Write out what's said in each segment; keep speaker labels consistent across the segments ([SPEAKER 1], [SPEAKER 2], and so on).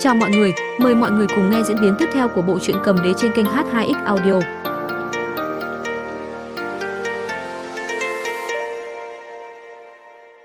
[SPEAKER 1] Chào mọi người, mời mọi người cùng nghe diễn biến tiếp theo của bộ truyện cầm đế trên kênh H2X Audio.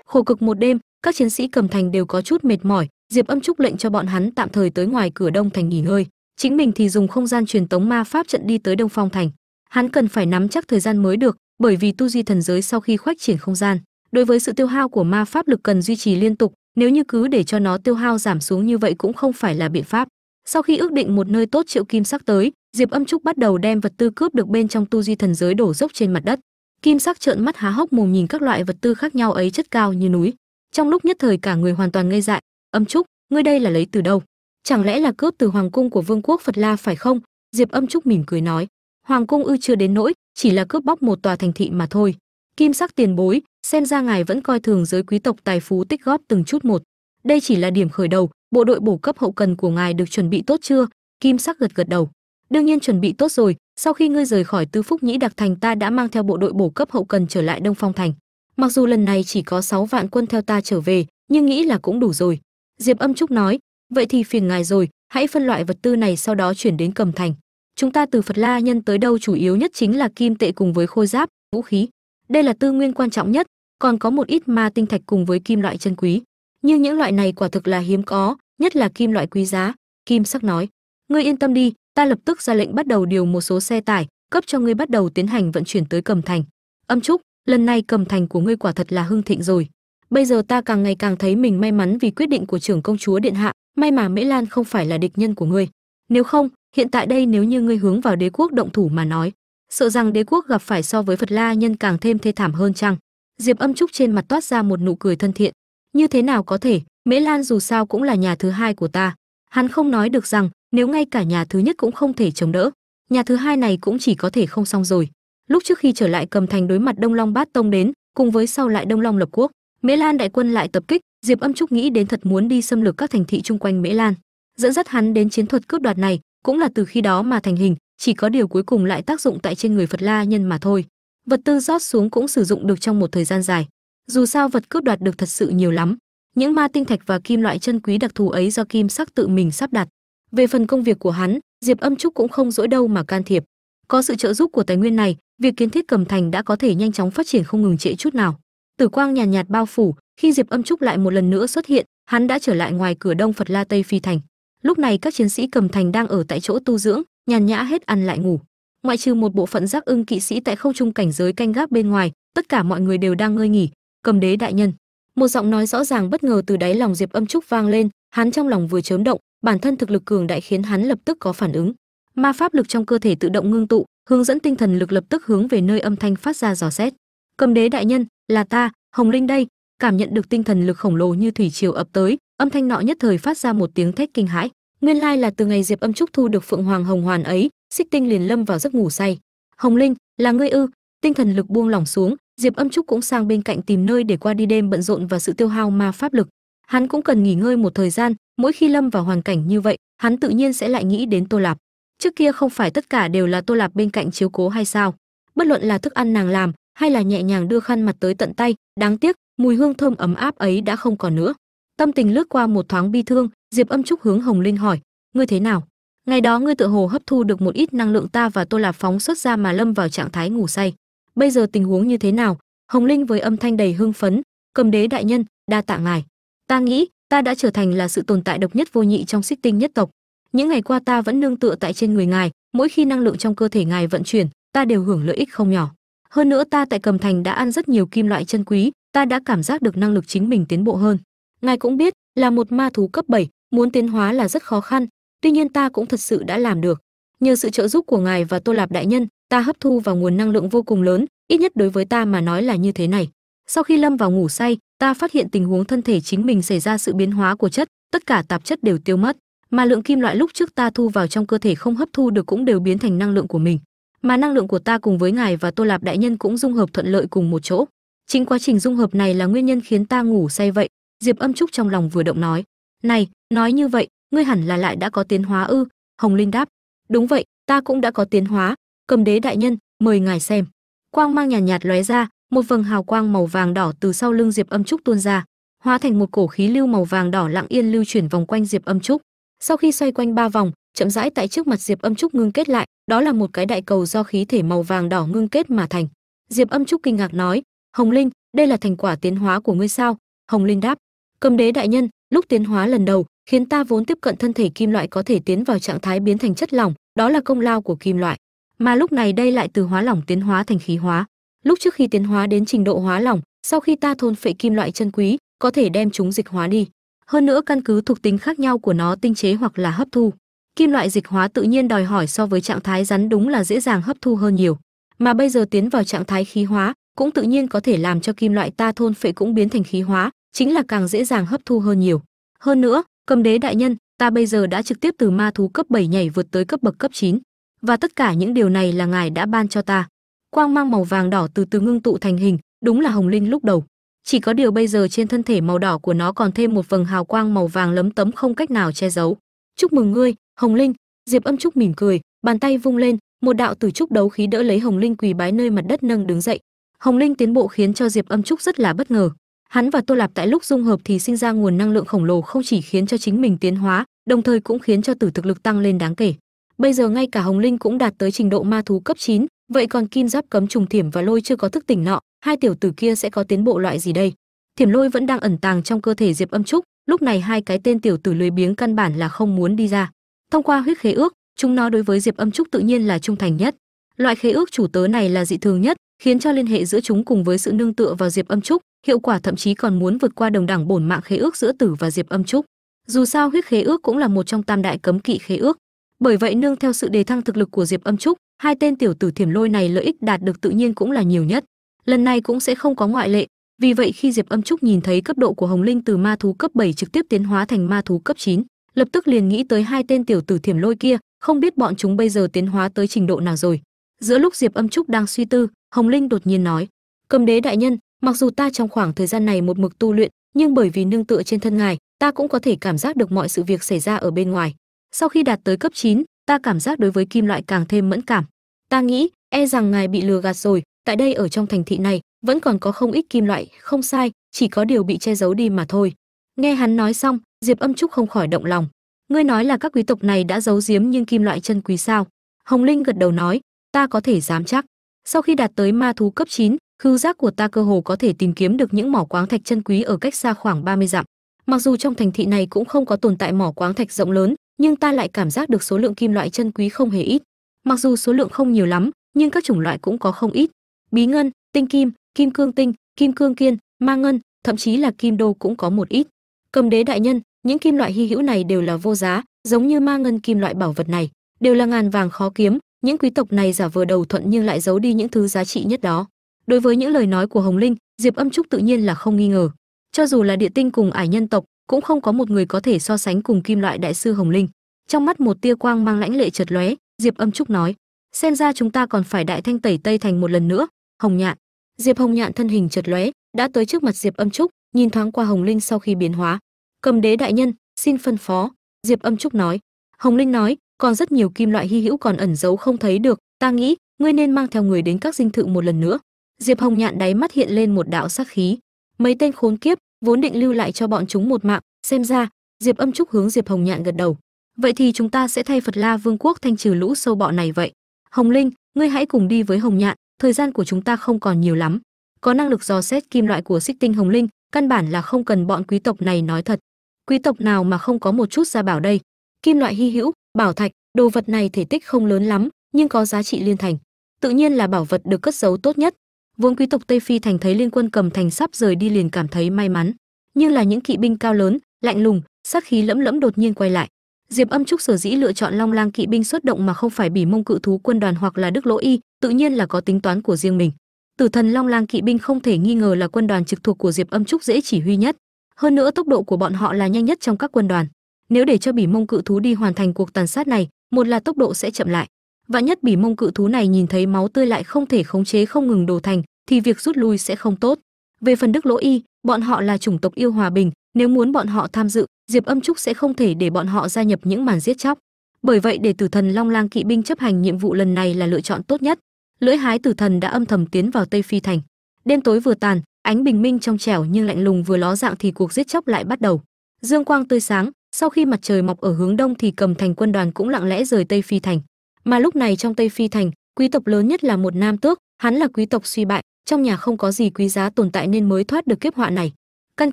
[SPEAKER 1] Khổ cực một đêm, các chiến sĩ cầm thành đều có chút mệt mỏi, Diệp Âm Trúc lệnh cho bọn hắn tạm thời tới ngoài cửa đông thành nghỉ ngơi, chính mình thì dùng không gian truyền tống ma pháp trận đi tới Đông Phong thành. Hắn cần phải nắm chắc thời gian mới được, bởi vì tu di thần giới sau khi khoách triển không gian, đối với sự tiêu hao của ma pháp lực cần duy trì liên tục, nếu như cứ để cho nó tiêu hao giảm xuống như vậy cũng không phải là biện pháp. Sau khi ước định một nơi tốt triệu kim sắc tới, diệp âm trúc bắt đầu đem vật tư cướp được bên trong tu di thần giới đổ dốc trên mặt đất. Kim sắc trợn mắt há hốc mồm nhìn các loại vật tư khác nhau ấy chất cao như núi. Trong lúc nhất thời cả người hoàn toàn ngây dại, âm trúc, ngươi đây là lấy từ đâu? Chẳng lẽ là cướp từ hoàng cung của vương quốc phật la phải không? Diệp âm trúc mỉm cười nói. Hoàng cung ư chưa đến nỗi, chỉ là cướp bóc một tòa thành thị mà thôi kim sắc tiền bối, xem ra ngài vẫn coi thường giới quý tộc tài phú tích góp từng chút một. Đây chỉ là điểm khởi đầu, bộ đội bổ cấp hậu cần của ngài được chuẩn bị tốt chưa? Kim sắc gật gật đầu. Đương nhiên chuẩn bị tốt rồi, sau khi ngươi rời khỏi tư phúc nhĩ đặc thành ta đã mang theo bộ đội bổ cấp hậu cần trở lại đông phong thành. Mặc dù lần này chỉ có 6 vạn quân theo ta trở về, nhưng nghĩ là cũng đủ rồi. Diệp âm trúc nói, vậy thì phiền ngài rồi, hãy phân loại vật tư này sau đó chuyển đến cầm thành. Chúng ta từ phật la nhân tới đâu chủ yếu nhất chính là kim tệ cùng với khôi giáp, vũ khí đây là tư nguyên quan trọng nhất, còn có một ít ma tinh thạch cùng với kim loại chân quý. Nhưng những loại này quả thực là hiếm có, nhất là kim loại quý giá. Kim sắc nói, ngươi yên tâm đi, ta lập tức ra lệnh bắt đầu điều một số xe tải, cấp cho ngươi bắt đầu tiến hành vận chuyển tới cầm thành. Âm trúc, lần này cầm thành của ngươi quả thật là hưng thịnh rồi. Bây giờ ta càng ngày càng thấy mình may mắn vì quyết định của trưởng công chúa điện hạ, may mà mễ lan không phải là địch nhân của ngươi. Nếu không, hiện tại đây nếu như ngươi hướng vào đế quốc động thủ mà nói sợ rằng đế quốc gặp phải so với phật la nhân càng thêm thê thảm hơn chăng? Diệp âm trúc trên mặt toát ra một nụ cười thân thiện. Như thế nào có thể? Mễ lan dù sao cũng là nhà thứ hai của ta. Hắn không nói được rằng, nếu ngay cả nhà thứ nhất cũng không thể chống đỡ, nhà thứ hai này cũng chỉ có thể không xong rồi. Lúc trước khi trở lại cầm thành đối mặt đông long bát tông đến, cùng với sau lại đông long lập quốc, mễ lan đại quân lại tập kích, diệp âm trúc nghĩ đến thật muốn đi xâm lược các thành thị chung quanh mễ lan. Dẫn dắt hắn đến chiến thuật cướp đoạt này, cũng là từ khi đó mà thành hình chỉ có điều cuối cùng lại tác dụng tại trên người phật la nhân mà thôi. Vật tư rót xuống cũng sử dụng được trong một thời gian dài. Dù sao vật cướp đoạt được thật sự nhiều lắm. Những ma tinh thạch và kim loại chân quý đặc thù ấy do kim sắc tự mình sắp đặt. Về phần công việc của hắn diệp âm trúc cũng không dỗi đâu mà can thiệp. Có sự trợ giúp của tài nguyên này việc kiến thiết cầm thành đã có thể nhanh chóng phát triển không ngừng trễ chút nào. Tử quang nhàn nhạt, nhạt bao phủ khi diệp âm trúc lại một lần nữa xuất hiện hắn đã trở lại ngoài cửa đông phật la tây phi thành. Lúc này các chiến sĩ cầm thành đang ở tại chỗ tu dưỡng nhàn nhã hết ăn lại ngủ. Ngoại trừ một bộ phận giác ưng kỵ sĩ tại không trung cảnh giới canh gác bên ngoài, tất cả mọi người đều đang ngơi nghỉ, cầm đế đại nhân. Một giọng nói rõ ràng bất ngờ từ đáy lòng diệp âm trúc vang lên, hắn trong lòng vừa chớm động, bản thân thực lực cường đại khiến hắn lập tức có phản ứng. Ma pháp lực trong cơ thể tự động ngưng tụ, hướng dẫn tinh thần lực lập tức hướng về nơi âm thanh phát ra dò xét. Cầm đế đại nhân, là ta, hồng linh đây. Cảm nhận được tinh thần lực khổng lồ như thủy triều ập tới, âm thanh nọ nhất thời phát ra một tiếng thét kinh hãi nguyên lai là từ ngày diệp âm trúc thu được phượng hoàng hồng hoàn ấy, xích tinh liền lâm vào giấc ngủ say. Hồng linh, là ngươi ư? Tinh thần lực buông lỏng xuống, diệp âm trúc cũng sang bên cạnh tìm nơi để qua đi đêm bận rộn và sự tiêu hao ma pháp lực. Hắn cũng cần nghỉ ngơi một thời gian, mỗi khi lâm vào hoàn cảnh như vậy, hắn tự nhiên sẽ lại nghĩ đến tô lạp. Trước kia không phải tất cả đều là tô lạp bên cạnh chiếu cố hay sao? Bất luận là thức ăn nàng làm, hay là nhẹ nhàng đưa khăn mặt tới tận tay, đáng tiếc, mùi hương thơm ấm áp ấy đã không còn nữa. Tâm tình lướt qua một thoáng bi thương diệp âm trúc hướng hồng linh hỏi ngươi thế nào? Ngày đó ngươi tự hồ hấp thu được một ít năng lượng ta và tô lạp phóng xuất ra mà lâm vào trạng thái ngủ say. Bây giờ tình huống như thế nào? Hồng linh với âm thanh đầy hưng phấn cầm đế đại nhân đa tạ ngài. Ta nghĩ ta đã trở thành là sự tồn tại độc nhất vô nhị trong xích tinh nhất tộc. Những ngày qua ta vẫn nương tựa tại trên người ngài mỗi khi năng lượng trong cơ thể ngài vận chuyển ta đều hưởng lợi ích không nhỏ. Hơn nữa ta tại cầm thành đã ăn rất nhiều kim loại chân quý ta đã cảm giác được năng lực chính mình tiến bộ hơn. Ngài cũng biết là một ma thú cấp 7, muốn tiến hóa là rất khó khăn, tuy nhiên ta cũng thật sự đã làm được. Nhờ sự trợ giúp của ngài và tô lạp đại nhân, ta hấp thu vào nguồn năng lượng vô cùng lớn, ít nhất đối với ta mà nói là như thế này. Sau khi lâm vào ngủ say, ta phát hiện tình huống thân thể chính mình xảy ra sự biến hóa của chất, tất cả tạp chất đều tiêu mất. Mà lượng kim loại lúc trước ta thu vào trong cơ thể không hấp thu được cũng đều biến thành năng lượng của mình. Mà năng lượng của ta cùng với ngài và tô lạp đại nhân cũng dung hợp thuận lợi cùng một chỗ. Chính quá trình dung hợp này là nguyên nhân khiến ta ngủ say vậy, diệp âm trúc trong lòng vừa động nói này nói như vậy ngươi hẳn là lại đã có tiến hóa ư? Hồng linh đáp. Đúng vậy ta cũng đã có tiến hóa. Cầm đế đại nhân mời ngài xem. Quang mang nhàn nhạt, nhạt lóe ra một vầng hào quang màu vàng đỏ từ sau lưng diệp âm trúc tuôn ra hóa thành một cổ khí lưu màu vàng đỏ lặng yên lưu chuyển vòng quanh diệp âm trúc. Sau khi xoay quanh ba vòng chậm rãi tại trước mặt diệp âm trúc ngưng kết lại đó là một cái đại cầu do khí thể màu vàng đỏ ngưng kết mà thành. Diệp âm trúc kinh ngạc nói hồng linh đây là thành quả tiến hóa của ngươi sao? Hồng linh đáp cầm đế đại nhân lúc tiến hóa lần đầu, khiến ta vốn tiếp cận thân thể kim loại có thể tiến vào trạng thái biến thành chất lỏng, đó là công lao của kim loại. Mà lúc này đây lại từ hóa lỏng tiến hóa thành khí hóa. Lúc trước khi tiến hóa đến trình độ hóa lỏng, sau khi ta thôn phệ kim loại chân quý, có thể đem chúng dịch hóa đi. Hơn nữa căn cứ thuộc tính khác nhau của nó tinh chế hoặc là hấp thu. Kim loại dịch hóa tự nhiên đòi hỏi so với trạng thái rắn đúng là dễ dàng hấp thu hơn nhiều. Mà bây giờ tiến vào trạng thái khí hóa, cũng tự nhiên có thể làm cho kim loại ta thôn phệ cũng biến thành khí hóa chính là càng dễ dàng hấp thu hơn nhiều. Hơn nữa, cầm đế đại nhân, ta bây giờ đã trực tiếp từ ma thú cấp 7 nhảy vượt tới cấp bậc cấp 9 và tất cả những điều này là ngài đã ban cho ta. Quang mang màu vàng đỏ từ từ ngưng tụ thành hình, đúng là hồng linh lúc đầu. Chỉ có điều bây giờ trên thân thể màu đỏ của nó còn thêm một vầng hào quang màu vàng lấm tấm không cách nào che giấu. Chúc mừng ngươi, hồng linh. Diệp âm trúc mỉm cười, bàn tay vung lên, một đạo tử trúc đấu khí đỡ lấy hồng linh quỳ bái nơi mặt đất nâng đứng dậy. Hồng linh tiến bộ khiến cho diệp âm trúc rất là bất ngờ hắn và tô lạp tại lúc dung hợp thì sinh ra nguồn năng lượng khổng lồ không chỉ khiến cho chính mình tiến hóa đồng thời cũng khiến cho tử thực lực tăng lên đáng kể. Bây giờ ngay cả hồng linh cũng đạt tới trình độ ma thú cấp 9, vậy còn kim giáp cấm trùng thiểm và lôi chưa có thức tỉnh nọ hai tiểu tử kia sẽ có tiến bộ loại gì đây? Thiểm lôi vẫn đang ẩn tàng trong cơ thể diệp âm trúc lúc này hai cái tên tiểu tử lười biếng căn bản là không muốn đi ra. Thông qua huyết khế ước chúng nó đối với diệp âm trúc tự nhiên là trung thành nhất. Loại khế ước chủ tớ này là dị thường nhất khiến cho liên hệ giữa chúng cùng với sự nương tựa vào diệp âm trúc hiệu quả thậm chí còn muốn vượt qua đồng đẳng bổn mạng khế ước giữa tử và diệp âm trúc. Dù sao huyết khế ước cũng là một trong tam đại cấm kỵ khế ước. Bởi vậy nương theo sự đề thăng thực lực của diệp âm trúc hai tên tiểu tử thiểm lôi này lợi ích đạt được tự nhiên cũng là nhiều nhất. Lần này cũng sẽ không có ngoại lệ. Vì vậy khi diệp âm trúc nhìn thấy cấp độ của hồng linh từ ma thú cấp 7 trực tiếp tiến hóa thành ma thú cấp 9, lập tức liền nghĩ tới hai tên tiểu tử thiểm lôi kia không biết bọn chúng bây giờ tiến hóa tới trình độ nào rồi. Giữa lúc diệp âm trúc đang suy tư hồng linh đột nhiên nói cầm đế đại nhân mặc dù ta trong khoảng thời gian này một mực tu luyện nhưng bởi vì nương tựa trên thân ngài ta cũng có thể cảm giác được mọi sự việc xảy ra ở bên ngoài. Sau khi đạt tới cấp 9, ta cảm giác đối với kim loại càng thêm mẫn cảm. Ta nghĩ e rằng ngài bị lừa gạt rồi tại đây ở trong thành thị này vẫn còn có không ít kim loại không sai chỉ có điều bị che giấu đi mà thôi. Nghe hắn nói xong diệp âm trúc không khỏi động lòng. Ngươi nói là các quý tộc này đã giấu giếm nhưng kim loại chân quý sao? Hồng linh gật đầu nói ta có thể dám chắc sau khi đạt tới ma thú cấp 9, khứu giác của ta cơ hồ có thể tìm kiếm được những mỏ quáng thạch chân quý ở cách xa khoảng 30 dặm. Mặc dù trong thành thị này cũng không có tồn tại mỏ quáng thạch rộng lớn nhưng ta lại cảm giác được số lượng kim loại chân quý không hề ít. Mặc dù số lượng không nhiều lắm nhưng các chủng loại cũng có không ít. Bí ngân tinh kim kim cương tinh kim cương kiên ma ngân thậm chí là kim đô cũng có một ít. Cầm đế đại nhân những kim loại hy hữu này đều là vô giá giống như ma ngân kim loại bảo vật này đều là ngàn vàng khó kiếm những quý tộc này giả vờ đầu thuận nhưng lại giấu đi những thứ giá trị nhất đó. Đối với những lời nói của hồng linh, diệp âm trúc tự nhiên là không nghi ngờ. Cho dù là địa tinh cùng ải nhân tộc, cũng không có một người có thể so sánh cùng kim loại đại sư hồng linh. Trong mắt một tia quang mang lãnh lệ chợt lóe, diệp âm trúc nói, xem ra chúng ta còn phải đại thanh tẩy tây thành một lần nữa. Hồng nhạn, diệp hồng nhạn thân hình chợt lóe, đã tới trước mặt diệp âm trúc, nhìn thoáng qua hồng linh sau khi biến hóa. Cầm đế đại nhân, xin phân phó. Diệp âm trúc nói. Hồng linh nói còn rất nhiều kim loại hy hữu còn ẩn giấu không thấy được. Ta nghĩ, ngươi nên mang theo người đến các dinh thự một lần nữa. Diệp hồng nhạn đáy mắt hiện lên một đạo sắc khí. Mấy tên khốn kiếp, vốn định lưu lại cho bọn chúng một mạng. Xem ra, diệp âm trúc hướng diệp hồng nhạn gật đầu. Vậy thì chúng ta sẽ thay phật la vương quốc thanh trừ lũ sâu bọ này vậy. Hồng linh, ngươi hãy cùng đi với hồng nhạn. Thời gian của chúng ta không còn nhiều lắm. Có năng lực dò xét kim loại của xích tinh hồng linh, căn bản là không cần bọn quý tộc này nói thật. Quý tộc nào mà không có một chút gia bảo đây? Kim loại hy hữu bảo thạch, đồ vật này thể tích không lớn lắm, nhưng có giá trị liên thành. Tự nhiên là bảo vật được cất giấu tốt nhất. Vốn quý tộc tây phi thành thấy liên quân cầm thành sắp rời đi liền cảm thấy may mắn. Nhưng là những kỵ binh cao lớn, lạnh lùng, sát khí lẫm lẫm đột nhiên quay lại. Diệp âm trúc sở dĩ lựa chọn long lang kỵ binh xuất động mà không phải bỉ mông cự thú quân đoàn hoặc là đức lỗ y, tự nhiên là có tính toán của riêng mình. Tử thần long lang kỵ binh không thể nghi ngờ là quân đoàn trực thuộc của diệp âm trúc dễ chỉ huy nhất. Hơn nữa tốc độ của bọn họ là nhanh nhất trong các quân đoàn nếu để cho bỉ mông cự thú đi hoàn thành cuộc tàn sát này, một là tốc độ sẽ chậm lại. Và nhất bỉ mông cự thú này nhìn thấy máu tươi lại không thể khống chế, không ngừng đổ thành, thì việc rút lui sẽ không tốt. Về phần đức lỗ y, bọn họ là chủng tộc yêu hòa bình, nếu muốn bọn họ tham dự, diệp âm trúc sẽ không thể để bọn họ gia nhập những màn giết chóc. Bởi vậy để tử thần long lang kỵ binh chấp hành nhiệm vụ lần này là lựa chọn tốt nhất. Lưỡi hái tử thần đã âm thầm tiến vào tây phi thành. Đêm tối vừa tàn, ánh bình minh trong trẻo nhưng lạnh lùng vừa ló dạng thì cuộc giết chóc lại bắt đầu. Dương quang tươi sáng sau khi mặt trời mọc ở hướng đông thì cầm thành quân đoàn cũng lặng lẽ rời tây phi thành. Mà lúc này trong tây phi thành, quý tộc lớn nhất là một nam tước, hắn là quý tộc suy bại, trong nhà không có gì quý giá tồn tại nên mới thoát được kiếp họa này. Căn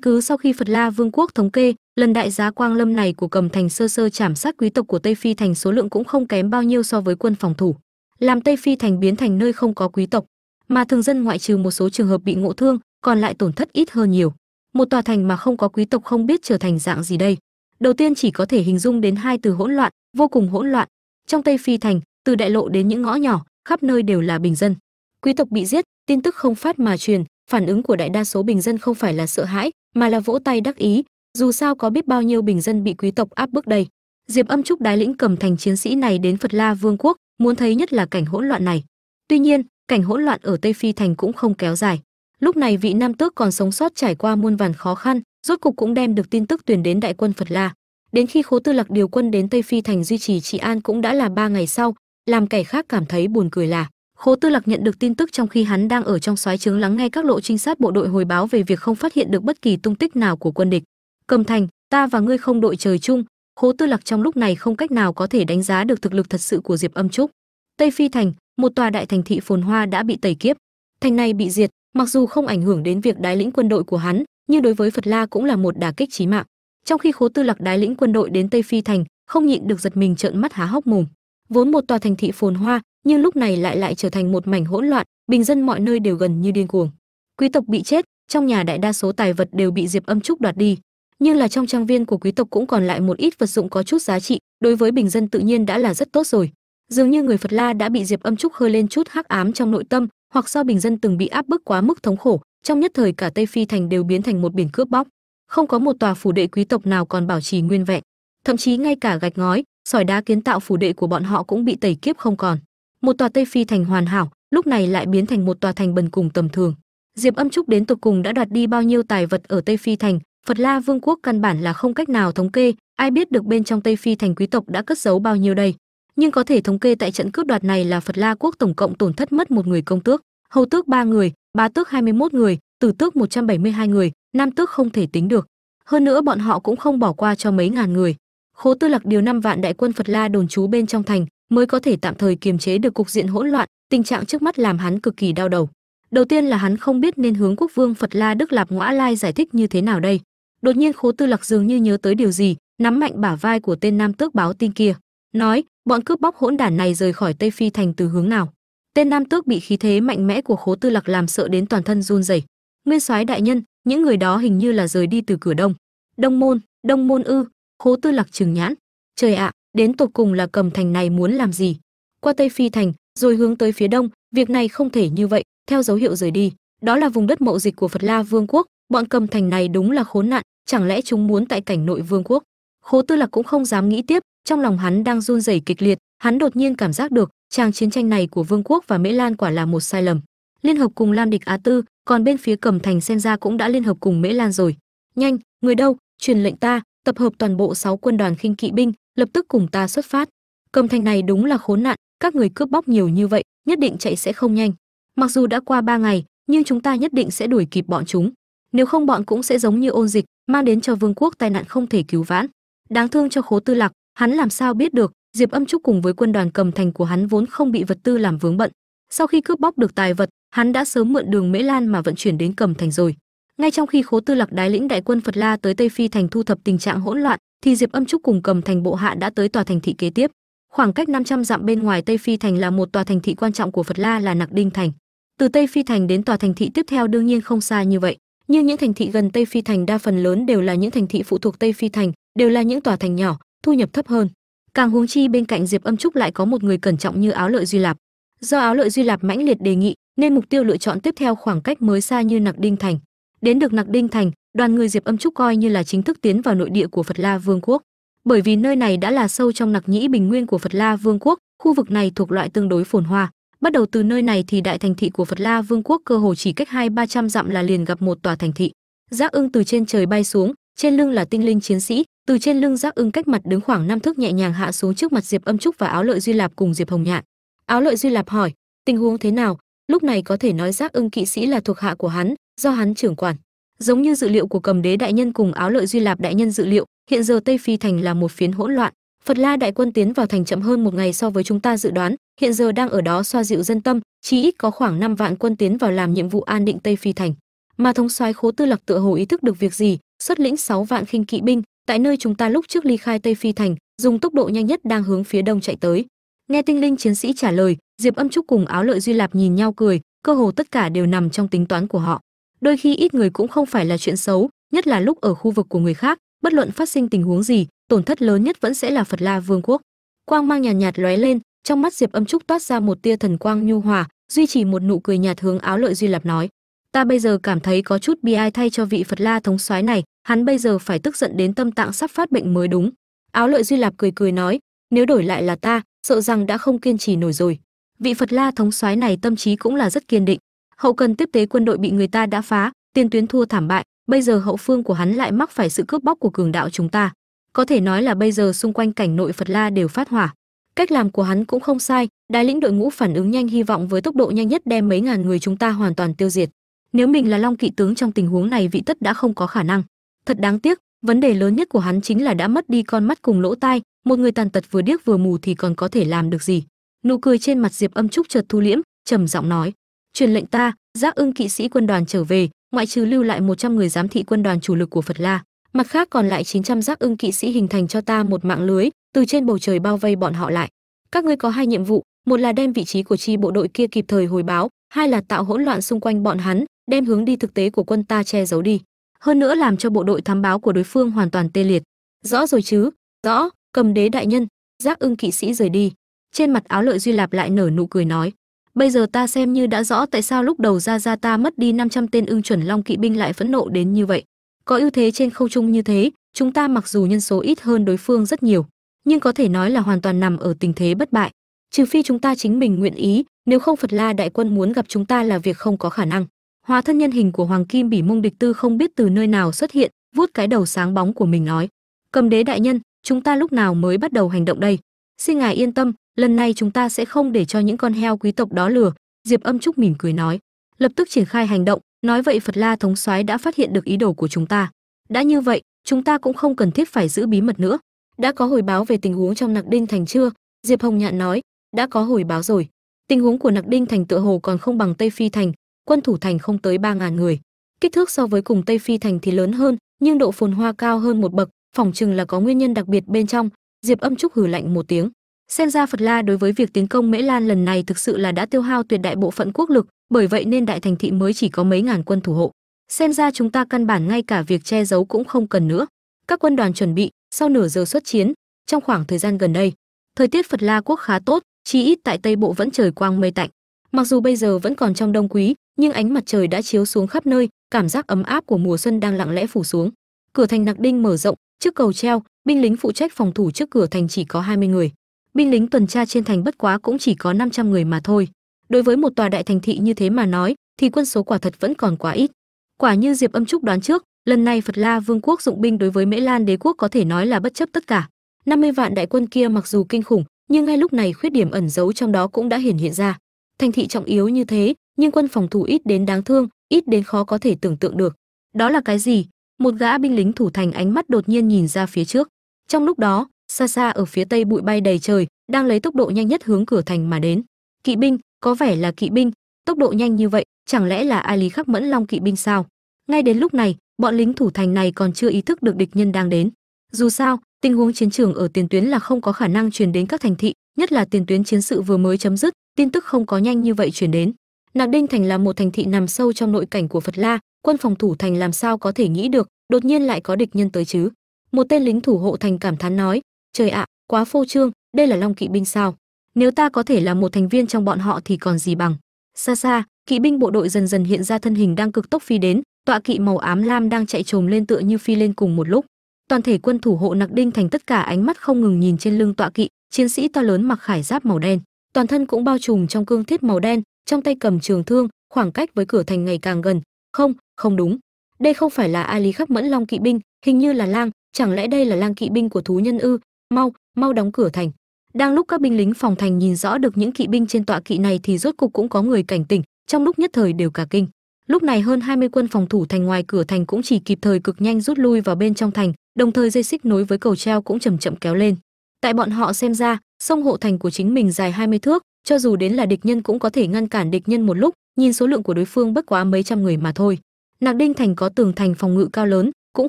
[SPEAKER 1] cứ sau khi phật la vương quốc thống kê, lần đại giá quang lâm này của cầm thành sơ sơ chảm sát quý tộc của tây phi thành số lượng cũng không kém bao nhiêu so với quân phòng thủ. Làm tây phi thành biến thành nơi không có quý tộc, mà thường dân ngoại trừ một số trường hợp bị ngộ thương, còn lại tổn thất ít hơn nhiều. Một tòa thành mà không có quý tộc không biết trở thành dạng gì đây đầu tiên chỉ có thể hình dung đến hai từ hỗn loạn, vô cùng hỗn loạn. Trong tây phi thành, từ đại lộ đến những ngõ nhỏ, khắp nơi đều là bình dân. Quý tộc bị giết, tin tức không phát mà truyền, phản ứng của đại đa số bình dân không phải là sợ hãi, mà là vỗ tay đắc ý. Dù sao có biết bao nhiêu bình dân bị quý tộc áp bức đây? Diệp âm trúc đái lĩnh cầm thành chiến sĩ này đến phật la vương quốc, muốn thấy nhất là cảnh hỗn loạn này. Tuy nhiên, cảnh hỗn loạn ở tây phi thành cũng không kéo dài. Lúc này vị nam tước còn sống sót trải qua muôn vàn khó khăn rốt cục cũng đem được tin tức truyền đến đại quân phật la. Đến khi khố tư lạc điều quân đến tây phi thành duy trì trị an cũng đã là ba ngày sau, làm kẻ khác cảm thấy buồn cười là, khố tư lạc nhận được tin tức trong khi hắn đang ở trong xoáy trướng lắng nghe các lộ trinh sát bộ đội hồi báo về việc không phát hiện được bất kỳ tung tích nào của quân địch. Cầm thành, ta và ngươi không đội trời chung, khố tư lạc trong lúc này không cách nào có thể đánh giá được thực lực thật sự của diệp âm trúc. Tây phi thành, một tòa đại thành thị phồn hoa đã bị tẩy kiếp. Thành này bị diệt, mặc dù không ảnh hưởng đến việc đái lĩnh quân đội của hắn nhưng đối với phật la cũng là một đả kích chí mạng. Trong khi khố tư lạc đái lĩnh quân đội đến tây phi thành, không nhịn được giật mình trợn mắt há hốc mồm. Vốn một tòa thành thị phồn hoa, nhưng lúc này lại lại trở thành một mảnh hỗn loạn, bình dân mọi nơi đều gần như điên cuồng. Quý tộc bị chết, trong nhà đại đa số tài vật đều bị diệp âm trúc đoạt đi. Nhưng là trong trang viên của quý tộc cũng còn lại một ít vật dụng có chút giá trị, đối với bình dân tự nhiên đã là rất tốt rồi. Dường như người phật la đã bị diệp âm trúc hơi lên chút hắc ám trong nội tâm, hoặc do bình dân từng bị áp bức quá mức thống khổ trong nhất thời cả tây phi thành đều biến thành một biển cướp bóc. Không có một tòa phủ đệ quý tộc nào còn bảo trì nguyên vẹn. Thậm chí ngay cả gạch ngói, sỏi đá kiến tạo phủ đệ của bọn họ cũng bị tẩy kiếp không còn. Một tòa tây phi thành hoàn hảo, lúc này lại biến thành một tòa thành bần cùng tầm thường. Diệp âm trúc đến tục cùng đã đoạt đi bao nhiêu tài vật ở tây phi thành? Phật la vương quốc căn bản là không cách nào thống kê, ai biết được bên trong tây phi thành quý tộc đã cất giấu bao nhiêu đây. Nhưng có thể thống kê tại trận cướp đoạt này là phật la quốc tổng cộng tổn thất mất một người công tước, hầu tước ba người bá tước 21 người, tử tước 172 người nam tước không thể tính được. Hơn nữa bọn họ cũng không bỏ qua cho mấy ngàn người. Khố tư lạc điều năm vạn đại quân phật la đồn trú bên trong thành mới có thể tạm thời kiềm chế được cục diện hỗn loạn, tình trạng trước mắt làm hắn cực kỳ đau đầu. Đầu tiên là hắn không biết nên hướng quốc vương phật la đức lạp ngõa lai giải thích như thế nào đây. Đột nhiên khố tư lạc dường như nhớ tới điều gì, nắm mạnh bả vai của tên nam tước báo tin kia, nói, bọn cướp bóc hỗn đản này rời khỏi tây phi thành từ hướng nào? Tên nam tước bị khí thế mạnh mẽ của khố tư lạc làm sợ đến toàn thân run rẩy. Nguyên soái đại nhân, những người đó hình như là rời đi từ cửa đông. Đông môn đông môn ư, khố tư lạc trừng nhãn. Trời ạ, đến tột cùng là cầm thành này muốn làm gì? Qua tây phi thành, rồi hướng tới phía đông, việc này không thể như vậy, theo dấu hiệu rời đi. Đó là vùng đất mậu dịch của phật la vương quốc, bọn cầm thành này đúng là khốn nạn, chẳng lẽ chúng muốn tại cảnh nội vương quốc? Khố tư lạc cũng không dám nghĩ tiếp, trong lòng hắn đang run rẩy kịch liệt, hắn đột nhiên cảm giác được Tràng chiến tranh này của vương quốc và mễ lan quả là một sai lầm. Liên hợp cùng lam địch á tư, còn bên phía Cẩm thành xem ra cũng đã liên hợp cùng mễ lan rồi. Nhanh, người đâu? Truyền lệnh ta, tập hợp toàn bộ 6 quân đoàn khinh kỵ binh, lập tức cùng ta xuất phát. Cẩm thành này đúng là khốn nạn, các người cướp bóc nhiều như vậy, nhất định chạy sẽ không nhanh. Mặc dù đã qua ba ngày, nhưng chúng ta nhất định sẽ đuổi kịp bọn chúng. Nếu không bọn cũng sẽ giống như ôn dịch, mang đến cho vương quốc tai nạn không thể cứu vãn. Đáng thương cho khố tư lạc, hắn làm sao biết được? Diệp âm trúc cùng với quân đoàn cầm thành của hắn vốn không bị vật tư làm vướng bận. Sau khi cướp bóc được tài vật, hắn đã sớm mượn đường mễ lan mà vận chuyển đến cầm thành rồi. Ngay trong khi khố tư lạc đái lĩnh đại quân phật la tới tây phi thành thu thập tình trạng hỗn loạn, thì diệp âm trúc cùng cầm thành bộ hạ đã tới tòa thành thị kế tiếp. Khoảng cách 500 dặm bên ngoài tây phi thành là một tòa thành thị quan trọng của phật la là nặc đinh thành. Từ tây phi thành đến tòa thành thị tiếp theo đương nhiên không xa như vậy. Nhưng những thành thị gần tây phi thành đa phần lớn đều là những thành thị phụ thuộc tây phi thành, đều là những tòa thành nhỏ, thu nhập thấp hơn càng huống chi bên cạnh diệp âm trúc lại có một người cẩn trọng như áo lợi duy lạp. Do áo lợi duy lạp mãnh liệt đề nghị, nên mục tiêu lựa chọn tiếp theo khoảng cách mới xa như nặc đinh thành. Đến được nặc đinh thành, đoàn người diệp âm trúc coi như là chính thức tiến vào nội địa của phật la vương quốc. Bởi vì nơi này đã là sâu trong nặc nhĩ bình nguyên của phật la vương quốc, khu vực này thuộc loại tương đối phồn hoa. Bắt đầu từ nơi này thì đại thành thị của phật la vương quốc cơ hồ chỉ cách hai ba trăm dặm là liền gặp một tòa thành thị. Giác ưng từ trên trời bay xuống trên lưng là tinh linh chiến sĩ, từ trên lưng giác ưng cách mặt đứng khoảng năm thước nhẹ nhàng hạ xuống trước mặt diệp âm trúc và áo lợi duy lạp cùng diệp hồng nhạn. Áo lợi duy lạp hỏi, tình huống thế nào? Lúc này có thể nói giác ưng kỵ sĩ là thuộc hạ của hắn, do hắn trưởng quản. Giống như dự liệu của cầm đế đại nhân cùng áo lợi duy lạp đại nhân dự liệu, hiện giờ tây phi thành là một phiến hỗn loạn. Phật la đại quân tiến vào thành chậm hơn một ngày so với chúng ta dự đoán, hiện giờ đang ở đó xoa dịu dân tâm chỉ ít có khoảng 5 vạn quân tiến vào làm nhiệm vụ an định tây phi thành. Mà thống soái khố tư lạc tựa hồ ý thức được việc gì xuất lĩnh 6 vạn khinh kỵ binh tại nơi chúng ta lúc trước ly khai tây phi thành dùng tốc độ nhanh nhất đang hướng phía đông chạy tới. Nghe tinh linh chiến sĩ trả lời diệp âm trúc cùng áo lợi duy lạp nhìn nhau cười cơ hồ tất cả đều nằm trong tính toán của họ. Đôi khi ít người cũng không phải là chuyện xấu nhất là lúc ở khu vực của người khác bất luận phát sinh tình huống gì tổn thất lớn nhất vẫn sẽ là phật la vương quốc. Quang mang nhàn nhạt, nhạt lóe lên trong mắt diệp âm trúc toát ra một tia thần quang nhu hòa duy trì một nụ cười nhạt hướng áo lợi duy lạp nói ta bây giờ cảm thấy có chút bi ai thay cho vị phật la thống soái này, hắn bây giờ phải tức giận đến tâm tạng sắp phát bệnh mới đúng. Áo lợi duy lạp cười cười nói, nếu đổi lại là ta, sợ rằng đã không kiên trì nổi rồi. Vị phật la thống soái này tâm trí cũng là rất kiên định. Hậu cần tiếp tế quân đội bị người ta đã phá tiền tuyến thua thảm bại, bây giờ hậu phương của hắn lại mắc phải sự cướp bóc của cường đạo chúng ta. Có thể nói là bây giờ xung quanh cảnh nội phật la đều phát hỏa. Cách làm của hắn cũng không sai, đại lĩnh đội ngũ phản ứng nhanh hy vọng với tốc độ nhanh nhất đem mấy ngàn người chúng ta hoàn toàn tiêu diệt nếu mình là long kỵ tướng trong tình huống này, vị tất đã không có khả năng. Thật đáng tiếc, vấn đề lớn nhất của hắn chính là đã mất đi con mắt cùng lỗ tai, một người tàn tật vừa điếc vừa mù thì còn có thể làm được gì? Nụ cười trên mặt diệp âm trúc chợt thu liễm, trầm giọng nói, truyền lệnh ta, giác ưng kỵ sĩ quân đoàn trở về, ngoại trừ lưu lại 100 người giám thị quân đoàn chủ lực của phật la, mặt khác còn lại 900 giác ưng kỵ sĩ hình thành cho ta một mạng lưới, từ trên bầu trời bao vây bọn họ lại. Các ngươi có hai nhiệm vụ, một là đem vị trí của chi bộ đội kia kịp thời hồi báo, hai là tạo hỗn loạn xung quanh bọn hắn đem hướng đi thực tế của quân ta che giấu đi, hơn nữa làm cho bộ đội thám báo của đối phương hoàn toàn tê liệt. Rõ rồi chứ? Rõ, cầm đế đại nhân, giác ưng kỵ sĩ rời đi. Trên mặt áo lợi duy lạp lại nở nụ cười nói, bây giờ ta xem như đã rõ tại sao lúc đầu ra ra ta mất đi 500 tên ưng chuẩn long kỵ binh lại phẫn nộ đến như vậy. Có ưu thế trên không trung như thế, chúng ta mặc dù nhân số ít hơn đối phương rất nhiều, nhưng có thể nói là hoàn toàn nằm ở tình thế bất bại. Trừ phi chúng ta chính mình nguyện ý, nếu không phật la đại quân muốn gặp chúng ta là việc không có khả năng hóa thân nhân hình của hoàng kim bỉ mông địch tư không biết từ nơi nào xuất hiện, vuốt cái đầu sáng bóng của mình nói, cầm đế đại nhân, chúng ta lúc nào mới bắt đầu hành động đây? Xin ngài yên tâm, lần này chúng ta sẽ không để cho những con heo quý tộc đó lừa. Diệp âm trúc mỉm cười nói, lập tức triển khai hành động, nói vậy phật la thống soái đã phát hiện được ý đồ của chúng ta. Đã như vậy, chúng ta cũng không cần thiết phải giữ bí mật nữa. Đã có hồi báo về tình huống trong nặc đinh thành chưa? Diệp hồng nhạn nói, đã có hồi báo rồi. Tình huống của nặc đinh thành tựa hồ còn không bằng tây phi thành quân thủ thành không tới ba ngàn người. Kích thước so với cùng tây phi thành thì lớn hơn, nhưng độ phồn hoa cao hơn một bậc, phỏng chừng là có nguyên nhân đặc biệt bên trong. Diệp âm trúc hử lạnh một tiếng. Xem ra phật la đối với việc tiến công mễ lan lần này thực sự là đã tiêu hao tuyệt đại bộ phận quốc lực, bởi vậy nên đại thành thị mới chỉ có mấy ngàn quân thủ hộ. Xem ra chúng ta căn bản ngay cả việc che giấu cũng không cần nữa. Các quân đoàn chuẩn bị, sau nửa giờ xuất chiến, trong khoảng thời gian gần đây, thời tiết phật la quốc khá tốt chỉ ít tại tây bộ vẫn trời quang mây tạnh. Mặc dù bây giờ vẫn còn trong đông quý nhưng ánh mặt trời đã chiếu xuống khắp nơi, cảm giác ấm áp của mùa xuân đang lặng lẽ phủ xuống. Cửa thành nặc đinh mở rộng, trước cầu treo, binh lính phụ trách phòng thủ trước cửa thành chỉ có 20 người. Binh lính tuần tra trên thành bất quá cũng chỉ có 500 người mà thôi. Đối với một tòa đại thành thị như thế mà nói, thì quân số quả thật vẫn còn quá ít. Quả như diệp âm trúc đoán trước, lần này phật la vương quốc dụng binh đối với mễ lan đế quốc có thể nói là bất chấp tất cả. 50 vạn đại quân kia mặc dù kinh khủng, nhưng ngay lúc này khuyết điểm ẩn giấu trong đó cũng đã hiển hiện ra. Thành thị trọng yếu như thế nhưng quân phòng thủ ít đến đáng thương, ít đến khó có thể tưởng tượng được. Đó là cái gì? Một gã binh lính thủ thành ánh mắt đột nhiên nhìn ra phía trước. Trong lúc đó, xa xa ở phía tây bụi bay đầy trời, đang lấy tốc độ nhanh nhất hướng cửa thành mà đến. Kỵ binh, có vẻ là kỵ binh. Tốc độ nhanh như vậy, chẳng lẽ là ai lý khắc mẫn long kỵ binh sao? Ngay đến lúc này, bọn lính thủ thành này còn chưa ý thức được địch nhân đang đến. Dù sao, tình huống chiến trường ở tiền tuyến là không có khả năng truyền đến các thành thị, nhất là tiền tuyến chiến sự vừa mới chấm dứt, tin tức không có nhanh như vậy truyền đến nạc đinh thành là một thành thị nằm sâu trong nội cảnh của phật la, quân phòng thủ thành làm sao có thể nghĩ được, đột nhiên lại có địch nhân tới chứ? Một tên lính thủ hộ thành cảm thán nói, trời ạ, quá phô trương, đây là long kỵ binh sao? Nếu ta có thể là một thành viên trong bọn họ thì còn gì bằng? Xa xa, kỵ binh bộ đội dần dần hiện ra thân hình đang cực tốc phi đến, tọa kỵ màu ám lam đang chạy trồm lên tựa như phi lên cùng một lúc. Toàn thể quân thủ hộ nặc đinh thành tất cả ánh mắt không ngừng nhìn trên lưng tọa kỵ, chiến sĩ to lớn mặc khải giáp màu đen, toàn thân cũng bao trùm trong cương thiết màu đen trong tay cầm trường thương, khoảng cách với cửa thành ngày càng gần. Không không đúng. Đây không phải là a lý khắc mẫn long kỵ binh, hình như là lang, chẳng lẽ đây là lang kỵ binh của thú nhân ư? Mau mau đóng cửa thành. Đang lúc các binh lính phòng thành nhìn rõ được những kỵ binh trên tọa kỵ này thì rốt cục cũng có người cảnh tỉnh, trong lúc nhất thời đều cả kinh. Lúc này hơn 20 quân phòng thủ thành ngoài cửa thành cũng chỉ kịp thời cực nhanh rút lui vào bên trong thành, đồng thời dây xích nối với cầu treo cũng chậm chậm kéo lên. Tại bọn họ xem ra, sông hộ thành của chính mình dài 20 thước cho dù đến là địch nhân cũng có thể ngăn cản địch nhân một lúc, nhìn số lượng của đối phương bất quá mấy trăm người mà thôi. Nạc đinh thành có tường thành phòng ngự cao lớn, cũng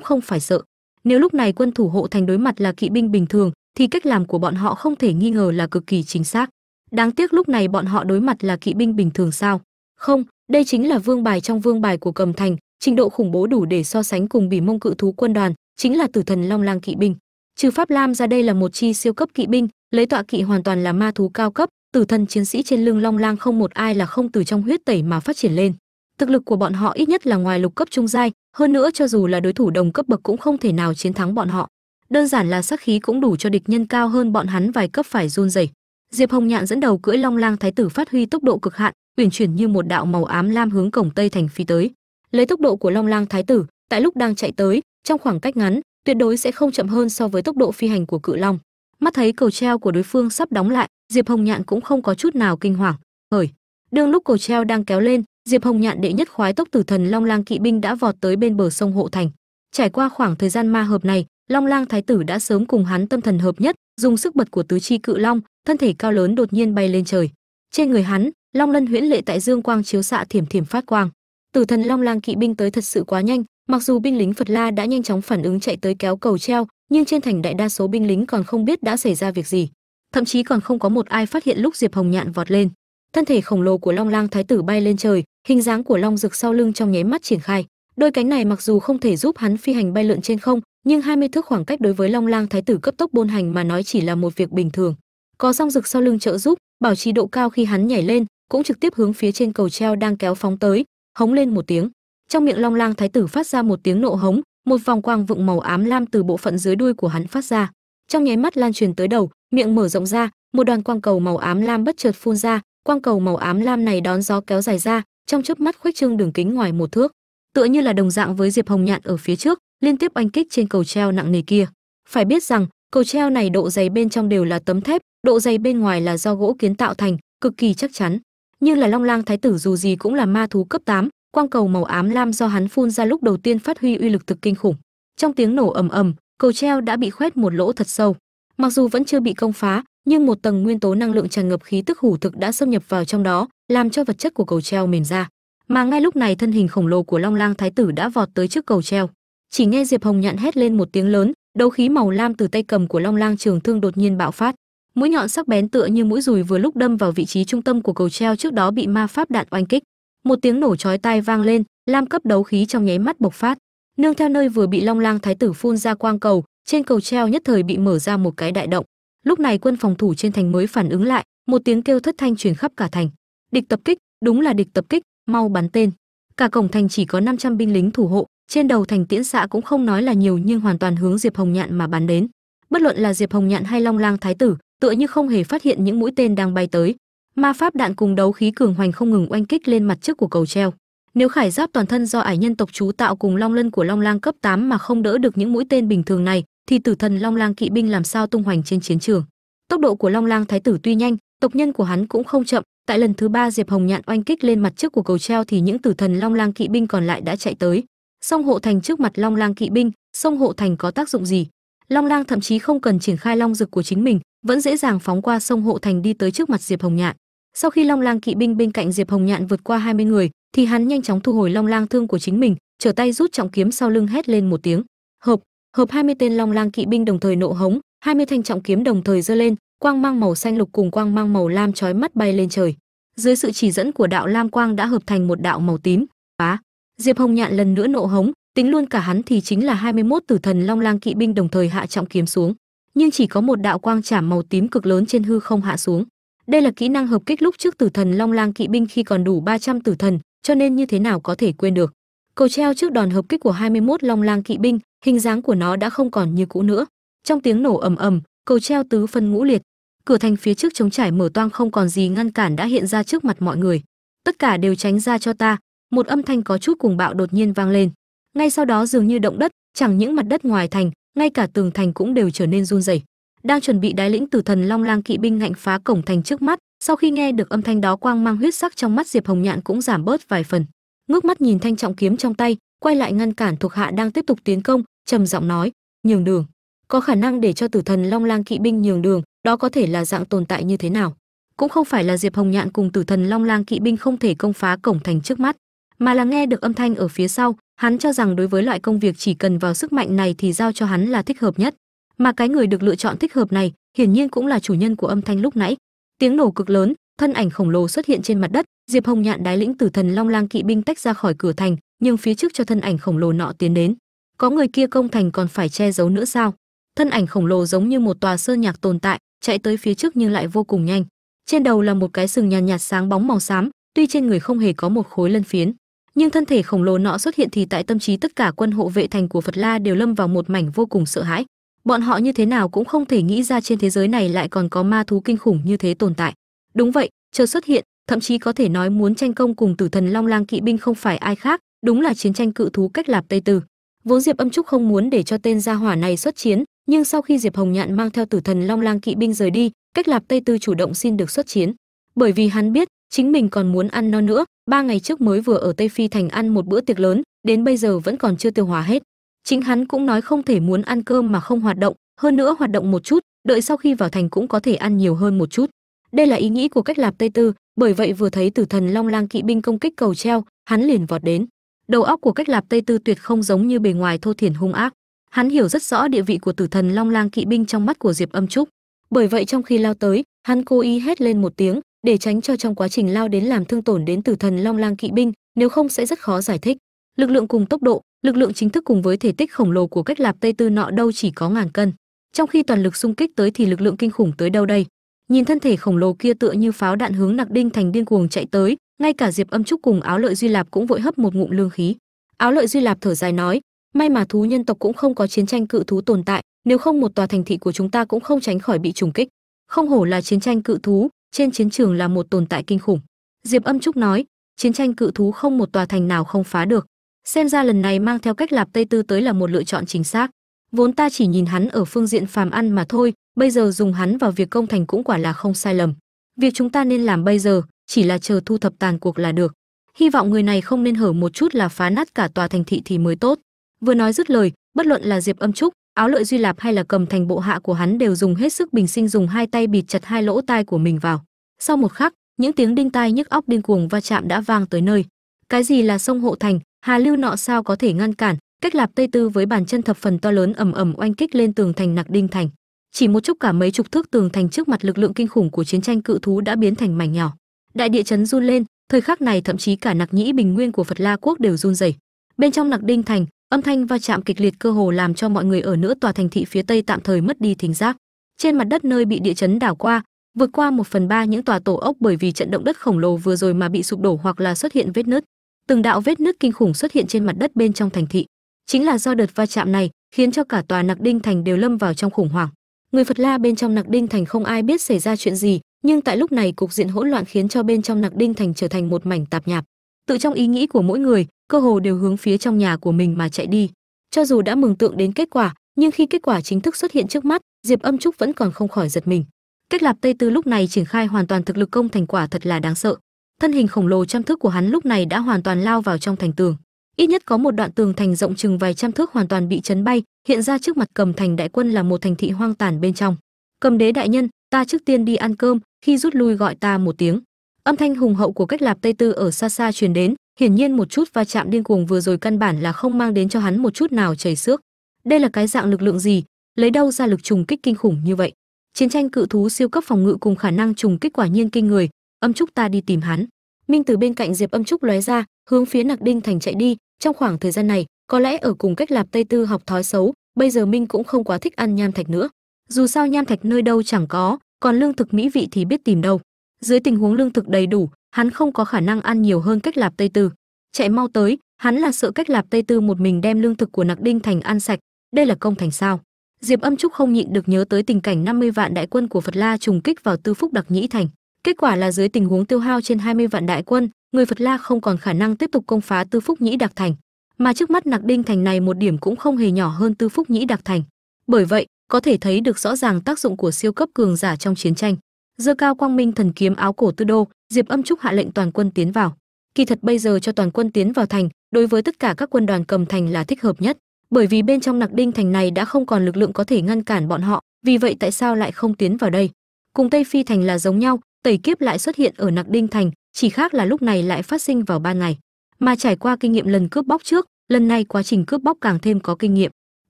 [SPEAKER 1] không phải sợ. Nếu lúc này quân thủ hộ thành đối mặt là kỵ binh bình thường, thì cách làm của bọn họ không thể nghi ngờ là cực kỳ chính xác. Đáng tiếc lúc này bọn họ đối mặt là kỵ binh bình thường sao? Không, đây chính là vương bài trong vương bài của cầm thành, trình độ khủng bố đủ để so sánh cùng bỉ mông cự thú quân đoàn, chính là tử thần long lang kỵ binh. Trừ pháp lam ra đây là một chi siêu cấp kỵ binh, lấy tọa kỵ hoàn toàn là ma thú cao cấp tử thần chiến sĩ trên lưng long lang không một ai là không từ trong huyết tẩy mà phát triển lên. Thực lực của bọn họ ít nhất là ngoài lục cấp trung giai, hơn nữa cho dù là đối thủ đồng cấp bậc cũng không thể nào chiến thắng bọn họ. Đơn giản là sắc khí cũng đủ cho địch nhân cao hơn bọn hắn vài cấp phải run rẩy. Diệp hồng nhạn dẫn đầu cưỡi long lang thái tử phát huy tốc độ cực hạn, uyển chuyển như một đạo màu ám lam hướng cổng tây thành phi tới. Lấy tốc độ của long lang thái tử, tại lúc đang chạy tới, trong khoảng cách ngắn, tuyệt đối sẽ không chậm hơn so với tốc độ phi hành của cự long. Mắt thấy cầu treo của đối phương sắp đóng lại diệp hồng nhạn cũng không có chút nào kinh hoàng. Hởi đương lúc cầu treo đang kéo lên, diệp hồng nhạn đệ nhất khoái tốc tử thần long lang kỵ binh đã vọt tới bên bờ sông hộ thành. Trải qua khoảng thời gian ma hợp này, long lang thái tử đã sớm cùng hắn tâm thần hợp nhất, dùng sức bật của tứ chi cự long, thân thể cao lớn đột nhiên bay lên trời. Trên người hắn, long lân huyễn lệ tại dương quang chiếu xạ thiểm thiểm phát quang. Tử thần long lang kỵ binh tới thật sự quá nhanh, mặc dù binh lính phật la đã nhanh chóng phản ứng chạy tới kéo cầu treo, nhưng trên thành đại đa số binh lính còn không biết đã xảy ra việc gì thậm chí còn không có một ai phát hiện lúc diệp hồng nhạn vọt lên. Thân thể khổng lồ của long lang thái tử bay lên trời, hình dáng của long rực sau lưng trong nháy mắt triển khai. Đôi cánh này mặc dù không thể giúp hắn phi hành bay lượn trên không, nhưng 20 thước khoảng cách đối với long lang thái tử cấp tốc bôn hành mà nói chỉ là một việc bình thường. Có song rực sau lưng trợ giúp, bảo trì độ cao khi hắn nhảy lên, cũng trực tiếp hướng phía trên cầu treo đang kéo phóng tới, hống lên một tiếng. Trong miệng long lang thái tử phát ra một tiếng nộ hống, một vòng quang vựng màu ám lam từ bộ phận dưới đuôi của hắn phát ra trong nháy mắt lan truyền tới đầu miệng mở rộng ra một đoàn quang cầu màu ám lam bất chợt phun ra. Quang cầu màu ám lam này đón gió kéo dài ra trong chớp mắt khuếch trương đường kính ngoài một thước tựa như là đồng dạng với diệp hồng nhạn ở phía trước liên tiếp oanh kích trên cầu treo nặng nề kia. Phải biết rằng cầu treo này độ dày bên trong đều là tấm thép độ dày bên ngoài là do gỗ kiến tạo thành cực kỳ chắc chắn. Nhưng là long lang thái tử dù gì cũng là ma thú cấp 8, quang cầu màu ám lam do hắn phun ra lúc đầu tiên phát huy uy lực thực kinh khủng. Trong tiếng nổ ầm ầm cầu treo đã bị khoét một lỗ thật sâu. Mặc dù vẫn chưa bị công phá, nhưng một tầng nguyên tố năng lượng tràn ngập khí tức hủ thực đã xâm nhập vào trong đó, làm cho vật chất của cầu treo mềm ra. Mà ngay lúc này thân hình khổng lồ của long lang thái tử đã vọt tới trước cầu treo. Chỉ nghe diệp hồng nhạn hét lên một tiếng lớn, đấu khí màu lam từ tay cầm của long lang trường thương đột nhiên bạo phát. Mũi nhọn sắc bén tựa như mũi dùi vừa lúc đâm vào vị trí trung tâm của cầu treo trước đó bị ma pháp đạn oanh kích. Một tiếng nổ chói tai vang lên, lam cấp đấu khí trong nháy mắt bộc phát nương theo nơi vừa bị long lang thái tử phun ra quang cầu, trên cầu treo nhất thời bị mở ra một cái đại động. Lúc này quân phòng thủ trên thành mới phản ứng lại, một tiếng kêu thất thanh truyền khắp cả thành. Địch tập kích, đúng là địch tập kích, mau bắn tên. Cả cổng thành chỉ có 500 binh lính thủ hộ, trên đầu thành tiễn xạ cũng không nói là nhiều nhưng hoàn toàn hướng diệp hồng nhạn mà bắn đến. Bất luận là diệp hồng nhạn hay long lang thái tử, tựa như không hề phát hiện những mũi tên đang bay tới. Ma pháp đạn cùng đấu khí cường hoành không ngừng oanh kích lên mặt trước của cầu treo nếu khải giáp toàn thân do ải nhân tộc chú tạo cùng long lân của long lang cấp 8 mà không đỡ được những mũi tên bình thường này, thì tử thần long lang kỵ binh làm sao tung hoành trên chiến trường? Tốc độ của long lang thái tử tuy nhanh, tộc nhân của hắn cũng không chậm. Tại lần thứ ba diệp hồng nhạn oanh kích lên mặt trước của cầu treo thì những tử thần long lang kỵ binh còn lại đã chạy tới. Sông hộ thành trước mặt long lang kỵ binh sông hộ thành có tác dụng gì? Long lang thậm chí không cần triển khai long dực của chính mình, vẫn dễ dàng phóng qua sông hộ thành đi tới trước mặt diệp hồng nhạn. Sau khi long lang kỵ binh bên cạnh diệp hồng nhạn vượt qua 20 người thì hắn nhanh chóng thu hồi long lang thương của chính mình, trở tay rút trọng kiếm sau lưng hét lên một tiếng. Hợp hợp 20 tên long lang kỵ binh đồng thời nộ hống 20 thanh trọng kiếm đồng thời giơ lên, quang mang màu xanh lục cùng quang mang màu lam chói mắt bay lên trời. Dưới sự chỉ dẫn của đạo lam quang đã hợp thành một đạo màu tím. Phá diệp hồng nhạn lần nữa nộ hống, tính luôn cả hắn thì chính là 21 tử thần long lang kỵ binh đồng thời hạ trọng kiếm xuống. Nhưng chỉ có một đạo quang chảm màu tím cực lớn trên hư không hạ xuống. Đây là kỹ năng hợp kích lúc trước tử thần long lang kỵ binh khi còn đủ 300 tử thần cho nên như thế nào có thể quên được. Cầu treo trước đòn hợp kích của 21 long lang kỵ binh, hình dáng của nó đã không còn như cũ nữa. Trong tiếng nổ ầm ầm, cầu treo tứ phân ngũ liệt. Cửa thành phía trước trống trải mở toang không còn gì ngăn cản đã hiện ra trước mặt mọi người. Tất cả đều tránh ra cho ta. Một âm thanh có chút cùng bạo đột nhiên vang lên. Ngay sau đó dường như động đất, chẳng những mặt đất ngoài thành, ngay cả tường thành cũng đều trở nên run rẩy. Đang chuẩn bị đái lĩnh tử thần long lang kỵ binh ngạnh phá cổng thành trước mắt sau khi nghe được âm thanh đó quang mang huyết sắc trong mắt diệp hồng nhạn cũng giảm bớt vài phần. Ngước mắt nhìn thanh trọng kiếm trong tay, quay lại ngăn cản thuộc hạ đang tiếp tục tiến công, trầm giọng nói, nhường đường, có khả năng để cho tử thần long lang kỵ binh nhường đường, đó có thể là dạng tồn tại như thế nào? Cũng không phải là diệp hồng nhạn cùng tử thần long lang kỵ binh không thể công phá cổng thành trước mắt, mà là nghe được âm thanh ở phía sau, hắn cho rằng đối với loại công việc chỉ cần vào sức mạnh này thì giao cho hắn là thích hợp nhất. Mà cái người được lựa chọn thích hợp này, hiển nhiên cũng là chủ nhân của âm thanh lúc nãy tiếng nổ cực lớn thân ảnh khổng lồ xuất hiện trên mặt đất. Diệp hồng nhạn đái lĩnh tử thần long lang kỵ binh tách ra khỏi cửa thành nhưng phía trước cho thân ảnh khổng lồ nọ tiến đến. Có người kia công thành còn phải che giấu nữa sao? Thân ảnh khổng lồ giống như một tòa sơn nhạc tồn tại chạy tới phía trước nhưng lại vô cùng nhanh. Trên đầu là một cái sừng nhàn nhạt, nhạt sáng bóng màu xám tuy trên người không hề có một khối lân phiến. Nhưng thân thể khổng lồ nọ xuất hiện thì tại tâm trí tất cả quân hộ vệ thành của phật la đều lâm vào một mảnh vô cùng sợ hãi bọn họ như thế nào cũng không thể nghĩ ra trên thế giới này lại còn có ma thú kinh khủng như thế tồn tại. Đúng vậy chờ xuất hiện, thậm chí có thể nói muốn tranh công cùng tử thần long lang kỵ binh không phải ai khác, đúng là chiến tranh cự thú cách lạp tây tử vốn diệp âm trúc không muốn để cho tên gia hỏa này xuất chiến, nhưng sau khi diệp hồng nhạn mang theo tử thần long lang kỵ binh rời đi, cách lạp tây tư chủ động xin được xuất chiến. Bởi vì hắn biết, chính mình còn muốn ăn no nữa, ba ngày trước mới vừa ở tây phi thành ăn một bữa tiệc lớn, đến bây giờ vẫn còn chưa tiêu hóa hết chính hắn cũng nói không thể muốn ăn cơm mà không hoạt động, hơn nữa hoạt động một chút, đợi sau khi vào thành cũng có thể ăn nhiều hơn một chút. Đây là ý nghĩ của cách lạp tây tư, bởi vậy vừa thấy tử thần long lang kỵ binh công kích cầu treo, hắn liền vọt đến. Đầu óc của cách lạp tây tư tuyệt không giống như bề ngoài thô thiển hung ác. Hắn hiểu rất rõ địa vị của tử thần long lang kỵ binh trong mắt của diệp âm trúc. Bởi vậy trong khi lao tới, hắn cố ý hét lên một tiếng, để tránh cho trong quá trình lao đến làm thương tổn đến tử thần long lang kỵ binh, nếu không sẽ rất khó giải thích. Lực lượng cùng tốc độ lực lượng chính thức cùng với thể tích khổng lồ của cách lạp tây tư nọ đâu chỉ có ngàn cân. Trong khi toàn lực xung kích tới thì lực lượng kinh khủng tới đâu đây? Nhìn thân thể khổng lồ kia tựa như pháo đạn hướng nặc đinh thành điên cuồng chạy tới, ngay cả diệp âm trúc cùng áo lợi duy lạp cũng vội hấp một ngụm lương khí. Áo lợi duy lạp thở dài nói, may mà thú nhân tộc cũng không có chiến tranh cự thú tồn tại, nếu không một tòa thành thị của chúng ta cũng không tránh khỏi bị trùng kích. Không hổ là chiến tranh cự thú, trên chiến trường là một tồn tại kinh khủng. Diệp âm trúc nói, chiến tranh cự thú không một tòa thành nào không phá được xem ra lần này mang theo cách lạp tây tư tới là một lựa chọn chính xác. Vốn ta chỉ nhìn hắn ở phương diện phàm ăn mà thôi, bây giờ dùng hắn vào việc công thành cũng quả là không sai lầm. Việc chúng ta nên làm bây giờ, chỉ là chờ thu thập tàn cuộc là được. Hy vọng người này không nên hở một chút là phá nát cả tòa thành thị thì mới tốt. Vừa nói dứt lời, bất luận là diệp âm trúc, áo lợi duy lạp hay là cầm thành bộ hạ của hắn đều dùng hết sức bình sinh dùng hai tay bịt chặt hai lỗ tai của mình vào. Sau một khắc, những tiếng đinh tai nhức óc điên cuồng va chạm đã vang tới nơi. Cái gì là sông hộ thành hà lưu nọ sao có thể ngăn cản, cách lạp tây tư với bàn chân thập phần to lớn ầm ầm oanh kích lên tường thành nặc đinh thành. Chỉ một chút cả mấy chục thước tường thành trước mặt lực lượng kinh khủng của chiến tranh cự thú đã biến thành mảnh nhỏ. Đại địa chấn run lên, thời khắc này thậm chí cả nặc nhĩ bình nguyên của phật la quốc đều run rẩy. Bên trong nặc đinh thành, âm thanh va chạm kịch liệt cơ hồ làm cho mọi người ở nửa tòa thành thị phía tây tạm thời mất đi thính giác. Trên mặt đất nơi bị địa chấn đảo qua, vượt qua một phần ba những tòa tổ ốc bởi vì trận động đất khổng lồ vừa rồi mà bị sụp đổ hoặc là xuất hiện vết nứt từng đạo vết nứt kinh khủng xuất hiện trên mặt đất bên trong thành thị. Chính là do đợt va chạm này khiến cho cả tòa nặc đinh thành đều lâm vào trong khủng hoảng. Người phật la bên trong nặc đinh thành không ai biết xảy ra chuyện gì, nhưng tại lúc này cục diện hỗn loạn khiến cho bên trong nặc đinh thành trở thành một mảnh tạp nhạp. Tự trong ý nghĩ của mỗi người, cơ hồ đều hướng phía trong nhà của mình mà chạy đi. Cho dù đã mừng tượng đến kết quả, nhưng khi kết quả chính thức xuất hiện trước mắt, diệp âm trúc vẫn còn không khỏi giật mình. Cách lạp tây tư lúc này triển khai hoàn toàn thực lực công thành quả thật là đáng sợ thân hình khổng lồ trăm thước của hắn lúc này đã hoàn toàn lao vào trong thành tường. Ít nhất có một đoạn tường thành rộng chừng vài trăm thước hoàn toàn bị chấn bay, hiện ra trước mặt cầm thành đại quân là một thành thị hoang tàn bên trong. Cầm đế đại nhân, ta trước tiên đi ăn cơm, khi rút lui gọi ta một tiếng. Âm thanh hùng hậu của cách lạp tây tư ở xa xa truyền đến, hiển nhiên một chút va chạm điên cuồng vừa rồi căn bản là không mang đến cho hắn một chút nào chảy xước. Đây là cái dạng lực lượng gì? Lấy đâu ra lực trùng kích kinh khủng như vậy? Chiến tranh cự thú siêu cấp phòng ngự cùng khả năng trùng kích quả nhiên kinh người âm trúc ta đi tìm hắn. Minh từ bên cạnh diệp âm trúc lóe ra, hướng phía nặc đinh thành chạy đi. Trong khoảng thời gian này, có lẽ ở cùng cách lạp tây tư học thói xấu, bây giờ minh cũng không quá thích ăn nham thạch nữa. Dù sao nham thạch nơi đâu chẳng có, còn lương thực mỹ vị thì biết tìm đâu. Dưới tình huống lương thực đầy đủ, hắn không có khả năng ăn nhiều hơn cách lạp tây tư. Chạy mau tới, hắn là sợ cách lạp tây tư một mình đem lương thực của nặc đinh thành ăn sạch. Đây là công thành sao? Diệp âm trúc không nhịn được nhớ tới tình cảnh 50 vạn đại quân của phật la trùng kích vào tư phúc đặc nhĩ thành kết quả là dưới tình huống tiêu hao trên 20 vạn đại quân, người phật la không còn khả năng tiếp tục công phá tư phúc nhĩ đặc thành. Mà trước mắt nặc đinh thành này một điểm cũng không hề nhỏ hơn tư phúc nhĩ đặc thành. Bởi vậy, có thể thấy được rõ ràng tác dụng của siêu cấp cường giả trong chiến tranh. Dơ cao quang minh thần kiếm áo cổ tư đô, diệp âm trúc hạ lệnh toàn quân tiến vào. Kỳ thật bây giờ cho toàn quân tiến vào thành, đối với tất cả các quân đoàn cầm thành là thích hợp nhất. Bởi vì bên trong nặc đinh thành này đã không còn lực lượng có thể ngăn cản bọn họ, vì vậy tại sao lại không tiến vào đây? Cùng tây phi thành là giống nhau tẩy kiếp lại xuất hiện ở nặc đinh thành chỉ khác là lúc này lại phát sinh vào ban ngày. Mà trải qua kinh nghiệm lần cướp bóc trước lần này quá trình cướp bóc càng thêm có kinh nghiệm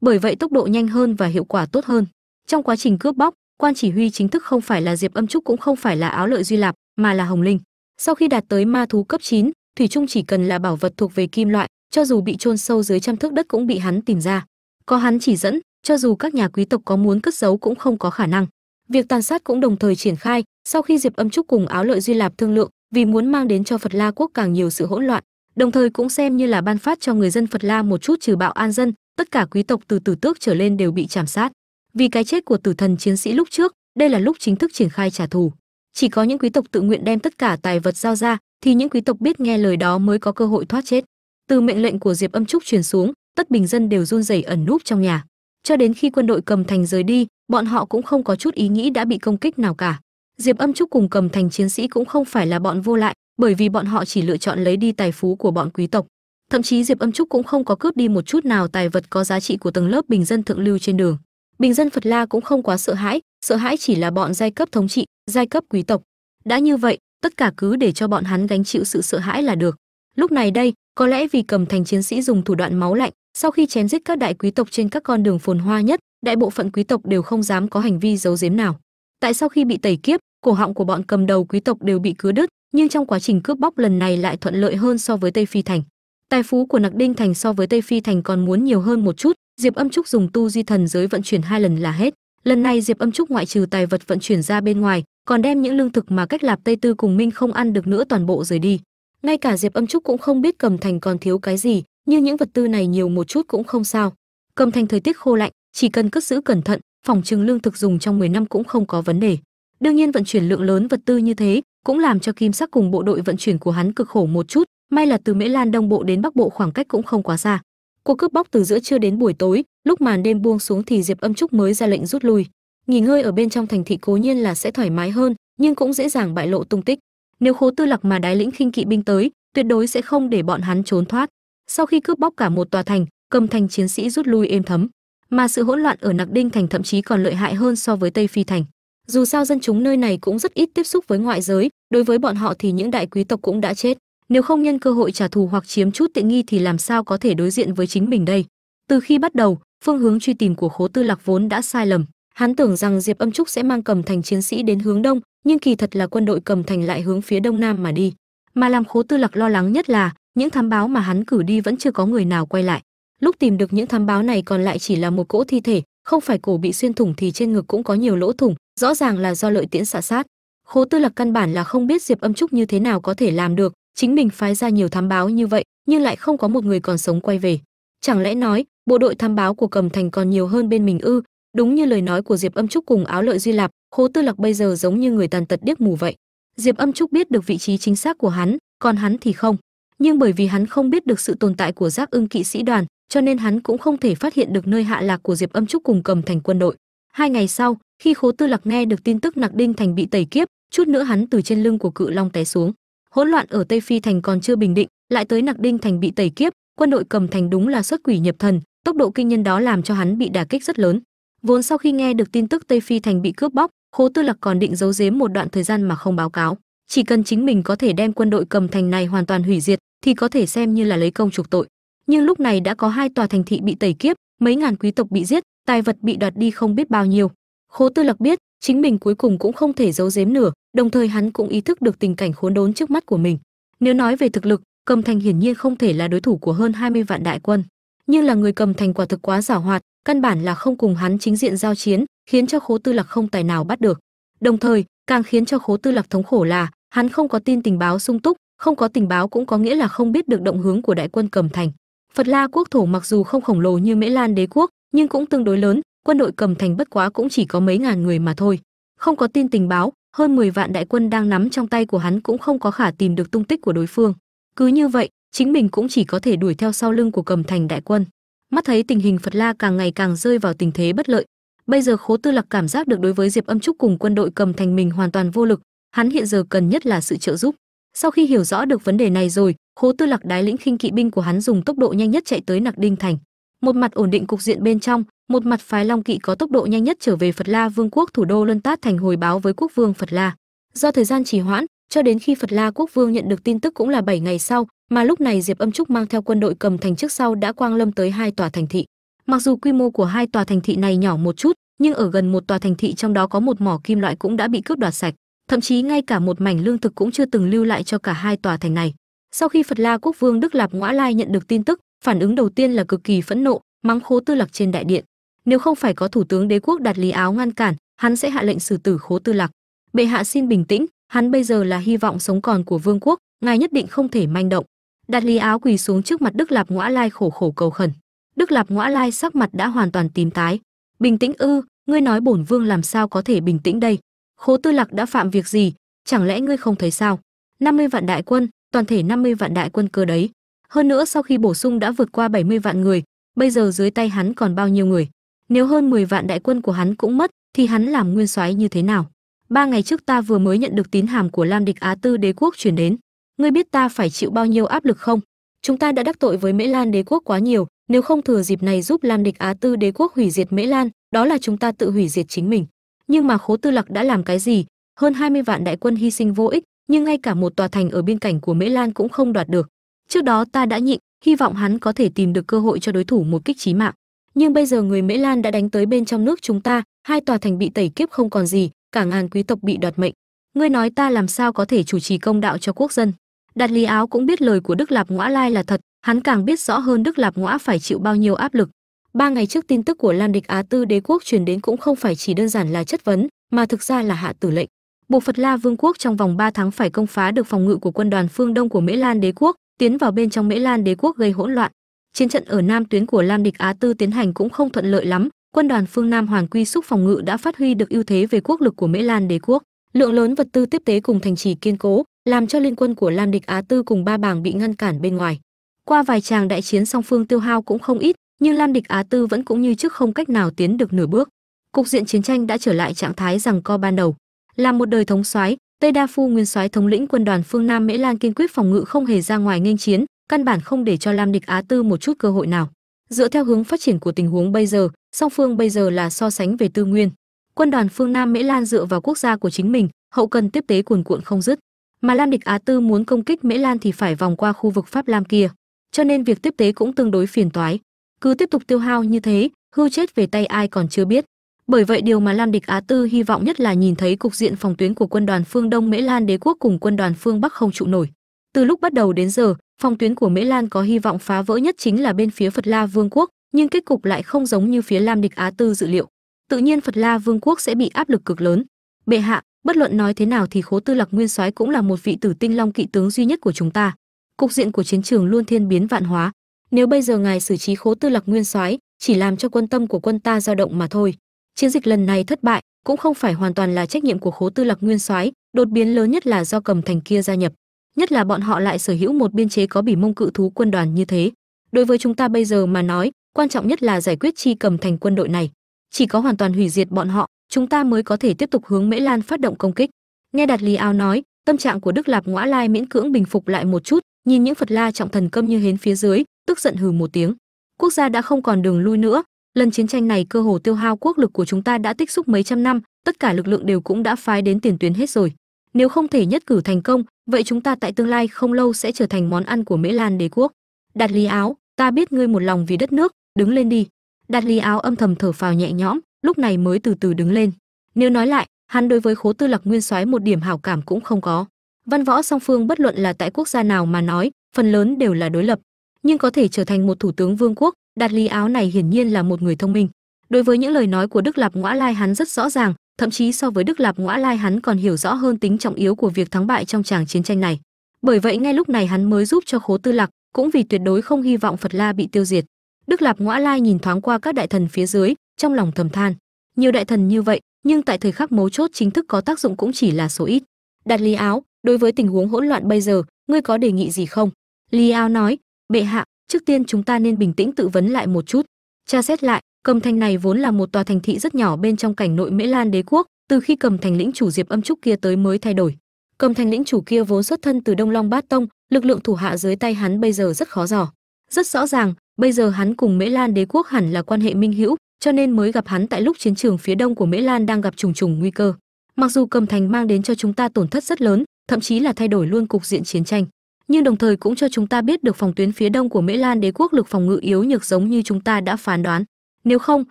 [SPEAKER 1] bởi vậy tốc độ nhanh hơn và hiệu quả tốt hơn. Trong quá trình cướp bóc quan chỉ huy chính thức không phải là diệp âm trúc cũng không phải là áo lợi duy lạp mà là hồng linh. Sau khi đạt tới ma thú cấp 9, thủy trung chỉ cần là bảo vật thuộc về kim loại cho dù bị chôn sâu dưới trăm thước đất cũng bị hắn tìm ra. Có hắn chỉ dẫn cho dù các nhà quý tộc có muốn cất giấu cũng không có khả năng việc tàn sát cũng đồng thời triển khai, sau khi diệp âm trúc cùng áo lợi duy lạp thương lượng, vì muốn mang đến cho phật la quốc càng nhiều sự hỗn loạn, đồng thời cũng xem như là ban phát cho người dân phật la một chút trừ bạo an dân, tất cả quý tộc từ tử tước trở lên đều bị chảm sát. Vì cái chết của tử thần chiến sĩ lúc trước, đây là lúc chính thức triển khai trả thù. Chỉ có những quý tộc tự nguyện đem tất cả tài vật giao ra, thì những quý tộc biết nghe lời đó mới có cơ hội thoát chết. Từ mệnh lệnh của diệp âm trúc truyền xuống, tất bình dân đều run rẩy ẩn núp trong nhà. Cho đến khi quân đội cầm thành rời đi bọn họ cũng không có chút ý nghĩ đã bị công kích nào cả. Diệp âm trúc cùng cầm thành chiến sĩ cũng không phải là bọn vô lại, bởi vì bọn họ chỉ lựa chọn lấy đi tài phú của bọn quý tộc. Thậm chí diệp âm trúc cũng không có cướp đi một chút nào tài vật có giá trị của tầng lớp bình dân thượng lưu trên đường. Bình dân phật la cũng không quá sợ hãi sợ hãi chỉ là bọn giai cấp thống trị, giai cấp quý tộc. Đã như vậy, tất cả cứ để cho bọn hắn gánh chịu sự sợ hãi là được. Lúc này đây, có lẽ vì cầm thành chiến sĩ dùng thủ đoạn máu lạnh, sau khi chém giết các đại quý tộc trên các con đường phồn hoa nhất đại bộ phận quý tộc đều không dám có hành vi giấu giếm nào. Tại sau khi bị tẩy kiếp, cổ họng của bọn cầm đầu quý tộc đều bị cứa đứt, nhưng trong quá trình cướp bóc lần này lại thuận lợi hơn so với tây phi thành? Tài phú của nặc đinh thành so với tây phi thành còn muốn nhiều hơn một chút, diệp âm trúc dùng tu di thần giới vận chuyển hai lần là hết. Lần này diệp âm trúc ngoại trừ tài vật vận chuyển ra bên ngoài, còn đem những lương thực mà cách lạp tây tư cùng minh không ăn được nữa toàn bộ rời đi. Ngay cả diệp âm trúc cũng không biết cầm thành còn thiếu cái gì, nhưng những vật tư này nhiều một chút cũng không sao. Cầm thành thời tiết khô lạnh chỉ cần cất giữ cẩn thận, phòng trừng lương thực dùng trong 10 năm cũng không có vấn đề. Đương nhiên vận chuyển lượng lớn vật tư như thế cũng làm cho kim sắc cùng bộ đội vận chuyển của hắn cực khổ một chút, may là từ mễ lan đông bộ đến bắc bộ khoảng cách cũng không quá xa. Cuộc cướp bóc từ giữa trưa đến buổi tối, lúc màn đêm buông xuống thì diệp âm trúc mới ra lệnh rút lui. Nghỉ ngơi ở bên trong thành thị cố nhiên là sẽ thoải mái hơn, nhưng cũng dễ dàng bại lộ tung tích. Nếu khố tư lạc mà đái lĩnh khinh kỵ binh tới, tuyệt đối sẽ không để bọn hắn trốn thoát. Sau khi cướp bóc cả một tòa thành, cầm thành chiến sĩ rút lui êm thấm mà sự hỗn loạn ở nặc đinh thành thậm chí còn lợi hại hơn so với tây phi thành. Dù sao dân chúng nơi này cũng rất ít tiếp xúc với ngoại giới, đối với bọn họ thì những đại quý tộc cũng đã chết. Nếu không nhân cơ hội trả thù hoặc chiếm chút tiện nghi thì làm sao có thể đối diện với chính mình đây? Từ khi bắt đầu, phương hướng truy tìm của khố tư lạc vốn đã sai lầm. Hắn tưởng rằng diệp âm trúc sẽ mang cầm thành chiến sĩ đến hướng đông, nhưng kỳ thật là quân đội cầm thành lại hướng phía đông nam mà đi. Mà làm khố tư lạc lo lắng nhất là, những thám báo mà hắn cử đi vẫn chưa có người nào quay lại lúc tìm được những thám báo này còn lại chỉ là một cỗ thi thể, không phải cổ bị xuyên thủng thì trên ngực cũng có nhiều lỗ thủng, rõ ràng là do lợi tiễn xạ sát khố tư lạc căn bản là không biết diệp âm trúc như thế nào có thể làm được, chính mình phái ra nhiều thám báo như vậy, nhưng lại không có một người còn sống quay về. Chẳng lẽ nói, bộ đội thám báo của cầm thành còn nhiều hơn bên mình ư? Đúng như lời nói của diệp âm trúc cùng áo lợi duy lạp, khố tư lạc bây giờ giống như người tàn tật điếc mù vậy. Diệp âm trúc biết được vị trí chính xác của hắn, còn hắn thì không. Nhưng bởi vì hắn không biết được sự tồn tại của giác ưng kỵ sĩ đoàn cho nên hắn cũng không thể phát hiện được nơi hạ lạc của diệp âm trúc cùng cầm thành quân đội. Hai ngày sau, khi khố tư lạc nghe được tin tức nặc đinh thành bị tẩy kiếp, chút nữa hắn từ trên lưng của cự long té xuống. Hỗn loạn ở tây phi thành còn chưa bình định, lại tới nặc đinh thành bị tẩy kiếp, quân đội cầm thành đúng là xuất quỷ nhập thần, tốc độ kinh nhân đó làm cho hắn bị đả kích rất lớn. Vốn sau khi nghe được tin tức tây phi thành bị cướp bóc, khố tư lạc còn định giấu giếm một đoạn thời gian mà không báo cáo. Chỉ cần chính mình có thể đem quân đội cầm thành này hoàn toàn hủy diệt, thì có thể xem như là lấy công trục tội nhưng lúc này đã có hai tòa thành thị bị tẩy kiếp, mấy ngàn quý tộc bị giết, tài vật bị đoạt đi không biết bao nhiêu. Khố tư lạc biết, chính mình cuối cùng cũng không thể giấu giếm nửa, đồng thời hắn cũng ý thức được tình cảnh khốn đốn trước mắt của mình. Nếu nói về thực lực, cầm thành hiển nhiên không thể là đối thủ của hơn 20 vạn đại quân. Nhưng là người cầm thành quả thực quá giảo hoạt, căn bản là không cùng hắn chính diện giao chiến, khiến cho khố tư lạc không tài nào bắt được. Đồng thời, càng khiến cho khố tư lạc thống khổ là, hắn không có tin tình báo sung túc, không có tình báo cũng có nghĩa là không biết được động hướng của đại quân cầm thành phật la quốc thổ mặc dù không khổng lồ như mễ lan đế quốc, nhưng cũng tương đối lớn, quân đội cầm thành bất quá cũng chỉ có mấy ngàn người mà thôi. Không có tin tình báo, hơn 10 vạn đại quân đang nắm trong tay của hắn cũng không có khả tìm được tung tích của đối phương. Cứ như vậy, chính mình cũng chỉ có thể đuổi theo sau lưng của cầm thành đại quân. Mắt thấy tình hình phật la càng ngày càng rơi vào tình thế bất lợi, bây giờ khố tư lạc cảm giác được đối với diệp âm trúc cùng quân đội cầm thành mình hoàn toàn vô lực, hắn hiện giờ cần nhất là sự trợ giúp. Sau khi hiểu rõ được vấn đề này rồi khố tư lạc đái lĩnh khinh kỵ binh của hắn dùng tốc độ nhanh nhất chạy tới nặc đinh thành. Một mặt ổn định cục diện bên trong, một mặt phái long kỵ có tốc độ nhanh nhất trở về phật la vương quốc thủ đô luân tát thành hồi báo với quốc vương phật la. Do thời gian trì hoãn, cho đến khi phật la quốc vương nhận được tin tức cũng là 7 ngày sau, mà lúc này diệp âm trúc mang theo quân đội cầm thành trước sau đã quang lâm tới hai tòa thành thị. Mặc dù quy mô của hai tòa thành thị này nhỏ một chút, nhưng ở gần một tòa thành thị trong đó có một mỏ kim loại cũng đã bị cướp đoạt sạch. Thậm chí ngay cả một mảnh lương thực cũng chưa từng lưu lại cho cả hai tòa thành này sau khi phật la quốc vương đức lạp ngõa lai nhận được tin tức, phản ứng đầu tiên là cực kỳ phẫn nộ, mắng khố tư lạc trên đại điện. Nếu không phải có thủ tướng đế quốc đạt lý áo ngăn cản, hắn sẽ hạ lệnh xử tử khố tư lạc bệ hạ xin bình tĩnh, hắn bây giờ là hy vọng sống còn của vương quốc, ngài nhất định không thể manh động. Đạt lý áo quỳ xuống trước mặt đức lạp ngõa lai khổ khổ cầu khẩn. Đức lạp ngõa lai sắc mặt đã hoàn toàn tím tái. Bình tĩnh ư, ngươi nói bổn vương làm sao có thể bình tĩnh đây? Khố tư lạc đã phạm việc gì? Chẳng lẽ ngươi không thấy sao? 50 vạn đại quân toàn thể 50 vạn đại quân cơ đấy. Hơn nữa sau khi bổ sung đã vượt qua 70 vạn người, bây giờ dưới tay hắn còn bao nhiêu người? Nếu hơn 10 vạn đại quân của hắn cũng mất, thì hắn làm nguyên soái như thế nào? Ba ngày trước ta vừa mới nhận được tín hàm của lam địch á tư đế quốc chuyển đến. Ngươi biết ta phải chịu bao nhiêu áp lực không? Chúng ta đã đắc tội với mễ lan đế quốc quá nhiều, nếu không thừa dịp này giúp lam địch á tư đế quốc hủy diệt mễ lan, đó là chúng ta tự hủy diệt chính mình. Nhưng mà khố tư lặc đã làm cái gì? Hơn 20 vạn đại quân hy sinh vô ích nhưng ngay cả một tòa thành ở biên cảnh của mễ lan cũng không đoạt được. Trước đó ta đã nhịn, hy vọng hắn có thể tìm được cơ hội cho đối thủ một kích chí mạng. Nhưng bây giờ người mễ lan đã đánh tới bên trong nước chúng ta, hai tòa thành bị tẩy kiếp không còn gì, cả ngàn quý tộc bị đoạt mệnh. Ngươi nói ta làm sao có thể chủ trì công đạo cho quốc dân? Đạt lý áo cũng biết lời của đức lạp ngõa lai là thật, hắn càng biết rõ hơn đức lạp ngõa phải chịu bao nhiêu áp lực. Ba ngày trước tin tức của lan địch á tư đế quốc truyền đến cũng không phải chỉ đơn giản là chất vấn, mà thực ra là hạ tử lệnh buộc phật la vương quốc trong vòng 3 tháng phải công phá được phòng ngự của quân đoàn phương đông của mễ lan đế quốc, tiến vào bên trong mễ lan đế quốc gây hỗn loạn. Chiến trận ở nam tuyến của lam địch á tư tiến hành cũng không thuận lợi lắm, quân đoàn phương nam hoàn quy xúc phòng ngự đã phát huy được ưu thế về quốc lực của mễ lan đế quốc. Lượng lớn vật tư tiếp tế cùng thành trì kiên cố, làm cho liên quân của lam địch á tư cùng ba bảng bị ngăn cản bên ngoài. Qua vài tràng đại chiến song phương tiêu hao cũng không ít, nhưng lam địch á tư vẫn cũng như trước không cách nào tiến được nửa bước. Cục diện chiến tranh đã trở lại trạng thái rằng co ban đầu là một đời thống soái, tây đa phu nguyên soái thống lĩnh quân đoàn phương nam mễ lan kiên quyết phòng ngự không hề ra ngoài nghênh chiến, căn bản không để cho lam địch á tư một chút cơ hội nào. Dựa theo hướng phát triển của tình huống bây giờ, song phương bây giờ là so sánh về tư nguyên. Quân đoàn phương nam mễ lan dựa vào quốc gia của chính mình, hậu cần tiếp tế cuồn cuộn không dứt. Mà lam địch á tư muốn công kích mễ lan thì phải vòng qua khu vực pháp lam kia. Cho nên việc tiếp tế cũng tương đối phiền toái. Cứ tiếp tục tiêu hao như thế, hư chết về tay ai còn chưa biết bởi vậy điều mà lam địch á tư hy vọng nhất là nhìn thấy cục diện phòng tuyến của quân đoàn phương đông mễ lan đế quốc cùng quân đoàn phương bắc không trụ nổi. Từ lúc bắt đầu đến giờ, phòng tuyến của mễ lan có hy vọng phá vỡ nhất chính là bên phía phật la vương quốc, nhưng kết cục lại không giống như phía lam địch á tư dự liệu. Tự nhiên phật la vương quốc sẽ bị áp lực cực lớn. Bệ hạ, bất luận nói thế nào thì khố tư lạc nguyên soái cũng là một vị tử tinh long kỵ tướng duy nhất của chúng ta. Cục diện của chiến trường luôn thiên biến vạn hóa. Nếu bây giờ ngài xử trí khố tư lạc nguyên soái, chỉ làm cho quân tâm của quân ta dao động mà thôi chiến dịch lần này thất bại cũng không phải hoàn toàn là trách nhiệm của khố tư lạc nguyên soái, đột biến lớn nhất là do cầm thành kia gia nhập. Nhất là bọn họ lại sở hữu một biên chế có bỉ mông cự thú quân đoàn như thế. Đối với chúng ta bây giờ mà nói, quan trọng nhất là giải quyết chi cầm thành quân đội này. Chỉ có hoàn toàn hủy diệt bọn họ, chúng ta mới có thể tiếp tục hướng mễ lan phát động công kích. Nghe đạt lý ao nói, tâm trạng của đức lạp ngõa lai miễn cưỡng bình phục lại một chút, nhìn những phật la trọng thần câm như hến phía dưới, tức giận hừ một tiếng. Quốc gia đã không còn đường lui nữa lần chiến tranh này cơ hồ tiêu hao quốc lực của chúng ta đã tích xúc mấy trăm năm, tất cả lực lượng đều cũng đã phái đến tiền tuyến hết rồi. Nếu không thể nhất cử thành công, vậy chúng ta tại tương lai không lâu sẽ trở thành món ăn của mễ lan đế quốc. Đạt lý áo, ta biết ngươi một lòng vì đất nước, đứng lên đi. Đạt lý áo âm thầm thở phào nhẹ nhõm, lúc này mới từ từ đứng lên. Nếu nói lại, hắn đối với khố tư lạc nguyên soái một điểm hảo cảm cũng không có. Văn võ song phương bất luận là tại quốc gia nào mà nói, phần lớn đều là đối lập. Nhưng có thể trở thành một thủ tướng vương quốc đạt lý áo này hiển nhiên là một người thông minh. Đối với những lời nói của đức lạp ngõa lai hắn rất rõ ràng, thậm chí so với đức lạp ngõa lai hắn còn hiểu rõ hơn tính trọng yếu của việc thắng bại trong tràng chiến tranh này. Bởi vậy ngay lúc này hắn mới giúp cho khố tư lạc cũng vì tuyệt đối không hy vọng phật la bị tiêu diệt. Đức lạp ngõa lai nhìn thoáng qua các đại thần phía dưới, trong lòng thầm than. Nhiều đại thần như vậy, nhưng tại thời khắc mấu chốt chính thức có tác dụng cũng chỉ là số ít. Đạt lý áo, đối với tình huống hỗn loạn bây giờ, ngươi có đề nghị gì không? Lý áo nói, bệ hạ trước tiên chúng ta nên bình tĩnh tự vấn lại một chút. Tra xét lại, cầm thành này vốn là một tòa thành thị rất nhỏ bên trong cảnh nội mễ lan đế quốc, từ khi cầm thành lĩnh chủ diệp âm trúc kia tới mới thay đổi. Cầm thành lĩnh chủ kia vốn xuất thân từ đông long bát tông, lực lượng thủ hạ dưới tay hắn bây giờ rất khó dò. Rất rõ ràng, bây giờ hắn cùng mễ lan đế quốc hẳn là quan hệ minh hữu, cho nên mới gặp hắn tại lúc chiến trường phía đông của mễ lan đang gặp trùng trùng nguy cơ. Mặc dù cầm thành mang đến cho chúng ta tổn thất rất lớn, thậm chí là thay đổi luôn cục diện chiến tranh nhưng đồng thời cũng cho chúng ta biết được phòng tuyến phía đông của mễ lan đế quốc lực phòng ngự yếu nhược giống như chúng ta đã phán đoán. Nếu không,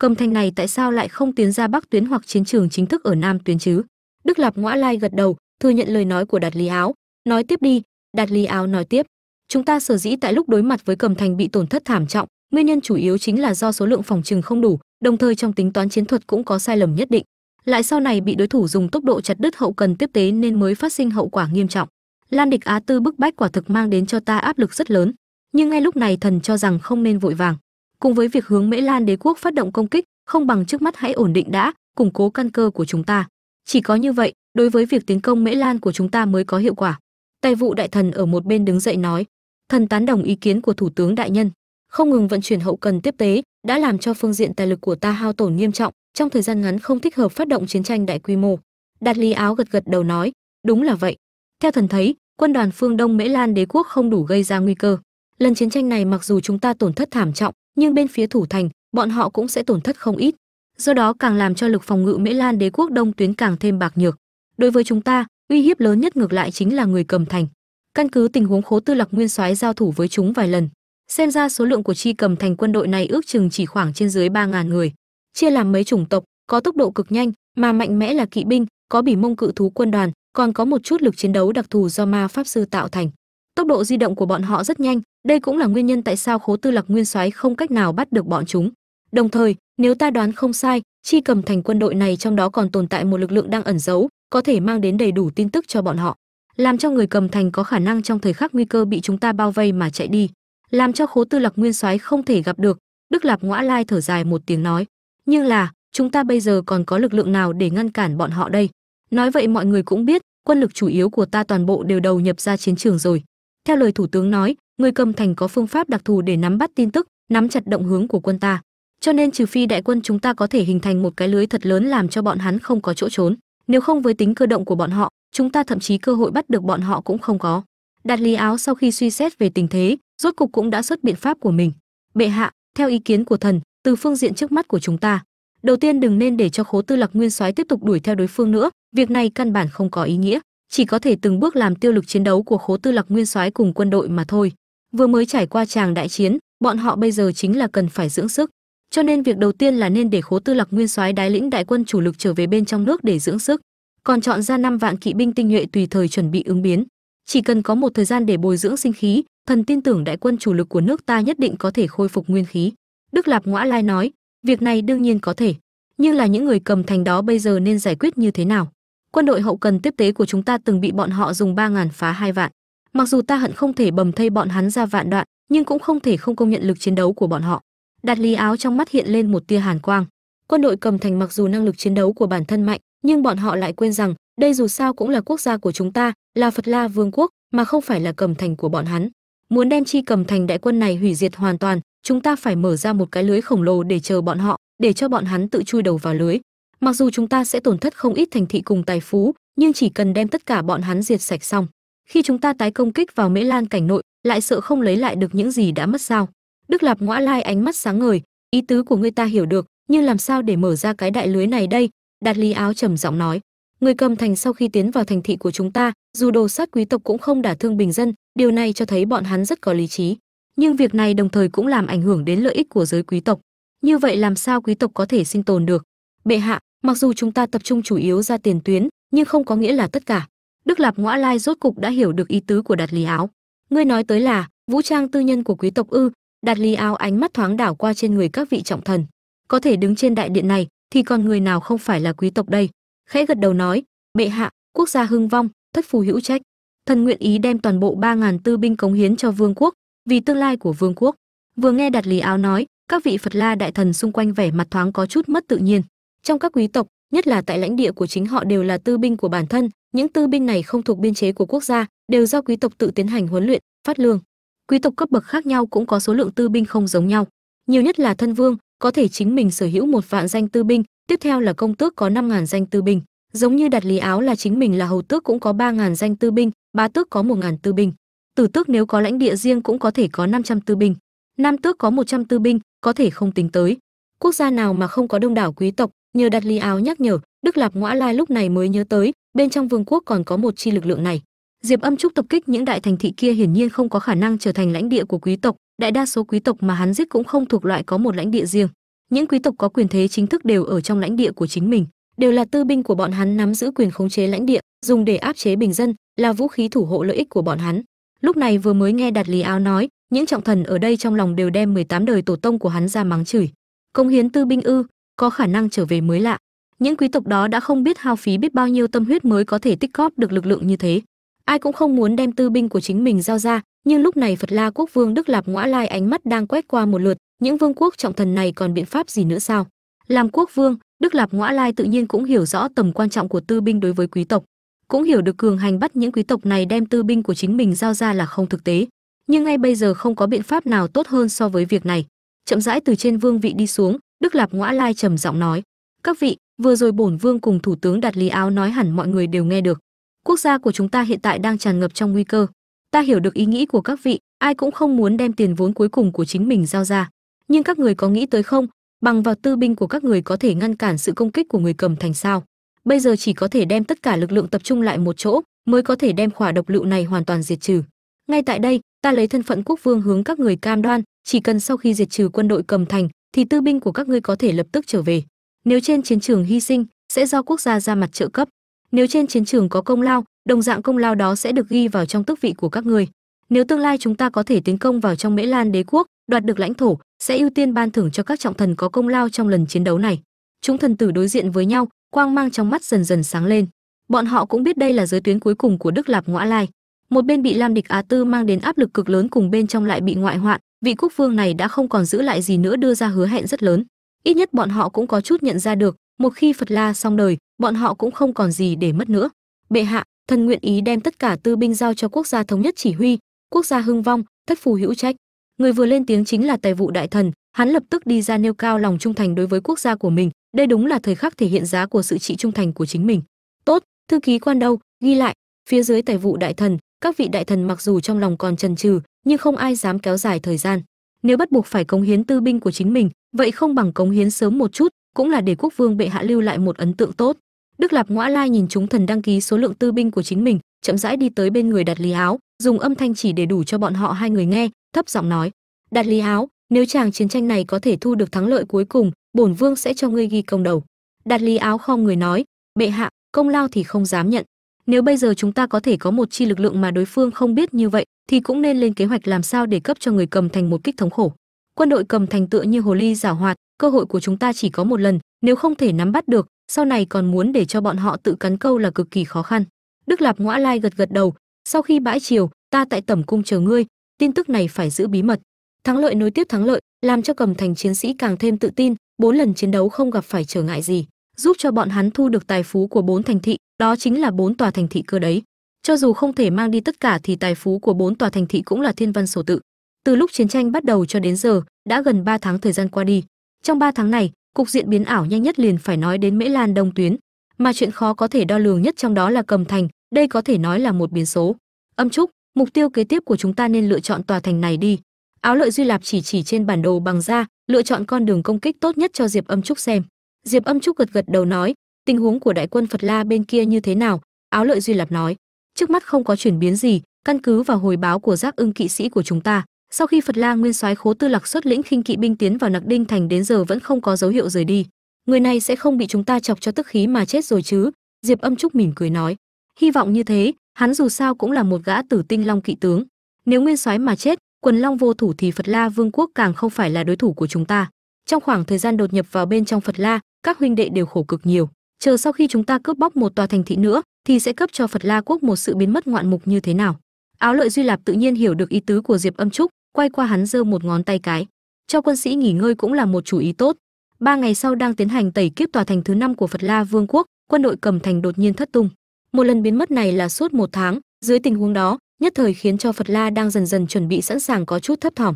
[SPEAKER 1] cầm thành này tại sao lại không tiến ra bắc tuyến hoặc chiến trường chính thức ở nam tuyến chứ? Đức lạp Ngoã lai gật đầu, thừa nhận lời nói của đạt lý áo. Nói tiếp đi, đạt lý áo nói tiếp. Chúng ta sở dĩ tại lúc đối mặt với cầm thành bị tổn thất thảm trọng, nguyên nhân chủ yếu chính là do số lượng phòng trừng không đủ, đồng thời trong tính toán chiến thuật cũng có sai lầm nhất định. Lại sau này bị đối thủ dùng tốc độ chặt đứt hậu cần tiếp tế nên mới phát sinh hậu quả nghiêm trọng lan địch á tư bức bách quả thực mang đến cho ta áp lực rất lớn, nhưng ngay lúc này thần cho rằng không nên vội vàng. Cùng với việc hướng mễ lan đế quốc phát động công kích, không bằng trước mắt hãy ổn định đã, củng cố căn cơ của chúng ta. Chỉ có như vậy, đối với việc tiến công mễ lan của chúng ta mới có hiệu quả. Tài vụ đại thần ở một bên đứng dậy nói, thần tán đồng ý kiến của thủ tướng đại nhân. Không ngừng vận chuyển hậu cần tiếp tế, đã làm cho phương diện tài lực của ta hao tổn nghiêm trọng, trong thời gian ngắn không thích hợp phát động chiến tranh đại quy mô. Đạt lý áo gật gật đầu nói, đúng là vậy. Theo thần thấy quân đoàn phương đông mễ lan đế quốc không đủ gây ra nguy cơ. Lần chiến tranh này mặc dù chúng ta tổn thất thảm trọng, nhưng bên phía thủ thành, bọn họ cũng sẽ tổn thất không ít. Do đó càng làm cho lực phòng ngự mễ lan đế quốc đông tuyến càng thêm bạc nhược. Đối với chúng ta, uy hiếp lớn nhất ngược lại chính là người cầm thành. Căn cứ tình huống khố tư lạc nguyên soái giao thủ với chúng vài lần, xem ra số lượng của chi cầm thành quân đội này ước chừng chỉ khoảng trên dưới ba ngàn người. Chia làm mấy chủng tộc, có tốc độ cực nhanh, mà mạnh mẽ là kỵ binh, có bỉ mông cự thú quân đoàn còn có một chút lực chiến đấu đặc thù do ma pháp sư tạo thành. Tốc độ di động của bọn họ rất nhanh, đây cũng là nguyên nhân tại sao khố tư lạc nguyên soái không cách nào bắt được bọn chúng. Đồng thời, nếu ta đoán không sai, chi cầm thành quân đội này trong đó còn tồn tại một lực lượng đang ẩn giấu, có thể mang đến đầy đủ tin tức cho bọn họ. Làm cho người cầm thành có khả năng trong thời khắc nguy cơ bị chúng ta bao vây mà chạy đi. Làm cho khố tư lạc nguyên soái không thể gặp được, đức lạp ngõa lai thở dài một tiếng nói. Nhưng là, chúng ta bây giờ còn có lực lượng nào để ngăn cản bọn họ đây? Nói vậy mọi người cũng biết, quân lực chủ yếu của ta toàn bộ đều đầu nhập ra chiến trường rồi. Theo lời thủ tướng nói, người cầm thành có phương pháp đặc thù để nắm bắt tin tức, nắm chặt động hướng của quân ta. Cho nên trừ phi đại quân chúng ta có thể hình thành một cái lưới thật lớn làm cho bọn hắn không có chỗ trốn, nếu không với tính cơ động của bọn họ, chúng ta thậm chí cơ hội bắt được bọn họ cũng không có. Đạt lý áo sau khi suy xét về tình thế, rốt cục cũng đã xuất biện pháp của mình. Bệ hạ, theo ý kiến của thần, từ phương diện trước mắt của chúng ta, đầu tiên đừng nên để cho khố tư lạc nguyên soái tiếp tục đuổi theo đối phương nữa việc này căn bản không có ý nghĩa, chỉ có thể từng bước làm tiêu lực chiến đấu của khố tư lạc nguyên soái cùng quân đội mà thôi. Vừa mới trải qua tràng đại chiến, bọn họ bây giờ chính là cần phải dưỡng sức. Cho nên việc đầu tiên là nên để khố tư lạc nguyên soái đái lĩnh đại quân chủ lực trở về bên trong nước để dưỡng sức. Còn chọn ra năm vạn kỵ binh tinh nhuệ tùy thời chuẩn bị ứng biến. Chỉ cần có một thời gian để bồi dưỡng sinh khí, thần tin tưởng đại quân chủ lực của nước ta nhất định có thể khôi phục nguyên khí. Đức lạp ngõa lai nói, việc này đương nhiên có thể, nhưng là những người cầm thành đó bây giờ nên giải quyết như thế nào? Quân đội hậu cần tiếp tế của chúng ta từng bị bọn họ dùng ba ngàn phá hai vạn. Mặc dù ta hận không thể bầm thây bọn hắn ra vạn đoạn, nhưng cũng không thể không công nhận lực chiến đấu của bọn họ. Đặt lý áo trong mắt hiện lên một tia hàn quang. Quân đội cầm thành mặc dù năng lực chiến đấu của bản thân mạnh, nhưng bọn họ lại quên rằng, đây dù sao cũng là quốc gia của chúng ta, là phật la vương quốc, mà không phải là cầm thành của bọn hắn. Muốn đem chi cầm thành đại quân này hủy diệt hoàn toàn, chúng ta phải mở ra một cái lưới khổng lồ để chờ bọn họ, để cho bọn hắn tự chui đầu vào lưới mặc dù chúng ta sẽ tổn thất không ít thành thị cùng tài phú, nhưng chỉ cần đem tất cả bọn hắn diệt sạch xong. Khi chúng ta tái công kích vào mễ lan cảnh nội, lại sợ không lấy lại được những gì đã mất sao. Đức lạp ngõa lai ánh mắt sáng ngời, ý tứ của ngươi ta hiểu được, nhưng làm sao để mở ra cái đại lưới này đây? Đạt lý áo trầm giọng nói. Người cầm thành sau khi tiến vào thành thị của chúng ta, dù đồ sát quý tộc cũng không đả thương bình dân, điều này cho thấy bọn hắn rất có lý trí. Nhưng việc này đồng thời cũng làm ảnh hưởng đến lợi ích của giới quý tộc. Như vậy làm sao quý tộc có thể sinh tồn được? Bệ hạ, mặc dù chúng ta tập trung chủ yếu ra tiền tuyến, nhưng không có nghĩa là tất cả. Đức lạp ngõa lai rốt cục đã hiểu được ý tứ của đạt lý áo. Ngươi nói tới là, vũ trang tư nhân của quý tộc ư, đạt lý áo ánh mắt thoáng đảo qua trên người các vị trọng thần. Có thể đứng trên đại điện này, thì còn người nào không phải là quý tộc đây? Khẽ gật đầu nói, bệ hạ, quốc gia hưng vong, thất phù hữu trách. Thần nguyện ý đem toàn bộ ba ngàn tư binh cống hiến cho vương quốc, vì tương lai của vương quốc. Vừa nghe đạt lý áo nói, các vị phật la đại thần xung quanh vẻ mặt thoáng có chút mất tự nhiên trong các quý tộc, nhất là tại lãnh địa của chính họ đều là tư binh của bản thân, những tư binh này không thuộc biên chế của quốc gia, đều do quý tộc tự tiến hành huấn luyện, phát lương. Quý tộc cấp bậc khác nhau cũng có số lượng tư binh không giống nhau. Nhiều nhất là thân vương, có thể chính mình sở hữu một vạn danh tư binh, tiếp theo là công tước có năm ngàn danh tư binh. Giống như đặt lý áo là chính mình là hầu tước cũng có ba ngàn danh tư binh bá tước có một ngàn tư binh. Tử tước nếu có lãnh địa riêng cũng có thể có 500 tư binh. Nam tước có 100 tư binh, có thể không tính tới. Quốc gia nào mà không có đông đảo quý tộc nhờ đặt lý áo nhắc nhở, đức lạp ngõa lai lúc này mới nhớ tới, bên trong vương quốc còn có một chi lực lượng này. Diệp âm trúc tập kích những đại thành thị kia hiển nhiên không có khả năng trở thành lãnh địa của quý tộc, đại đa số quý tộc mà hắn giết cũng không thuộc loại có một lãnh địa riêng. Những quý tộc có quyền thế chính thức đều ở trong lãnh địa của chính mình, đều là tư binh của bọn hắn nắm giữ quyền khống chế lãnh địa, dùng để áp chế bình dân, là vũ khí thủ hộ lợi ích của bọn hắn. Lúc này vừa mới nghe đặt lý áo nói, những trọng thần ở đây trong lòng đều đem 18 đời tổ tông của hắn ra mắng chửi. Công hiến tư binh ư có khả năng trở về mới lạ. Những quý tộc đó đã không biết hao phí biết bao nhiêu tâm huyết mới có thể tích góp được lực lượng như thế. Ai cũng không muốn đem tư binh của chính mình giao ra, nhưng lúc này phật la quốc vương đức lạp ngõa lai ánh mắt đang quét qua một lượt, những vương quốc trọng thần này còn biện pháp gì nữa sao? Làm quốc vương, đức lạp ngõa lai tự nhiên cũng hiểu rõ tầm quan trọng của tư binh đối với quý tộc. Cũng hiểu được cường hành bắt những quý tộc này đem tư binh của chính mình giao ra là không thực tế. Nhưng ngay bây giờ không có biện pháp nào tốt hơn so với việc này. Chậm rãi từ trên vương vị đi xuống đức lạp ngõa lai trầm giọng nói, các vị, vừa rồi bổn vương cùng thủ tướng đạt lý áo nói hẳn mọi người đều nghe được. Quốc gia của chúng ta hiện tại đang tràn ngập trong nguy cơ. Ta hiểu được ý nghĩ của các vị, ai cũng không muốn đem tiền vốn cuối cùng của chính mình giao ra. Nhưng các người có nghĩ tới không? Bằng vào tư binh của các người có thể ngăn cản sự công kích của người cầm thành sao? Bây giờ chỉ có thể đem tất cả lực lượng tập trung lại một chỗ, mới có thể đem khỏa độc lựu này hoàn toàn diệt trừ. Ngay tại đây, ta lấy thân phận quốc vương hướng các người cam đoan, chỉ cần sau khi diệt trừ quân đội cầm thành thì tư binh của các ngươi có thể lập tức trở về. Nếu trên chiến trường hy sinh, sẽ do quốc gia ra mặt trợ cấp. Nếu trên chiến trường có công lao, đồng dạng công lao đó sẽ được ghi vào trong tước vị của các ngươi. Nếu tương lai chúng ta có thể tiến công vào trong mễ lan đế quốc, đoạt được lãnh thổ, sẽ ưu tiên ban thưởng cho các trọng thần có công lao trong lần chiến đấu này. Chúng thần tử đối diện với nhau, quang mang trong mắt dần dần sáng lên. Bọn họ cũng biết đây là giới tuyến cuối cùng của đức lạp ngoã lai. Một bên bị lam địch á tư mang đến áp lực cực lớn cùng bên trong lại bị ngoại hoạn vị quốc vương này đã không còn giữ lại gì nữa đưa ra hứa hẹn rất lớn. Ít nhất bọn họ cũng có chút nhận ra được, một khi phật la xong đời, bọn họ cũng không còn gì để mất nữa. Bệ hạ, thần nguyện ý đem tất cả tư binh giao cho quốc gia thống nhất chỉ huy, quốc gia hưng vong, thất phù hữu trách. Người vừa lên tiếng chính là tài vụ đại thần, hắn lập tức đi ra nêu cao lòng trung thành đối với quốc gia của mình. Đây đúng là thời khắc thể hiện giá của sự trị trung thành của chính mình. Tốt, thư ký quan đâu, ghi lại. Phía dưới tài vụ đại thần các vị đại thần mặc dù trong lòng còn chần chừ, nhưng không ai dám kéo dài thời gian. Nếu bắt buộc phải cống hiến tư binh của chính mình, vậy không bằng cống hiến sớm một chút, cũng là để quốc vương bệ hạ lưu lại một ấn tượng tốt. Đức lạp ngoã lai nhìn chúng thần đăng ký số lượng tư binh của chính mình, chậm rãi đi tới bên người đặt lý áo dùng âm thanh chỉ để đủ cho bọn họ hai người nghe, thấp giọng nói đặt lý áo nếu chàng chiến tranh này có thể thu được thắng lợi cuối cùng, bổn vương sẽ cho ngươi ghi công đầu. Đặt lý áo không người nói, bệ hạ, công lao thì không dám nhận nếu bây giờ chúng ta có thể có một chi lực lượng mà đối phương không biết như vậy, thì cũng nên lên kế hoạch làm sao để cấp cho người cầm thành một kích thống khổ. Quân đội cầm thành tựa như hồ ly giảo hoạt, cơ hội của chúng ta chỉ có một lần, nếu không thể nắm bắt được, sau này còn muốn để cho bọn họ tự cắn câu là cực kỳ khó khăn. Đức lạp ngõa lai gật gật đầu, sau khi bãi chiều ta tại tẩm cung chờ ngươi, tin tức này phải giữ bí mật. Thắng lợi nối tiếp thắng lợi, làm cho cầm thành chiến sĩ càng thêm tự tin, bốn lần chiến đấu không gặp phải trở ngại gì, giúp cho bọn hắn thu được tài phú của bốn thành thị đó chính là bốn tòa thành thị cơ đấy. Cho dù không thể mang đi tất cả thì tài phú của bốn tòa thành thị cũng là thiên văn sổ tự. Từ lúc chiến tranh bắt đầu cho đến giờ, đã gần 3 tháng thời gian qua đi. Trong 3 tháng này, cục diện biến ảo nhanh nhất liền phải nói đến mễ lan đông tuyến. Mà chuyện khó có thể đo lường nhất trong đó là cầm thành, đây có thể nói là một biến số. Âm trúc, mục tiêu kế tiếp của chúng ta nên lựa chọn tòa thành này đi. Áo lợi duy lạp chỉ chỉ trên bản đồ bằng da, lựa chọn con đường công kích tốt nhất cho diệp âm trúc xem. Diệp âm trúc gật gật đầu nói tình huống của đại quân phật la bên kia như thế nào? Áo lợi duy lạp nói, trước mắt không có chuyển biến gì, căn cứ vào hồi báo của giác ưng kỵ sĩ của chúng ta. Sau khi phật la nguyên soái khố tư lạc xuất lĩnh khinh kỵ binh tiến vào nặc đinh thành đến giờ vẫn không có dấu hiệu rời đi. Người này sẽ không bị chúng ta chọc cho tức khí mà chết rồi chứ? Diệp âm trúc mỉm cười nói, hy vọng như thế, hắn dù sao cũng là một gã tử tinh long kỵ tướng. Nếu nguyên soái mà chết, quần long vô thủ thì phật la vương quốc càng không phải là đối thủ của chúng ta. Trong khoảng thời gian đột nhập vào bên trong phật la, các huynh đệ đều khổ cực nhiều chờ sau khi chúng ta cướp bóc một tòa thành thị nữa, thì sẽ cấp cho phật la quốc một sự biến mất ngoạn mục như thế nào? Áo lợi duy lạp tự nhiên hiểu được ý tứ của diệp âm trúc, quay qua hắn giơ một ngón tay cái. Cho quân sĩ nghỉ ngơi cũng là một chủ ý tốt. Ba ngày sau đang tiến hành tẩy kiếp tòa thành thứ năm của phật la vương quốc, quân đội cầm thành đột nhiên thất tung. Một lần biến mất này là suốt một tháng. Dưới tình huống đó, nhất thời khiến cho phật la đang dần dần chuẩn bị sẵn sàng có chút thấp thỏm.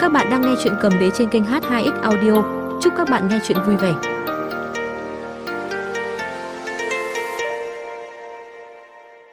[SPEAKER 1] Các bạn đang nghe chuyện cầm đế trên kênh h2x audio. Chúc các bạn nghe chuyện vui vẻ.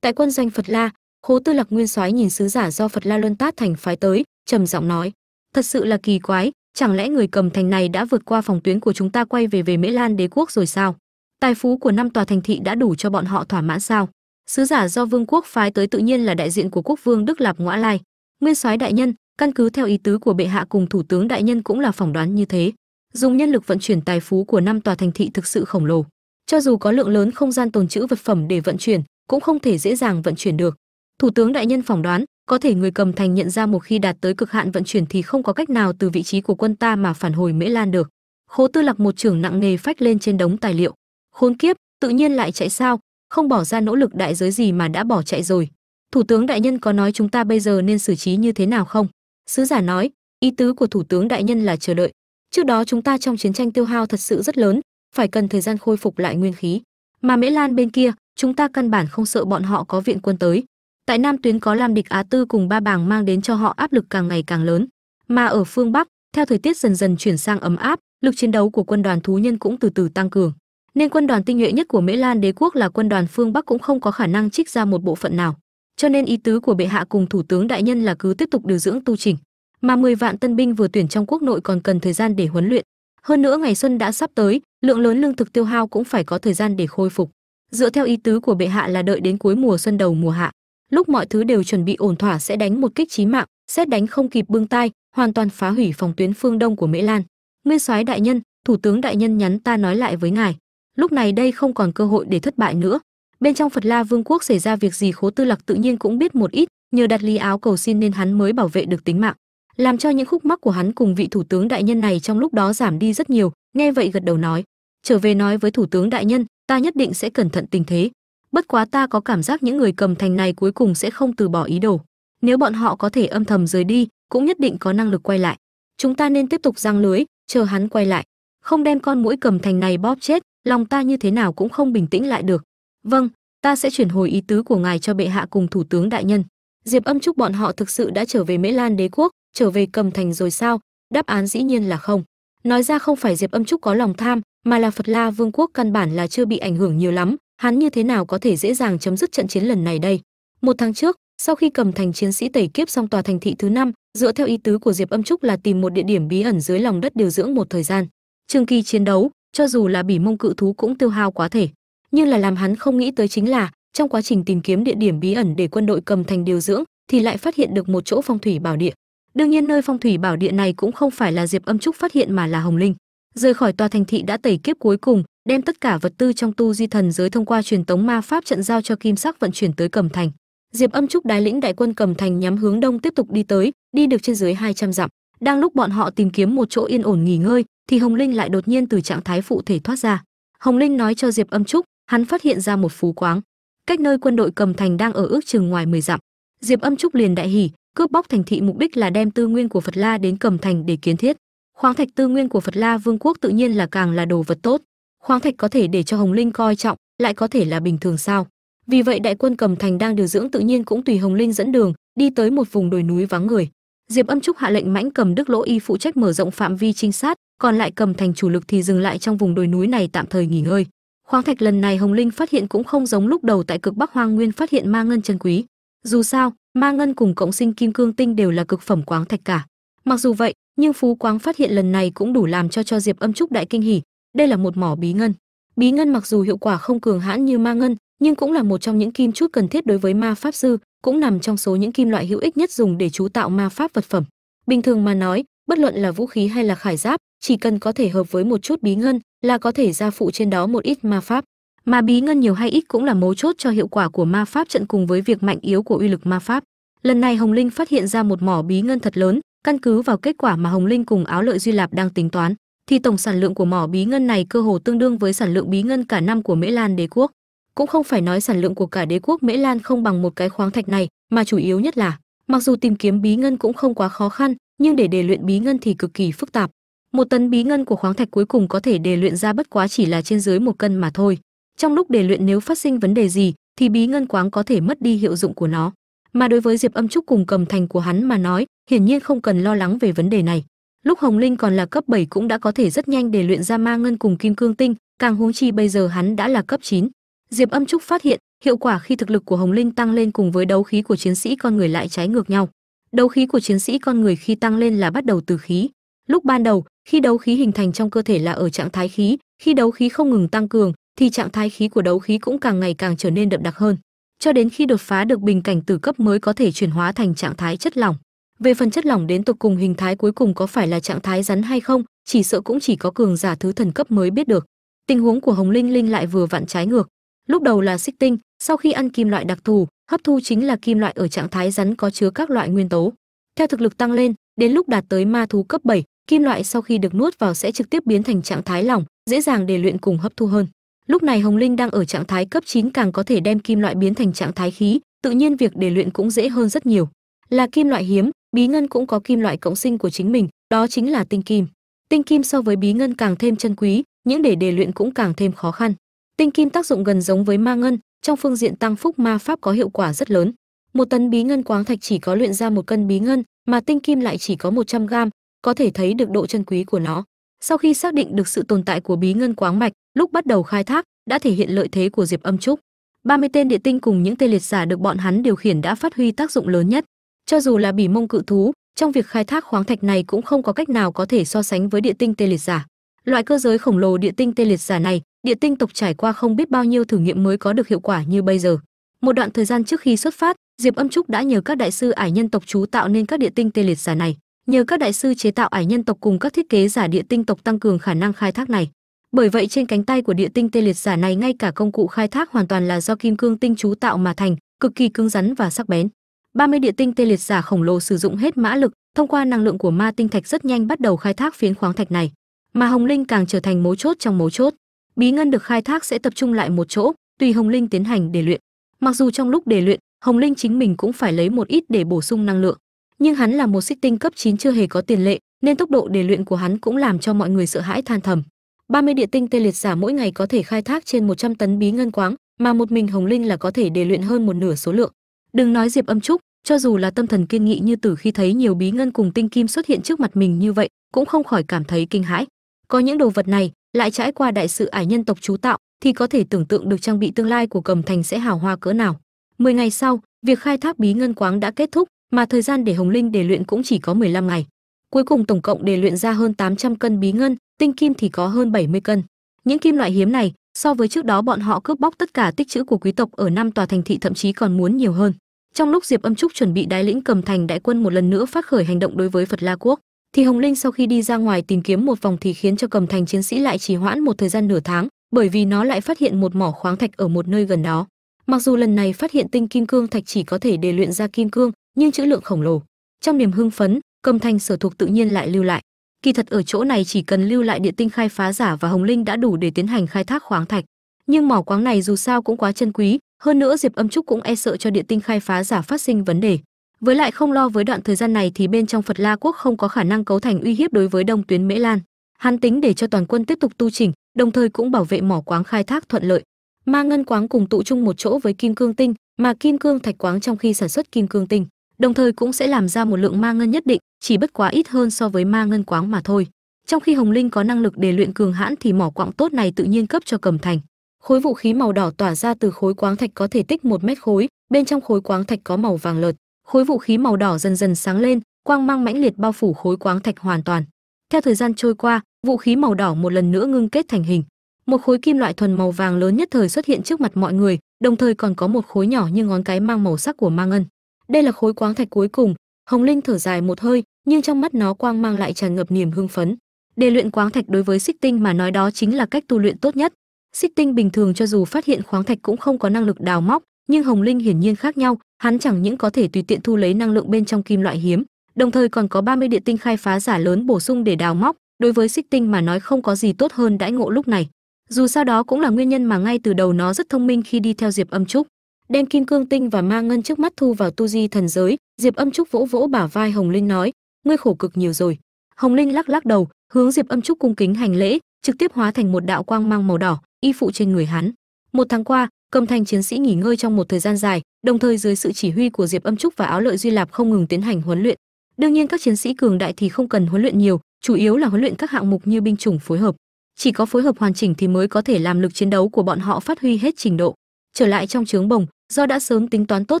[SPEAKER 1] Tại quân doanh Phật La, Khố Tư Lạc Nguyên Soái nhìn sứ giả do Phật La Luân Tát thành phái tới, trầm giọng nói: "Thật sự là kỳ quái, chẳng lẽ người cầm thành này đã vượt qua phòng tuyến của chúng ta quay về về Mễ Lan đế quốc rồi sao? Tài phú của năm tòa thành thị đã đủ cho bọn họ thỏa mãn sao?" Sứ giả do Vương quốc phái tới tự nhiên là đại diện của quốc vương Đức Lạp Ngõa Lai. Nguyên soái đại nhân, căn cứ theo ý tứ của bệ hạ cùng thủ tướng đại nhân cũng là phỏng đoán như thế. Dùng nhân lực vận chuyển tài phú của năm tòa thành thị thực sự khổng lồ. Cho dù có lượng lớn không gian tồn trữ vật phẩm để vận chuyển, cũng không thể dễ dàng vận chuyển được. Thủ tướng đại nhân phỏng đoán, có thể người cầm thành nhận ra một khi đạt tới cực hạn vận chuyển thì không có cách nào từ vị trí của quân ta mà phản hồi Mễ Lan được. Khố Tư Lạc một trưởng nặng nề phách lên trên đống tài liệu. Khốn kiếp, tự nhiên lại chạy sao, không bỏ ra nỗ lực đại giới gì mà đã bỏ chạy rồi. Thủ tướng đại nhân có nói chúng ta bây giờ nên xử trí như thế nào không? Sứ giả nói, ý tứ của thủ tướng đại nhân là chờ đợi. Trước đó chúng ta trong chiến tranh tiêu hao thật sự rất lớn, phải cần thời gian khôi phục lại nguyên khí. Mà Mễ Lan bên kia, chúng ta căn bản không sợ bọn họ có viện quân tới. Tại Nam tuyến có Lam địch Á Tư cùng ba bàng mang đến cho họ áp lực càng ngày càng lớn. Mà ở phương Bắc, theo thời tiết dần dần chuyển sang ấm áp, lực chiến đấu của quân đoàn thú nhân cũng từ từ tăng cường. Nên quân đoàn tinh nhuệ nhất của Mễ Lan đế quốc là quân đoàn phương Bắc cũng không có khả năng trích ra một bộ phận nào. Cho nên ý tứ của bệ hạ cùng thủ tướng đại nhân là cứ tiếp tục điều dưỡng tu chỉnh. Mà 10 vạn tân binh vừa tuyển trong quốc nội còn cần thời gian để huấn luyện. Hơn nữa ngày xuân đã sắp tới, lượng lớn lương thực tiêu hao cũng phải có thời gian để khôi phục. Dựa theo ý tứ của bệ hạ là đợi đến cuối mùa xuân đầu mùa hạ, lúc mọi thứ đều chuẩn bị ổn thỏa sẽ đánh một kích chí mạng, xét đánh không kịp bưng tay, hoàn toàn phá hủy phòng tuyến phương đông của Mễ Lan. Nguyên soái đại nhân, thủ tướng đại nhân nhắn ta nói lại với ngài, lúc này đây không còn cơ hội để thất bại nữa. Bên trong Phật La Vương quốc xảy ra việc gì Khố Tư Lạc tự nhiên cũng biết một ít, nhờ đặt lý áo cầu xin nên hắn mới bảo vệ được tính mạng, làm cho những khúc mắc của hắn cùng vị thủ tướng đại nhân này trong lúc đó giảm đi rất nhiều. Nghe vậy gật đầu nói, trở về nói với thủ tướng đại nhân, ta nhất định sẽ cẩn thận tình thế. Bất quá ta có cảm giác những người cầm thành này cuối cùng sẽ không từ bỏ ý đồ. Nếu bọn họ có thể âm thầm rời đi cũng nhất định có năng lực quay lại. Chúng ta nên tiếp tục giăng lưới chờ hắn quay lại. Không đem con mũi cầm thành này bóp chết lòng ta như thế nào cũng không bình tĩnh lại được. Vâng ta sẽ chuyển hồi ý tứ của ngài cho bệ hạ cùng thủ tướng đại nhân. Diệp âm chúc bọn họ thực sự đã trở về mễ lan đế quốc trở về cầm thành rồi sao đáp án dĩ nhiên là không nói ra không phải diệp âm trúc có lòng tham mà là Phật La Vương quốc căn bản là chưa bị ảnh hưởng nhiều lắm, hắn như thế nào có thể dễ dàng chấm dứt trận chiến lần này đây. Một tháng trước, sau khi cầm thành chiến sĩ tẩy kiếp xong tòa thành thị thứ năm, dựa theo ý tứ của Diệp Âm Trúc là tìm một địa điểm bí ẩn dưới lòng đất điều dưỡng một thời gian. Trường kỳ chiến đấu, cho dù là bỉ mông cự thú cũng tiêu hao quá thể, nhưng là làm hắn không nghĩ tới chính là trong quá trình tìm kiếm địa điểm bí ẩn để quân đội cầm thành điều dưỡng thì lại phát hiện được một chỗ phong thủy bảo địa. Đương nhiên nơi phong thủy bảo địa này cũng không phải là Diệp Âm Trúc phát hiện mà là Hồng Linh. Rời khỏi tòa thành thị đã tẩy kiếp cuối cùng, đem tất cả vật tư trong tu di thần giới thông qua truyền tống ma pháp trận giao cho kim sắc vận chuyển tới cẩm thành. Diệp âm trúc đái lĩnh đại quân cẩm thành nhắm hướng đông tiếp tục đi tới, đi được trên dưới 200 dặm. Đang lúc bọn họ tìm kiếm một chỗ yên ổn nghỉ ngơi, thì hồng linh lại đột nhiên từ trạng thái phụ thể thoát ra. Hồng linh nói cho diệp âm trúc, hắn phát hiện ra một phú quáng. Cách nơi quân đội cầm thành đang ở ước chừng ngoài 10 dặm. Diệp âm trúc liền đại hỉ cướp bóc thành thị mục đích là đem tư nguyên của phật la đến cầm thành để kiến thiết. Khoáng thạch tư nguyên của phật la vương quốc tự nhiên là càng là đồ vật tốt. Khoáng thạch có thể để cho hồng linh coi trọng, lại có thể là bình thường sao? Vì vậy đại quân cầm thành đang điều dưỡng tự nhiên cũng tùy hồng linh dẫn đường, đi tới một vùng đồi núi vắng người. Diệp âm trúc hạ lệnh mãnh cầm đức lỗ y phụ trách mở rộng phạm vi trinh sát, còn lại cầm thành chủ lực thì dừng lại trong vùng đồi núi này tạm thời nghỉ ngơi. Khoáng thạch lần này hồng linh phát hiện cũng không giống lúc đầu tại cực bắc hoang nguyên phát hiện ma ngân chân quý. Dù sao ma ngân cùng cộng sinh kim cương tinh đều là cực phẩm quáng thạch cả. Mặc dù vậy, nhưng phú quáng phát hiện lần này cũng đủ làm cho cho diệp âm trúc đại kinh hỉ. Đây là một mỏ bí ngân. Bí ngân mặc dù hiệu quả không cường hãn như ma ngân, nhưng cũng là một trong những kim chút cần thiết đối với ma pháp sư, cũng nằm trong số những kim loại hữu ích nhất dùng để chú tạo ma pháp vật phẩm. Bình thường mà nói, bất luận là vũ khí hay là khải giáp, chỉ cần có thể hợp với một chút bí ngân là có thể gia phụ trên đó một ít ma pháp mà bí ngân nhiều hay ít cũng là mấu chốt cho hiệu quả của ma pháp trận cùng với việc mạnh yếu của uy lực ma pháp. Lần này hồng linh phát hiện ra một mỏ bí ngân thật lớn, căn cứ vào kết quả mà hồng linh cùng áo lợi duy lạp đang tính toán, thì tổng sản lượng của mỏ bí ngân này cơ hồ tương đương với sản lượng bí ngân cả năm của mễ lan đế quốc. Cũng không phải nói sản lượng của cả đế quốc mễ lan không bằng một cái khoáng thạch này, mà chủ yếu nhất là, mặc dù tìm kiếm bí ngân cũng không quá khó khăn, nhưng để đề luyện bí ngân thì cực kỳ phức tạp. Một tấn bí ngân của khoáng thạch cuối cùng có thể đề luyện ra bất quá chỉ là trên dưới một cân mà thôi trong lúc đề luyện nếu phát sinh vấn đề gì, thì bí ngân quáng có thể mất đi hiệu dụng của nó. Mà đối với diệp âm trúc cùng cầm thành của hắn mà nói, hiển nhiên không cần lo lắng về vấn đề này. Lúc hồng linh còn là cấp 7 cũng đã có thể rất nhanh để luyện ra ma ngân cùng kim cương tinh, càng huống chi bây giờ hắn đã là cấp 9. diệp âm trúc phát hiện, hiệu quả khi thực lực của hồng linh tăng lên cùng với đấu khí của chiến sĩ con người lại trái ngược nhau. Đấu khí của chiến sĩ con người khi tăng lên là bắt đầu từ khí. Lúc ban đầu, khi đấu khí hình thành trong cơ thể là ở trạng thái khí, khi đấu khí không ngừng tăng cường thì trạng thái khí của đấu khí cũng càng ngày càng trở nên đậm đặc hơn. Cho đến khi đột phá được bình cảnh từ cấp mới có thể chuyển hóa thành trạng thái chất lỏng. Về phần chất lỏng đến tục cùng hình thái cuối cùng có phải là trạng thái rắn hay không chỉ sợ cũng chỉ có cường giả thứ thần cấp mới biết được. Tình huống của hồng linh linh lại vừa vặn trái ngược. Lúc đầu là xích tinh sau khi ăn kim loại đặc thù hấp thu chính là kim loại ở trạng thái rắn có chứa các loại nguyên tố. Theo thực lực tăng lên đến lúc đạt tới ma thú cấp 7, kim loại sau khi được nuốt vào sẽ trực tiếp biến thành trạng thái lỏng dễ dàng để luyện cùng hấp thu hơn lúc này hồng linh đang ở trạng thái cấp 9 càng có thể đem kim loại biến thành trạng thái khí, tự nhiên việc để luyện cũng dễ hơn rất nhiều. Là kim loại hiếm, bí ngân cũng có kim loại cộng sinh của chính mình, đó chính là tinh kim. Tinh kim so với bí ngân càng thêm chân quý, những để đề luyện cũng càng thêm khó khăn. Tinh kim tác dụng gần giống với ma ngân, trong phương diện tăng phúc ma pháp có hiệu quả rất lớn. Một tấn bí ngân quáng thạch chỉ có luyện ra một cân bí ngân, mà tinh kim lại chỉ có 100 gram, có thể thấy được độ chân quý của nó sau khi xác định được sự tồn tại của bí ngân quáng mạch lúc bắt đầu khai thác, đã thể hiện lợi thế của diệp âm trúc. 30 tên địa tinh cùng những tên liệt giả được bọn hắn điều khiển đã phát huy tác dụng lớn nhất. Cho dù là bỉ mông cự thú, trong việc khai thác khoáng thạch này cũng không có cách nào có thể so sánh với địa tinh tê liệt giả. Loại cơ giới khổng lồ địa tinh tê liệt giả này, địa tinh tộc trải qua không biết bao nhiêu thử nghiệm mới có được hiệu quả như bây giờ. Một đoạn thời gian trước khi xuất phát, diệp âm trúc đã nhờ các đại sư ải nhân tộc chú tạo nên các địa tinh tê liệt giả này nhờ các đại sư chế tạo ải nhân tộc cùng các thiết kế giả địa tinh tộc tăng cường khả năng khai thác này. Bởi vậy trên cánh tay của địa tinh tê liệt giả này ngay cả công cụ khai thác hoàn toàn là do kim cương tinh chú tạo mà thành, cực kỳ cứng rắn và sắc bén. 30 địa tinh tê liệt giả khổng lồ sử dụng hết mã lực, thông qua năng lượng của ma tinh thạch rất nhanh bắt đầu khai thác phiến khoáng thạch này. Mà hồng linh càng trở thành mấu chốt trong mấu chốt. Bí ngân được khai thác sẽ tập trung lại một chỗ, tùy hồng linh tiến hành để luyện. Mặc dù trong lúc để luyện, hồng linh chính mình cũng phải lấy một ít để bổ sung năng lượng nhưng hắn là một xích tinh cấp 9 chưa hề có tiền lệ, nên tốc độ để luyện của hắn cũng làm cho mọi người sợ hãi than thầm. 30 địa tinh tê liệt giả mỗi ngày có thể khai thác trên 100 tấn bí ngân quáng, mà một mình hồng linh là có thể để luyện hơn một nửa số lượng. Đừng nói diệp âm trúc, cho dù là tâm thần kiên nghị như tử khi thấy nhiều bí ngân cùng tinh kim xuất hiện trước mặt mình như vậy, cũng không khỏi cảm thấy kinh hãi. Có những đồ vật này, lại trải qua đại sự ải nhân tộc chú tạo, thì có thể tưởng tượng được trang bị tương lai của cầm thành sẽ hào hoa cỡ nào. 10 ngày sau, việc khai thác bí ngân quáng đã kết thúc mà thời gian để hồng linh để luyện cũng chỉ có 15 ngày. Cuối cùng tổng cộng để luyện ra hơn 800 cân bí ngân, tinh kim thì có hơn 70 cân. Những kim loại hiếm này, so với trước đó bọn họ cướp bóc tất cả tích trữ của quý tộc ở năm tòa thành thị thậm chí còn muốn nhiều hơn. Trong lúc diệp âm trúc chuẩn bị đái lĩnh cầm thành đại quân một lần nữa phát khởi hành động đối với phật la quốc, thì hồng linh sau khi đi ra ngoài tìm kiếm một vòng thì khiến cho cầm thành chiến sĩ lại trì hoãn một thời gian nửa tháng, bởi vì nó lại phát hiện một mỏ khoáng thạch ở một nơi gần đó. Mặc dù lần này phát hiện tinh kim cương thạch chỉ có thể để luyện ra kim cương nhưng chữ lượng khổng lồ. Trong niềm hưng phấn, cầm thành sở thuộc tự nhiên lại lưu lại. Kỳ thật ở chỗ này chỉ cần lưu lại địa tinh khai phá giả và hồng linh đã đủ để tiến hành khai thác khoáng thạch. Nhưng mỏ quáng này dù sao cũng quá chân quý, hơn nữa diệp âm trúc cũng e sợ cho địa tinh khai phá giả phát sinh vấn đề. Với lại không lo với đoạn thời gian này thì bên trong phật la quốc không có khả năng cấu thành uy hiếp đối với đông tuyến mễ lan. Hắn tính để cho toàn quân tiếp tục tu chỉnh, đồng thời cũng bảo vệ mỏ quáng khai thác thuận lợi. Ma ngân quáng cùng tụ chung một chỗ với kim cương tinh, mà kim cương thạch quáng trong khi sản xuất kim cương tinh đồng thời cũng sẽ làm ra một lượng ma ngân nhất định, chỉ bất quá ít hơn so với ma ngân quáng mà thôi. Trong khi hồng linh có năng lực để luyện cường hãn thì mỏ quặng tốt này tự nhiên cấp cho cầm thành. Khối vũ khí màu đỏ tỏa ra từ khối quáng thạch có thể tích một mét khối, bên trong khối quáng thạch có màu vàng lợt. Khối vũ khí màu đỏ dần dần sáng lên, quang mang mãnh liệt bao phủ khối quáng thạch hoàn toàn. Theo thời gian trôi qua, vũ khí màu đỏ một lần nữa ngưng kết thành hình. Một khối kim loại thuần màu vàng lớn nhất thời xuất hiện trước mặt mọi người, đồng thời còn có một khối nhỏ như ngón cái mang màu sắc của ma ngân đây là khối quáng thạch cuối cùng. Hồng linh thở dài một hơi, nhưng trong mắt nó quang mang lại tràn ngập niềm hưng phấn. Để luyện quáng thạch đối với xích tinh mà nói đó chính là cách tu luyện tốt nhất. Xích tinh bình thường cho dù phát hiện khoáng thạch cũng không có năng lực đào móc, nhưng hồng linh hiển nhiên khác nhau. Hắn chẳng những có thể tùy tiện thu lấy năng lượng bên trong kim loại hiếm, đồng thời còn có 30 địa tinh khai phá giả lớn bổ sung để đào móc. Đối với xích tinh mà nói không có gì tốt hơn đãi ngộ lúc này. Dù sao đó cũng là nguyên nhân mà ngay từ đầu nó rất thông minh khi đi theo diệp âm trúc đem kim cương tinh và ma ngân trước mắt thu vào tu di thần giới. Diệp âm trúc vỗ vỗ bả vai hồng linh nói, ngươi khổ cực nhiều rồi. Hồng linh lắc lắc đầu, hướng diệp âm trúc cung kính hành lễ, trực tiếp hóa thành một đạo quang mang màu đỏ, y phụ trên người hắn. Một tháng qua, cầm thành chiến sĩ nghỉ ngơi trong một thời gian dài, đồng thời dưới sự chỉ huy của diệp âm trúc và áo lợi duy lạp không ngừng tiến hành huấn luyện. Đương nhiên các chiến sĩ cường đại thì không cần huấn luyện nhiều, chủ yếu là huấn luyện các hạng mục như binh chủng phối hợp. Chỉ có phối hợp hoàn chỉnh thì mới có thể làm lực chiến đấu của bọn họ phát huy hết trình độ trở lại trong trướng bồng do đã sớm tính toán tốt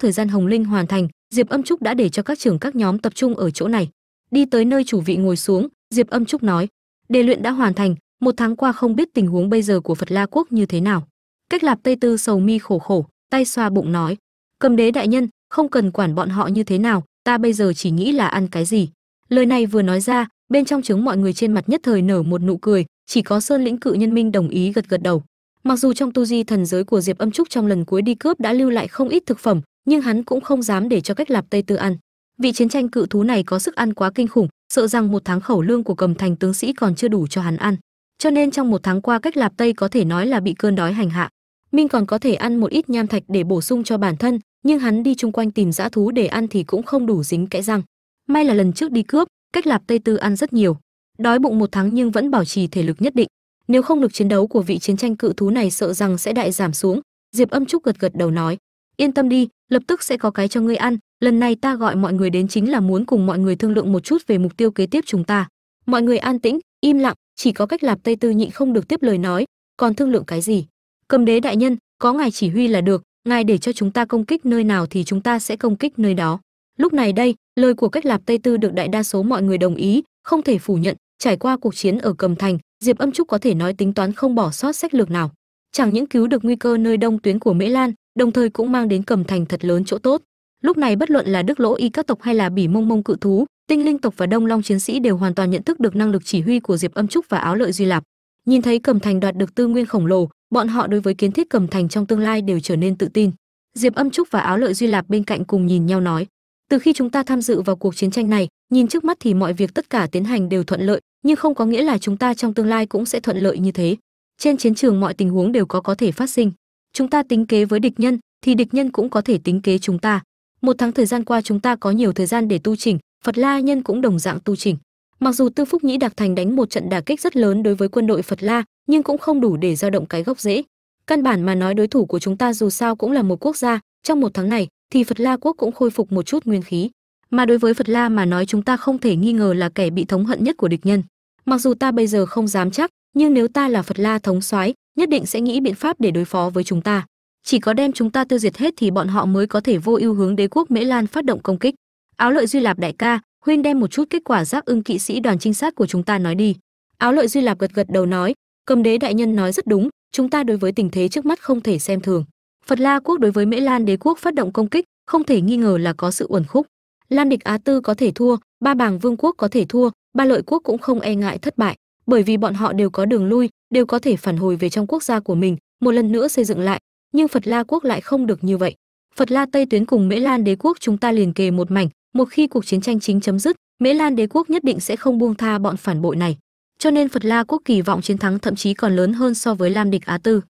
[SPEAKER 1] thời gian hồng linh hoàn thành, diệp âm trúc đã để cho các trưởng các nhóm tập trung ở chỗ này. Đi tới nơi chủ vị ngồi xuống, diệp âm trúc nói, đề luyện đã hoàn thành, một tháng qua không biết tình huống bây giờ của phật la quốc như thế nào. Cách lạp tây tư sầu mi khổ khổ, tay xoa bụng nói, cầm đế đại nhân, không cần quản bọn họ như thế nào, ta bây giờ chỉ nghĩ là ăn cái gì. Lời này vừa nói ra, bên trong trứng mọi người trên mặt nhất thời nở một nụ cười, chỉ có sơn lĩnh cự nhân minh đồng ý gật gật đầu mặc dù trong tu di thần giới của diệp âm trúc trong lần cuối đi cướp đã lưu lại không ít thực phẩm, nhưng hắn cũng không dám để cho cách lạp tây tư ăn. Vị chiến tranh cự thú này có sức ăn quá kinh khủng, sợ rằng một tháng khẩu lương của cầm thành tướng sĩ còn chưa đủ cho hắn ăn. Cho nên trong một tháng qua cách lạp tây có thể nói là bị cơn đói hành hạ. Minh còn có thể ăn một ít nham thạch để bổ sung cho bản thân, nhưng hắn đi chung quanh tìm dã thú để ăn thì cũng không đủ dính kẽ răng. May là lần trước đi cướp, cách lạp tây tư ăn rất nhiều. Đói bụng một tháng nhưng vẫn bảo trì thể lực nhất định nếu không lực chiến đấu của vị chiến tranh cự thú này sợ rằng sẽ đại giảm xuống. Diệp âm trúc gật gật đầu nói. Yên tâm đi, lập tức sẽ có cái cho ngươi ăn. Lần này ta gọi mọi người đến chính là muốn cùng mọi người thương lượng một chút về mục tiêu kế tiếp chúng ta. Mọi người an tĩnh, im lặng, chỉ có cách lạp tây tư nhịn không được tiếp lời nói. Còn thương lượng cái gì? Cầm đế đại nhân, có ngài chỉ huy là được. Ngài để cho chúng ta công kích nơi nào thì chúng ta sẽ công kích nơi đó. Lúc này đây, lời của cách lạp tây tư được đại đa số mọi người đồng ý, không thể phủ nhận. Trải qua cuộc chiến ở cầm thành diệp âm trúc có thể nói tính toán không bỏ sót sách lược nào. Chẳng những cứu được nguy cơ nơi đông tuyến của mễ lan, đồng thời cũng mang đến cầm thành thật lớn chỗ tốt. Lúc này bất luận là đức lỗ y các tộc hay là bỉ mông mông cự thú, tinh linh tộc và đông long chiến sĩ đều hoàn toàn nhận thức được năng lực chỉ huy của diệp âm trúc và áo lợi duy lạp. Nhìn thấy cầm thành đoạt được tư nguyên khổng lồ, bọn họ đối với kiến thiết cầm thành trong tương lai đều trở nên tự tin. Diệp âm trúc và áo lợi duy lạp bên cạnh cùng nhìn nhau nói, từ khi chúng ta tham dự vào cuộc chiến tranh này, nhìn trước mắt thì mọi việc tất cả tiến hành đều thuận lợi nhưng không có nghĩa là chúng ta trong tương lai cũng sẽ thuận lợi như thế. Trên chiến trường mọi tình huống đều có có thể phát sinh. Chúng ta tính kế với địch nhân, thì địch nhân cũng có thể tính kế chúng ta. Một tháng thời gian qua chúng ta có nhiều thời gian để tu chỉnh, phật la nhân cũng đồng dạng tu chỉnh. Mặc dù tư phúc nhĩ đặc thành đánh một trận đả kích rất lớn đối với quân đội phật la, nhưng cũng không đủ để dao động cái gốc rễ. Căn bản mà nói đối thủ của chúng ta dù sao cũng là một quốc gia, trong một tháng này, thì phật la quốc cũng khôi phục một chút nguyên khí mà đối với phật la mà nói chúng ta không thể nghi ngờ là kẻ bị thống hận nhất của địch nhân. Mặc dù ta bây giờ không dám chắc, nhưng nếu ta là phật la thống soái, nhất định sẽ nghĩ biện pháp để đối phó với chúng ta. Chỉ có đem chúng ta tiêu diệt hết thì bọn họ mới có thể vô ưu hướng đế quốc mễ lan phát động công kích. Áo lợi duy lạp đại ca, huynh đem một chút kết quả giác ưng kỵ sĩ đoàn trinh sát của chúng ta nói đi. Áo lợi duy lạp gật gật đầu nói cầm đế đại nhân nói rất đúng, chúng ta đối với tình thế trước mắt không thể xem thường. Phật la quốc đối với mễ lan đế quốc phát động công kích không thể nghi ngờ là có sự uẩn khúc lan địch á tư có thể thua, ba bàng vương quốc có thể thua, ba lợi quốc cũng không e ngại thất bại. Bởi vì bọn họ đều có đường lui, đều có thể phản hồi về trong quốc gia của mình, một lần nữa xây dựng lại. Nhưng phật la quốc lại không được như vậy. Phật la tây tuyến cùng mễ lan đế quốc chúng ta liền kề một mảnh, một khi cuộc chiến tranh chính chấm dứt, mễ lan đế quốc nhất định sẽ không buông tha bọn phản bội này. Cho nên phật la quốc kỳ vọng chiến thắng thậm chí còn lớn hơn so với lam địch á tư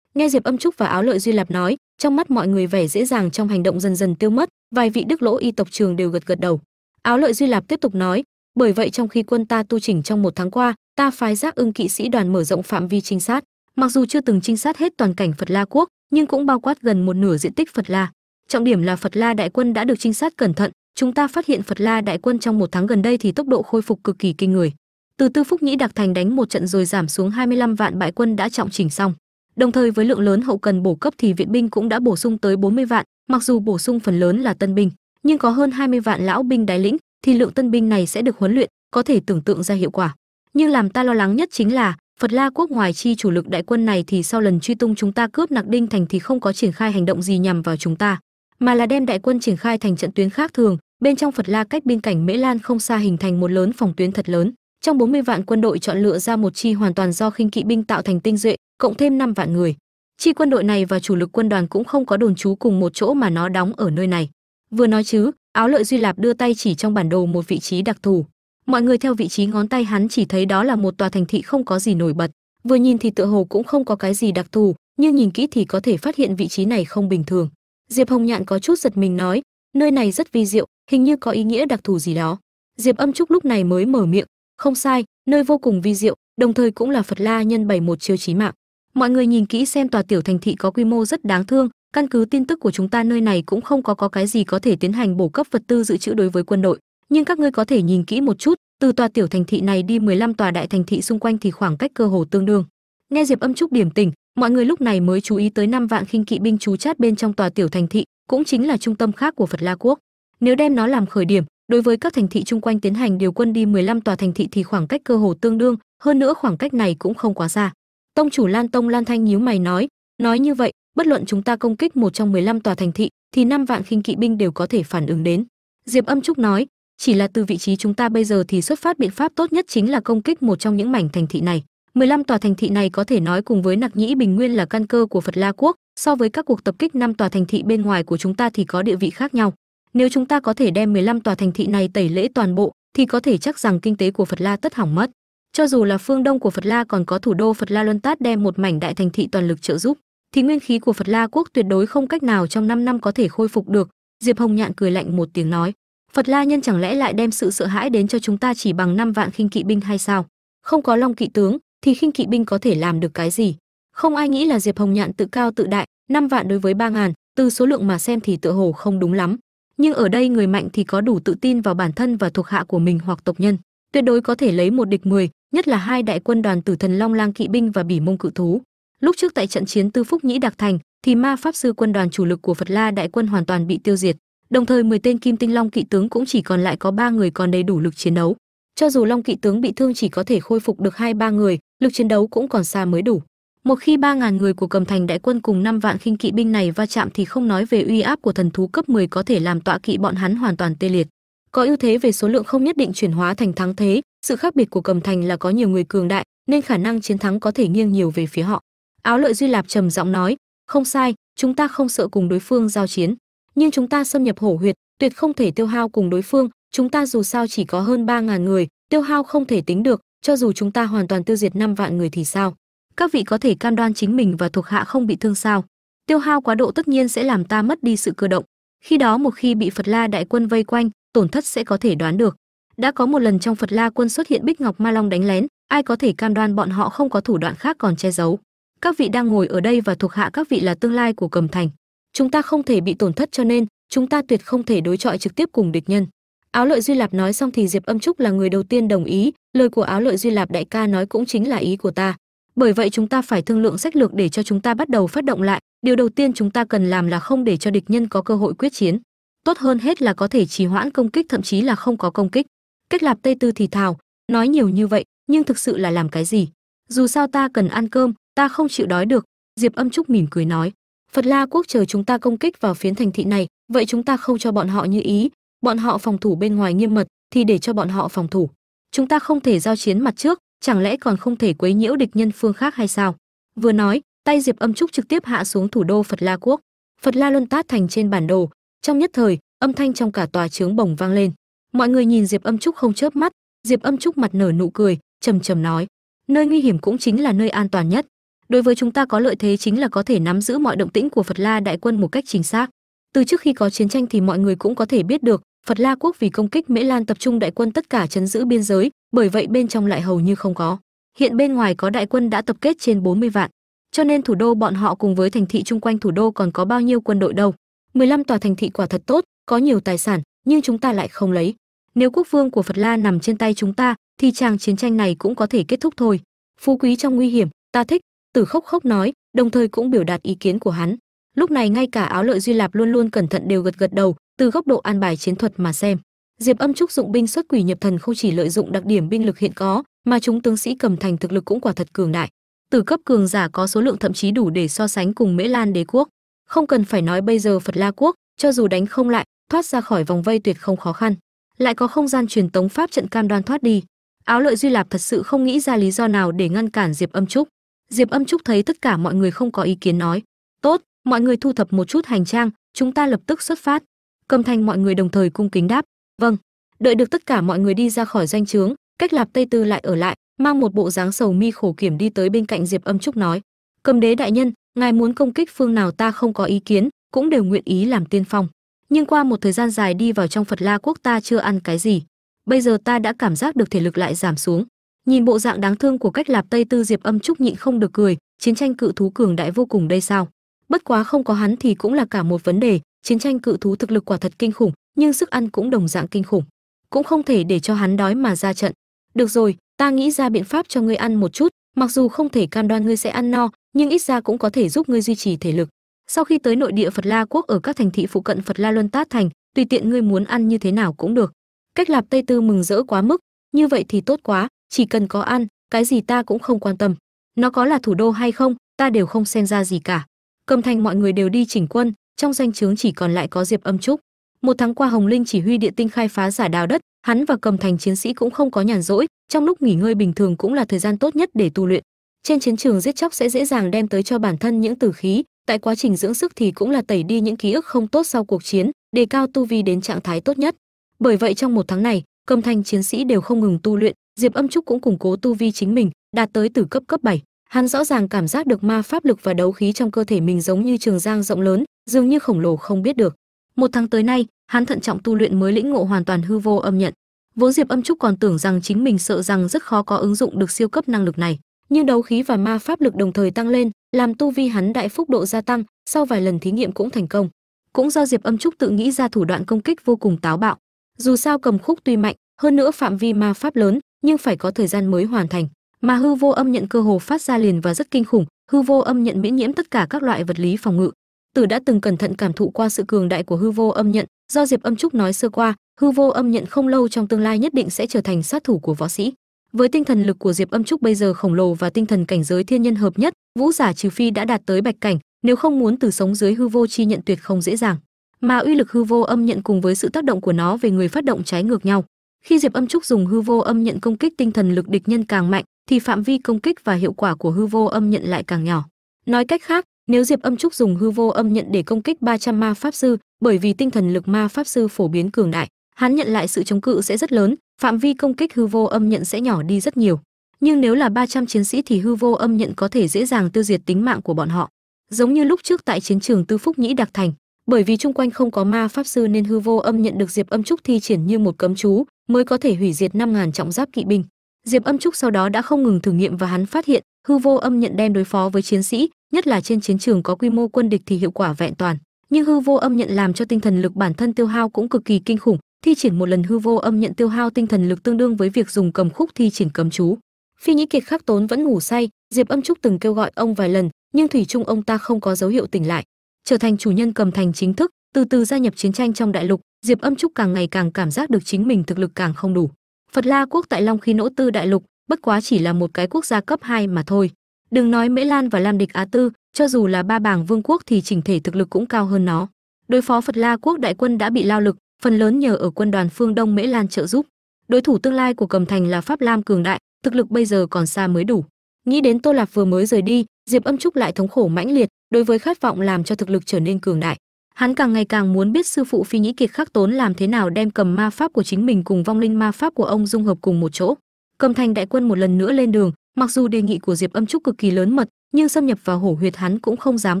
[SPEAKER 1] nghe diệp âm trúc và áo lợi duy lạp nói, trong mắt mọi người vẻ dễ dàng trong hành động dần dần tiêu mất, vài vị đức lỗ y tộc trường đều gật gật đầu. Áo lợi duy lạp tiếp tục nói, bởi vậy trong khi quân ta tu chỉnh trong một tháng qua, ta phái giác ưng kỵ sĩ đoàn mở rộng phạm vi trinh sát. Mặc dù chưa từng trinh sát hết toàn cảnh phật la quốc, nhưng cũng bao quát gần một nửa diện tích phật la. Trọng điểm là phật la đại quân đã được trinh sát cẩn thận, chúng ta phát hiện phật la đại quân trong một tháng gần đây thì tốc độ khôi phục cực kỳ kinh người. Từ tư phúc nhĩ đặc thành đánh một trận rồi giảm xuống 25 vạn bại quân đã trọng chỉnh xong đồng thời với lượng lớn hậu cần bổ cấp thì viện binh cũng đã bổ sung tới 40 vạn mặc dù bổ sung phần lớn là tân binh. Nhưng có hơn 20 vạn lão binh đái lĩnh thì lượng tân binh này sẽ được huấn luyện có thể tưởng tượng ra hiệu quả. Nhưng làm ta lo lắng nhất chính là Phật La quốc ngoài chi chủ lực đại quân này thì sau lần truy tung chúng ta cướp Nặc Đinh thành thì không có triển khai hành động gì nhằm vào chúng ta, mà là đem đại quân triển khai thành trận tuyến khác thường, bên trong Phật La cách biên cảnh Mễ Lan không xa hình thành một lớn phòng tuyến thật lớn. Trong 40 vạn quân đội chọn lựa ra một chi hoàn toàn do khinh kỵ binh tạo thành tinh duệ, cộng thêm 5 vạn người. Chi quân đội này và chủ lực quân đoàn cũng không có đồn trú cùng một chỗ mà nó đóng ở nơi này. Vừa nói chứ, áo lợi duy lạp đưa tay chỉ trong bản đồ một vị trí đặc thù. Mọi người theo vị trí ngón tay hắn chỉ thấy đó là một tòa thành thị không có gì nổi bật. Vừa nhìn thì tựa hồ cũng không có cái gì đặc thù, nhưng nhìn kỹ thì có thể phát hiện vị trí này không bình thường. Diệp Hồng Nhạn có chút giật mình nói, nơi này rất vi diệu, hình như có ý nghĩa đặc thù gì đó. Diệp Âm Trúc lúc này mới mở miệng, không sai, nơi vô cùng vi diệu, đồng thời cũng là Phật La nhân bảy một chiêu chí mạng. Mọi người nhìn kỹ xem tòa tiểu thành thị có quy mô rất đáng thương, căn cứ tin tức của chúng ta nơi này cũng không có có cái gì có thể tiến hành bổ cấp vật tư dự trữ đối với quân đội, nhưng các ngươi có thể nhìn kỹ một chút, từ tòa tiểu thành thị này đi 15 tòa đại thành thị xung quanh thì khoảng cách cơ hồ tương đương. Nghe diệp âm trúc điểm tỉnh, mọi người lúc này mới chú ý tới năm vạn khinh kỵ binh trú chát bên trong tòa tiểu thành thị cũng chính là trung tâm khác của phật la quốc. Nếu đem nó làm khởi điểm đối với các thành thị chung quanh tiến hành điều quân đi 15 tòa thành thị thì khoảng cách cơ hồ tương đương hơn nữa khoảng cách này cũng không quá xa. Tông chủ lan tông lan thanh nhíu mày nói nói như vậy bất luận chúng ta công kích một trong 15 tòa thành thị thì năm vạn khinh kỵ binh đều có thể phản ứng đến. Diệp âm trúc nói chỉ là từ vị trí chúng ta bây giờ thì xuất phát biện pháp tốt nhất chính là công kích một trong những mảnh thành thị này. 15 tòa thành thị này có thể nói cùng với Nặc Nhĩ Bình Nguyên là căn cơ của Phật La Quốc, so với các cuộc tập kích năm tòa thành thị bên ngoài của chúng ta thì có địa vị khác nhau. Nếu chúng ta có thể đem 15 tòa thành thị này tẩy lễ toàn bộ, thì có thể chắc rằng kinh tế của Phật La tất hỏng mất. Cho dù là phương đông của Phật La còn có thủ đô Phật La Luân Tát đem một mảnh đại thành thị toàn lực trợ giúp, thì nguyên khí của Phật La quốc tuyệt đối không cách nào trong 5 năm có thể khôi phục được. Diệp Hồng Nhạn cười lạnh một tiếng nói, Phật La nhân chẳng lẽ lại đem sự sợ hãi đến cho chúng ta chỉ bằng 5 vạn khinh kỵ binh hay sao? Không có Long kỵ tướng thì khinh kỵ binh có thể làm được cái gì? Không ai nghĩ là Diệp Hồng Nhạn tự cao tự đại, 5 vạn đối với 3 ngàn, từ số lượng mà xem thì tựa hồ không đúng lắm. Nhưng ở đây người mạnh thì có đủ tự tin vào bản thân và thuộc hạ của mình hoặc tộc nhân, tuyệt đối có thể lấy một địch 10, nhất là hai đại quân đoàn Tử Thần Long Lang kỵ binh và Bỉ Mông cự thú. Lúc trước tại trận chiến Tư Phúc Nhĩ Đặc Thành, thì ma pháp sư quân đoàn chủ lực của Phật La đại quân hoàn toàn bị tiêu diệt, đồng thời 10 tên Kim Tinh Long kỵ tướng cũng chỉ còn lại có ba người còn đầy đủ lực chiến đấu. Cho dù Long kỵ tướng bị thương chỉ có thể khôi phục được hai ba người, lực chiến đấu cũng còn xa mới đủ. Một khi 3000 người của Cầm Thành đại quân cùng 5 vạn khinh kỵ binh này va chạm thì không nói về uy áp của thần thú cấp 10 có thể làm tọa kỵ bọn hắn hoàn toàn tê liệt. Có ưu thế về số lượng không nhất định chuyển hóa thành thắng thế, sự khác biệt của Cầm Thành là có nhiều người cường đại, nên khả năng chiến thắng có thể nghiêng nhiều về phía họ. Áo Lợi Duy Lạp trầm giọng nói, "Không sai, chúng ta không sợ cùng đối phương giao chiến, nhưng chúng ta xâm nhập hổ huyệt, tuyệt không thể tiêu hao cùng đối phương, chúng ta dù sao chỉ có hơn 3000 người, tiêu hao không thể tính được, cho dù chúng ta hoàn toàn tiêu diệt 5 vạn người thì sao? Các vị có thể cam đoan chính mình và thuộc hạ không bị thương sao? Tiêu hao quá độ tất nhiên sẽ làm ta mất đi sự cơ động. Khi đó một khi bị Phật La đại quân vây quanh, tổn thất sẽ có thể đoán được. Đã có một lần trong Phật La quân xuất hiện Bích Ngọc Ma Long đánh lén, ai có thể cam đoan bọn họ không có thủ đoạn khác còn che giấu. Các vị đang ngồi ở đây và thuộc hạ các vị là tương lai của Cầm Thành. Chúng ta không thể bị tổn thất cho nên, chúng ta tuyệt không thể đối chọi trực tiếp cùng địch nhân. Áo Lợi Duy Lạp nói xong thì Diệp Âm Trúc là người đầu tiên đồng ý, lời của Áo Lợi Duy Lạp đại ca nói cũng chính là ý của ta. Bởi vậy chúng ta phải thương lượng sách lược để cho chúng ta bắt đầu phát động lại, điều đầu tiên chúng ta cần làm là không để cho địch nhân có cơ hội quyết chiến. Tốt hơn hết là có thể trì hoãn công kích thậm chí là không có công kích. Cách Lạp Tây Tư thì thào, nói nhiều như vậy, nhưng thực sự là làm cái gì? Dù sao ta cần ăn cơm, ta không chịu đói được, Diệp Âm Trúc mỉm cười nói. Phật La quốc chờ chúng ta công kích vào phiến thành thị này, vậy chúng ta không cho bọn họ như ý, bọn họ phòng thủ bên ngoài nghiêm mật thì để cho bọn họ phòng thủ chúng ta không thể giao chiến mặt trước chẳng lẽ còn không thể quấy nhiễu địch nhân phương khác hay sao? Vừa nói tay diệp âm trúc trực tiếp hạ xuống thủ đô phật la quốc. Phật la luân tát thành trên bản đồ. Trong nhất thời âm thanh trong cả tòa trướng bồng vang lên. Mọi người nhìn diệp âm trúc không chớp mắt. Diệp âm trúc mặt nở nụ cười trầm trầm nói nơi nguy hiểm cũng chính là nơi an toàn nhất. Đối với chúng ta có lợi thế chính là có thể nắm giữ mọi động tĩnh của phật la đại quân một cách chính xác. Từ trước khi có chiến tranh thì mọi người cũng có thể biết được Phật La quốc vì công kích Mễ Lan tập trung đại quân tất cả chấn giữ biên giới, bởi vậy bên trong lại hầu như không có. Hiện bên ngoài có đại quân đã tập kết trên 40 vạn, cho nên thủ đô bọn họ cùng với thành thị chung quanh thủ đô còn có bao nhiêu quân đội đâu. 15 tòa thành thị quả thật tốt, có nhiều tài sản, nhưng chúng ta lại không lấy. Nếu quốc vương của Phật La nằm trên tay chúng ta, thì chàng chiến tranh này cũng có thể kết thúc thôi. Phú quý trong nguy hiểm, ta thích, Tử Khốc Khốc nói, đồng thời cũng biểu đạt ý kiến của hắn. Lúc này ngay cả Áo Lợi Duy Lạp luôn luôn cẩn thận đều gật gật đầu, từ góc độ an bài chiến thuật mà xem diệp âm trúc dụng binh xuất quỷ nhập thần không chỉ lợi dụng đặc điểm binh lực hiện có, mà chúng tướng sĩ cầm thành thực lực cũng quả thật cường đại. Từ cấp cường giả có số lượng thậm chí đủ để so sánh cùng mễ lan đế quốc. Không cần phải nói bây giờ phật la quốc, cho dù đánh không lại, thoát ra khỏi vòng vây tuyệt không khó khăn. Lại có không gian truyền tống pháp trận cam đoan thoát đi. Áo lợi duy lạp thật sự không nghĩ ra lý do nào để ngăn cản diệp âm trúc. Diệp âm trúc thấy tất cả mọi người không có ý kiến nói, tốt, mọi người thu thập một chút hành trang, chúng ta lập tức xuất phát. Cầm Thành mọi người đồng thời cung kính đáp vâng đợi được tất cả mọi người đi ra khỏi danh trướng cách lạp tây tư lại ở lại, mang một bộ dáng sầu mi khổ kiểm đi tới bên cạnh diệp âm trúc nói, cầm đế đại nhân, ngài muốn công kích phương nào ta không có ý kiến, cũng đều nguyện ý làm tiên phong. Nhưng qua một thời gian dài đi vào trong phật la quốc ta chưa ăn cái gì. Bây giờ ta đã cảm giác được thể lực lại giảm xuống. Nhìn bộ dạng đáng thương của cách lạp tây tư, diệp âm trúc nhịn không được cười, chiến tranh cự thú cường đại vô cùng đây sao? Bất quá không có hắn thì cũng là cả một vấn đề, chiến tranh cự thú thực lực quả thật kinh khủng nhưng sức ăn cũng đồng dạng kinh khủng. Cũng không thể để cho hắn đói mà ra trận. Được rồi, ta nghĩ ra biện pháp cho ngươi ăn một chút. Mặc dù không thể cam đoan ngươi sẽ ăn no, nhưng ít ra cũng có thể giúp ngươi duy trì thể lực. Sau khi tới nội địa phật la quốc ở các thành thị phụ cận phật la luân tát thành, tùy tiện ngươi muốn ăn như thế nào cũng được. Cách lạp tây tư mừng rỡ quá mức. Như vậy thì tốt quá, chỉ cần có ăn, cái gì ta cũng không quan tâm. Nó có là thủ đô hay không, ta đều không xem ra gì cả. Cầm thành mọi người đều đi chỉnh quân, trong danh chướng chỉ còn lại có diệp âm trúc một tháng qua hồng linh chỉ huy địa tinh khai phá giả đào đất, hắn và cầm thành chiến sĩ cũng không có nhàn rỗi, trong lúc nghỉ ngơi bình thường cũng là thời gian tốt nhất để tu luyện. Trên chiến trường giết chóc sẽ dễ dàng đem tới cho bản thân những tử khí, tại quá trình dưỡng sức thì cũng là tẩy đi những ký ức không tốt sau cuộc chiến, đề cao tu vi đến trạng thái tốt nhất. Bởi vậy trong một tháng này, cầm thành chiến sĩ đều không ngừng tu luyện, diệp âm trúc cũng củng cố tu vi chính mình, đạt tới từ cấp cấp 7. hắn rõ ràng cảm giác được ma pháp lực và đấu khí trong cơ thể mình giống như trường giang rộng lớn, dường như khổng lồ không biết được một tháng tới nay, hắn thận trọng tu luyện mới lĩnh ngộ hoàn toàn hư vô âm nhận. Vốn diệp âm trúc còn tưởng rằng chính mình sợ rằng rất khó có ứng dụng được siêu cấp năng lực này. Nhưng đấu khí và ma pháp lực đồng thời tăng lên, làm tu vi hắn đại phúc độ gia tăng, sau vài lần thí nghiệm cũng thành công. Cũng do diệp âm trúc tự nghĩ ra thủ đoạn công kích vô cùng táo bạo. Dù sao cầm khúc tuy mạnh, hơn nữa phạm vi ma pháp lớn, nhưng phải có thời gian mới hoàn thành. Mà hư vô âm nhận cơ hồ phát ra liền và rất kinh khủng, hư vô âm nhận miễn nhiễm tất cả các loại vật lý phòng ngự tử đã từng cẩn thận cảm thụ qua sự cường đại của hư vô âm nhận. Do diệp âm trúc nói sơ qua, hư vô âm nhận không lâu trong tương lai nhất định sẽ trở thành sát thủ của võ sĩ. Với tinh thần lực của diệp âm trúc bây giờ khổng lồ và tinh thần cảnh giới thiên nhân hợp nhất, vũ giả trừ phi đã đạt tới bạch cảnh, nếu không muốn từ sống dưới hư vô chi nhận tuyệt không dễ dàng. Mà uy lực hư vô âm nhận cùng với sự tác động của nó về người phát động trái ngược nhau. Khi diệp âm trúc dùng hư vô âm nhận công kích tinh thần lực địch nhân càng mạnh, thì phạm vi công kích và hiệu quả của hư vô âm nhận lại càng nhỏ. Nói cách khác nếu diệp âm trúc dùng hư vô âm nhận để công kích 300 ma pháp sư, bởi vì tinh thần lực ma pháp sư phổ biến cường đại, hắn nhận lại sự chống cự sẽ rất lớn, phạm vi công kích hư vô âm nhận sẽ nhỏ đi rất nhiều. Nhưng nếu là 300 chiến sĩ thì hư vô âm nhận có thể dễ dàng tiêu diệt tính mạng của bọn họ. Giống như lúc trước tại chiến trường tư phúc nhĩ đặc thành, bởi vì chung quanh không có ma pháp sư nên hư vô âm nhận được diệp âm trúc thi triển như một cấm chú, mới có thể hủy diệt 5.000 trọng giáp kỵ binh. Diệp âm trúc sau đó đã không ngừng thử nghiệm và hắn phát hiện hư vô âm nhận đem đối phó với chiến sĩ, nhất là trên chiến trường có quy mô quân địch thì hiệu quả vẹn toàn. Nhưng hư vô âm nhận làm cho tinh thần lực bản thân tiêu hao cũng cực kỳ kinh khủng, thi triển một lần hư vô âm nhận tiêu hao tinh thần lực tương đương với việc dùng cầm khúc thi triển cầm chú. Phi nhĩ kiệt khắc tốn vẫn ngủ say, diệp âm trúc từng kêu gọi ông vài lần, nhưng thủy chung ông ta không có dấu hiệu tỉnh lại. Trở thành chủ nhân cầm thành chính thức, từ từ gia nhập chiến tranh trong đại lục, diệp âm trúc càng ngày càng cảm giác được chính mình thực lực càng không đủ. Phật la quốc tại long khi nỗ tư đại lục bất quá chỉ là một cái quốc gia cấp 2 mà thôi. Đừng nói mễ lan và lam địch á tư, cho dù là ba bảng vương quốc thì chỉnh thể thực lực cũng cao hơn nó. Đối phó phật la quốc đại quân đã bị lao lực, phần lớn nhờ ở quân đoàn phương đông mễ lan trợ giúp. Đối thủ tương lai của cầm thành là pháp lam cường đại, thực lực bây giờ còn xa mới đủ. Nghĩ đến tô lạp vừa mới rời đi, diệp âm trúc lại thống khổ mãnh liệt, đối với khát vọng làm cho thực lực trở nên cường đại. Hắn càng ngày càng muốn biết sư phụ phi nhĩ kiệt khắc tốn làm thế nào đem cầm ma pháp của chính mình cùng vong linh ma pháp của ông dung hợp cùng một chỗ cầm thành đại quân một lần nữa lên đường mặc dù đề nghị của diệp âm trúc cực kỳ lớn mật nhưng xâm nhập vào hổ huyệt hắn cũng không dám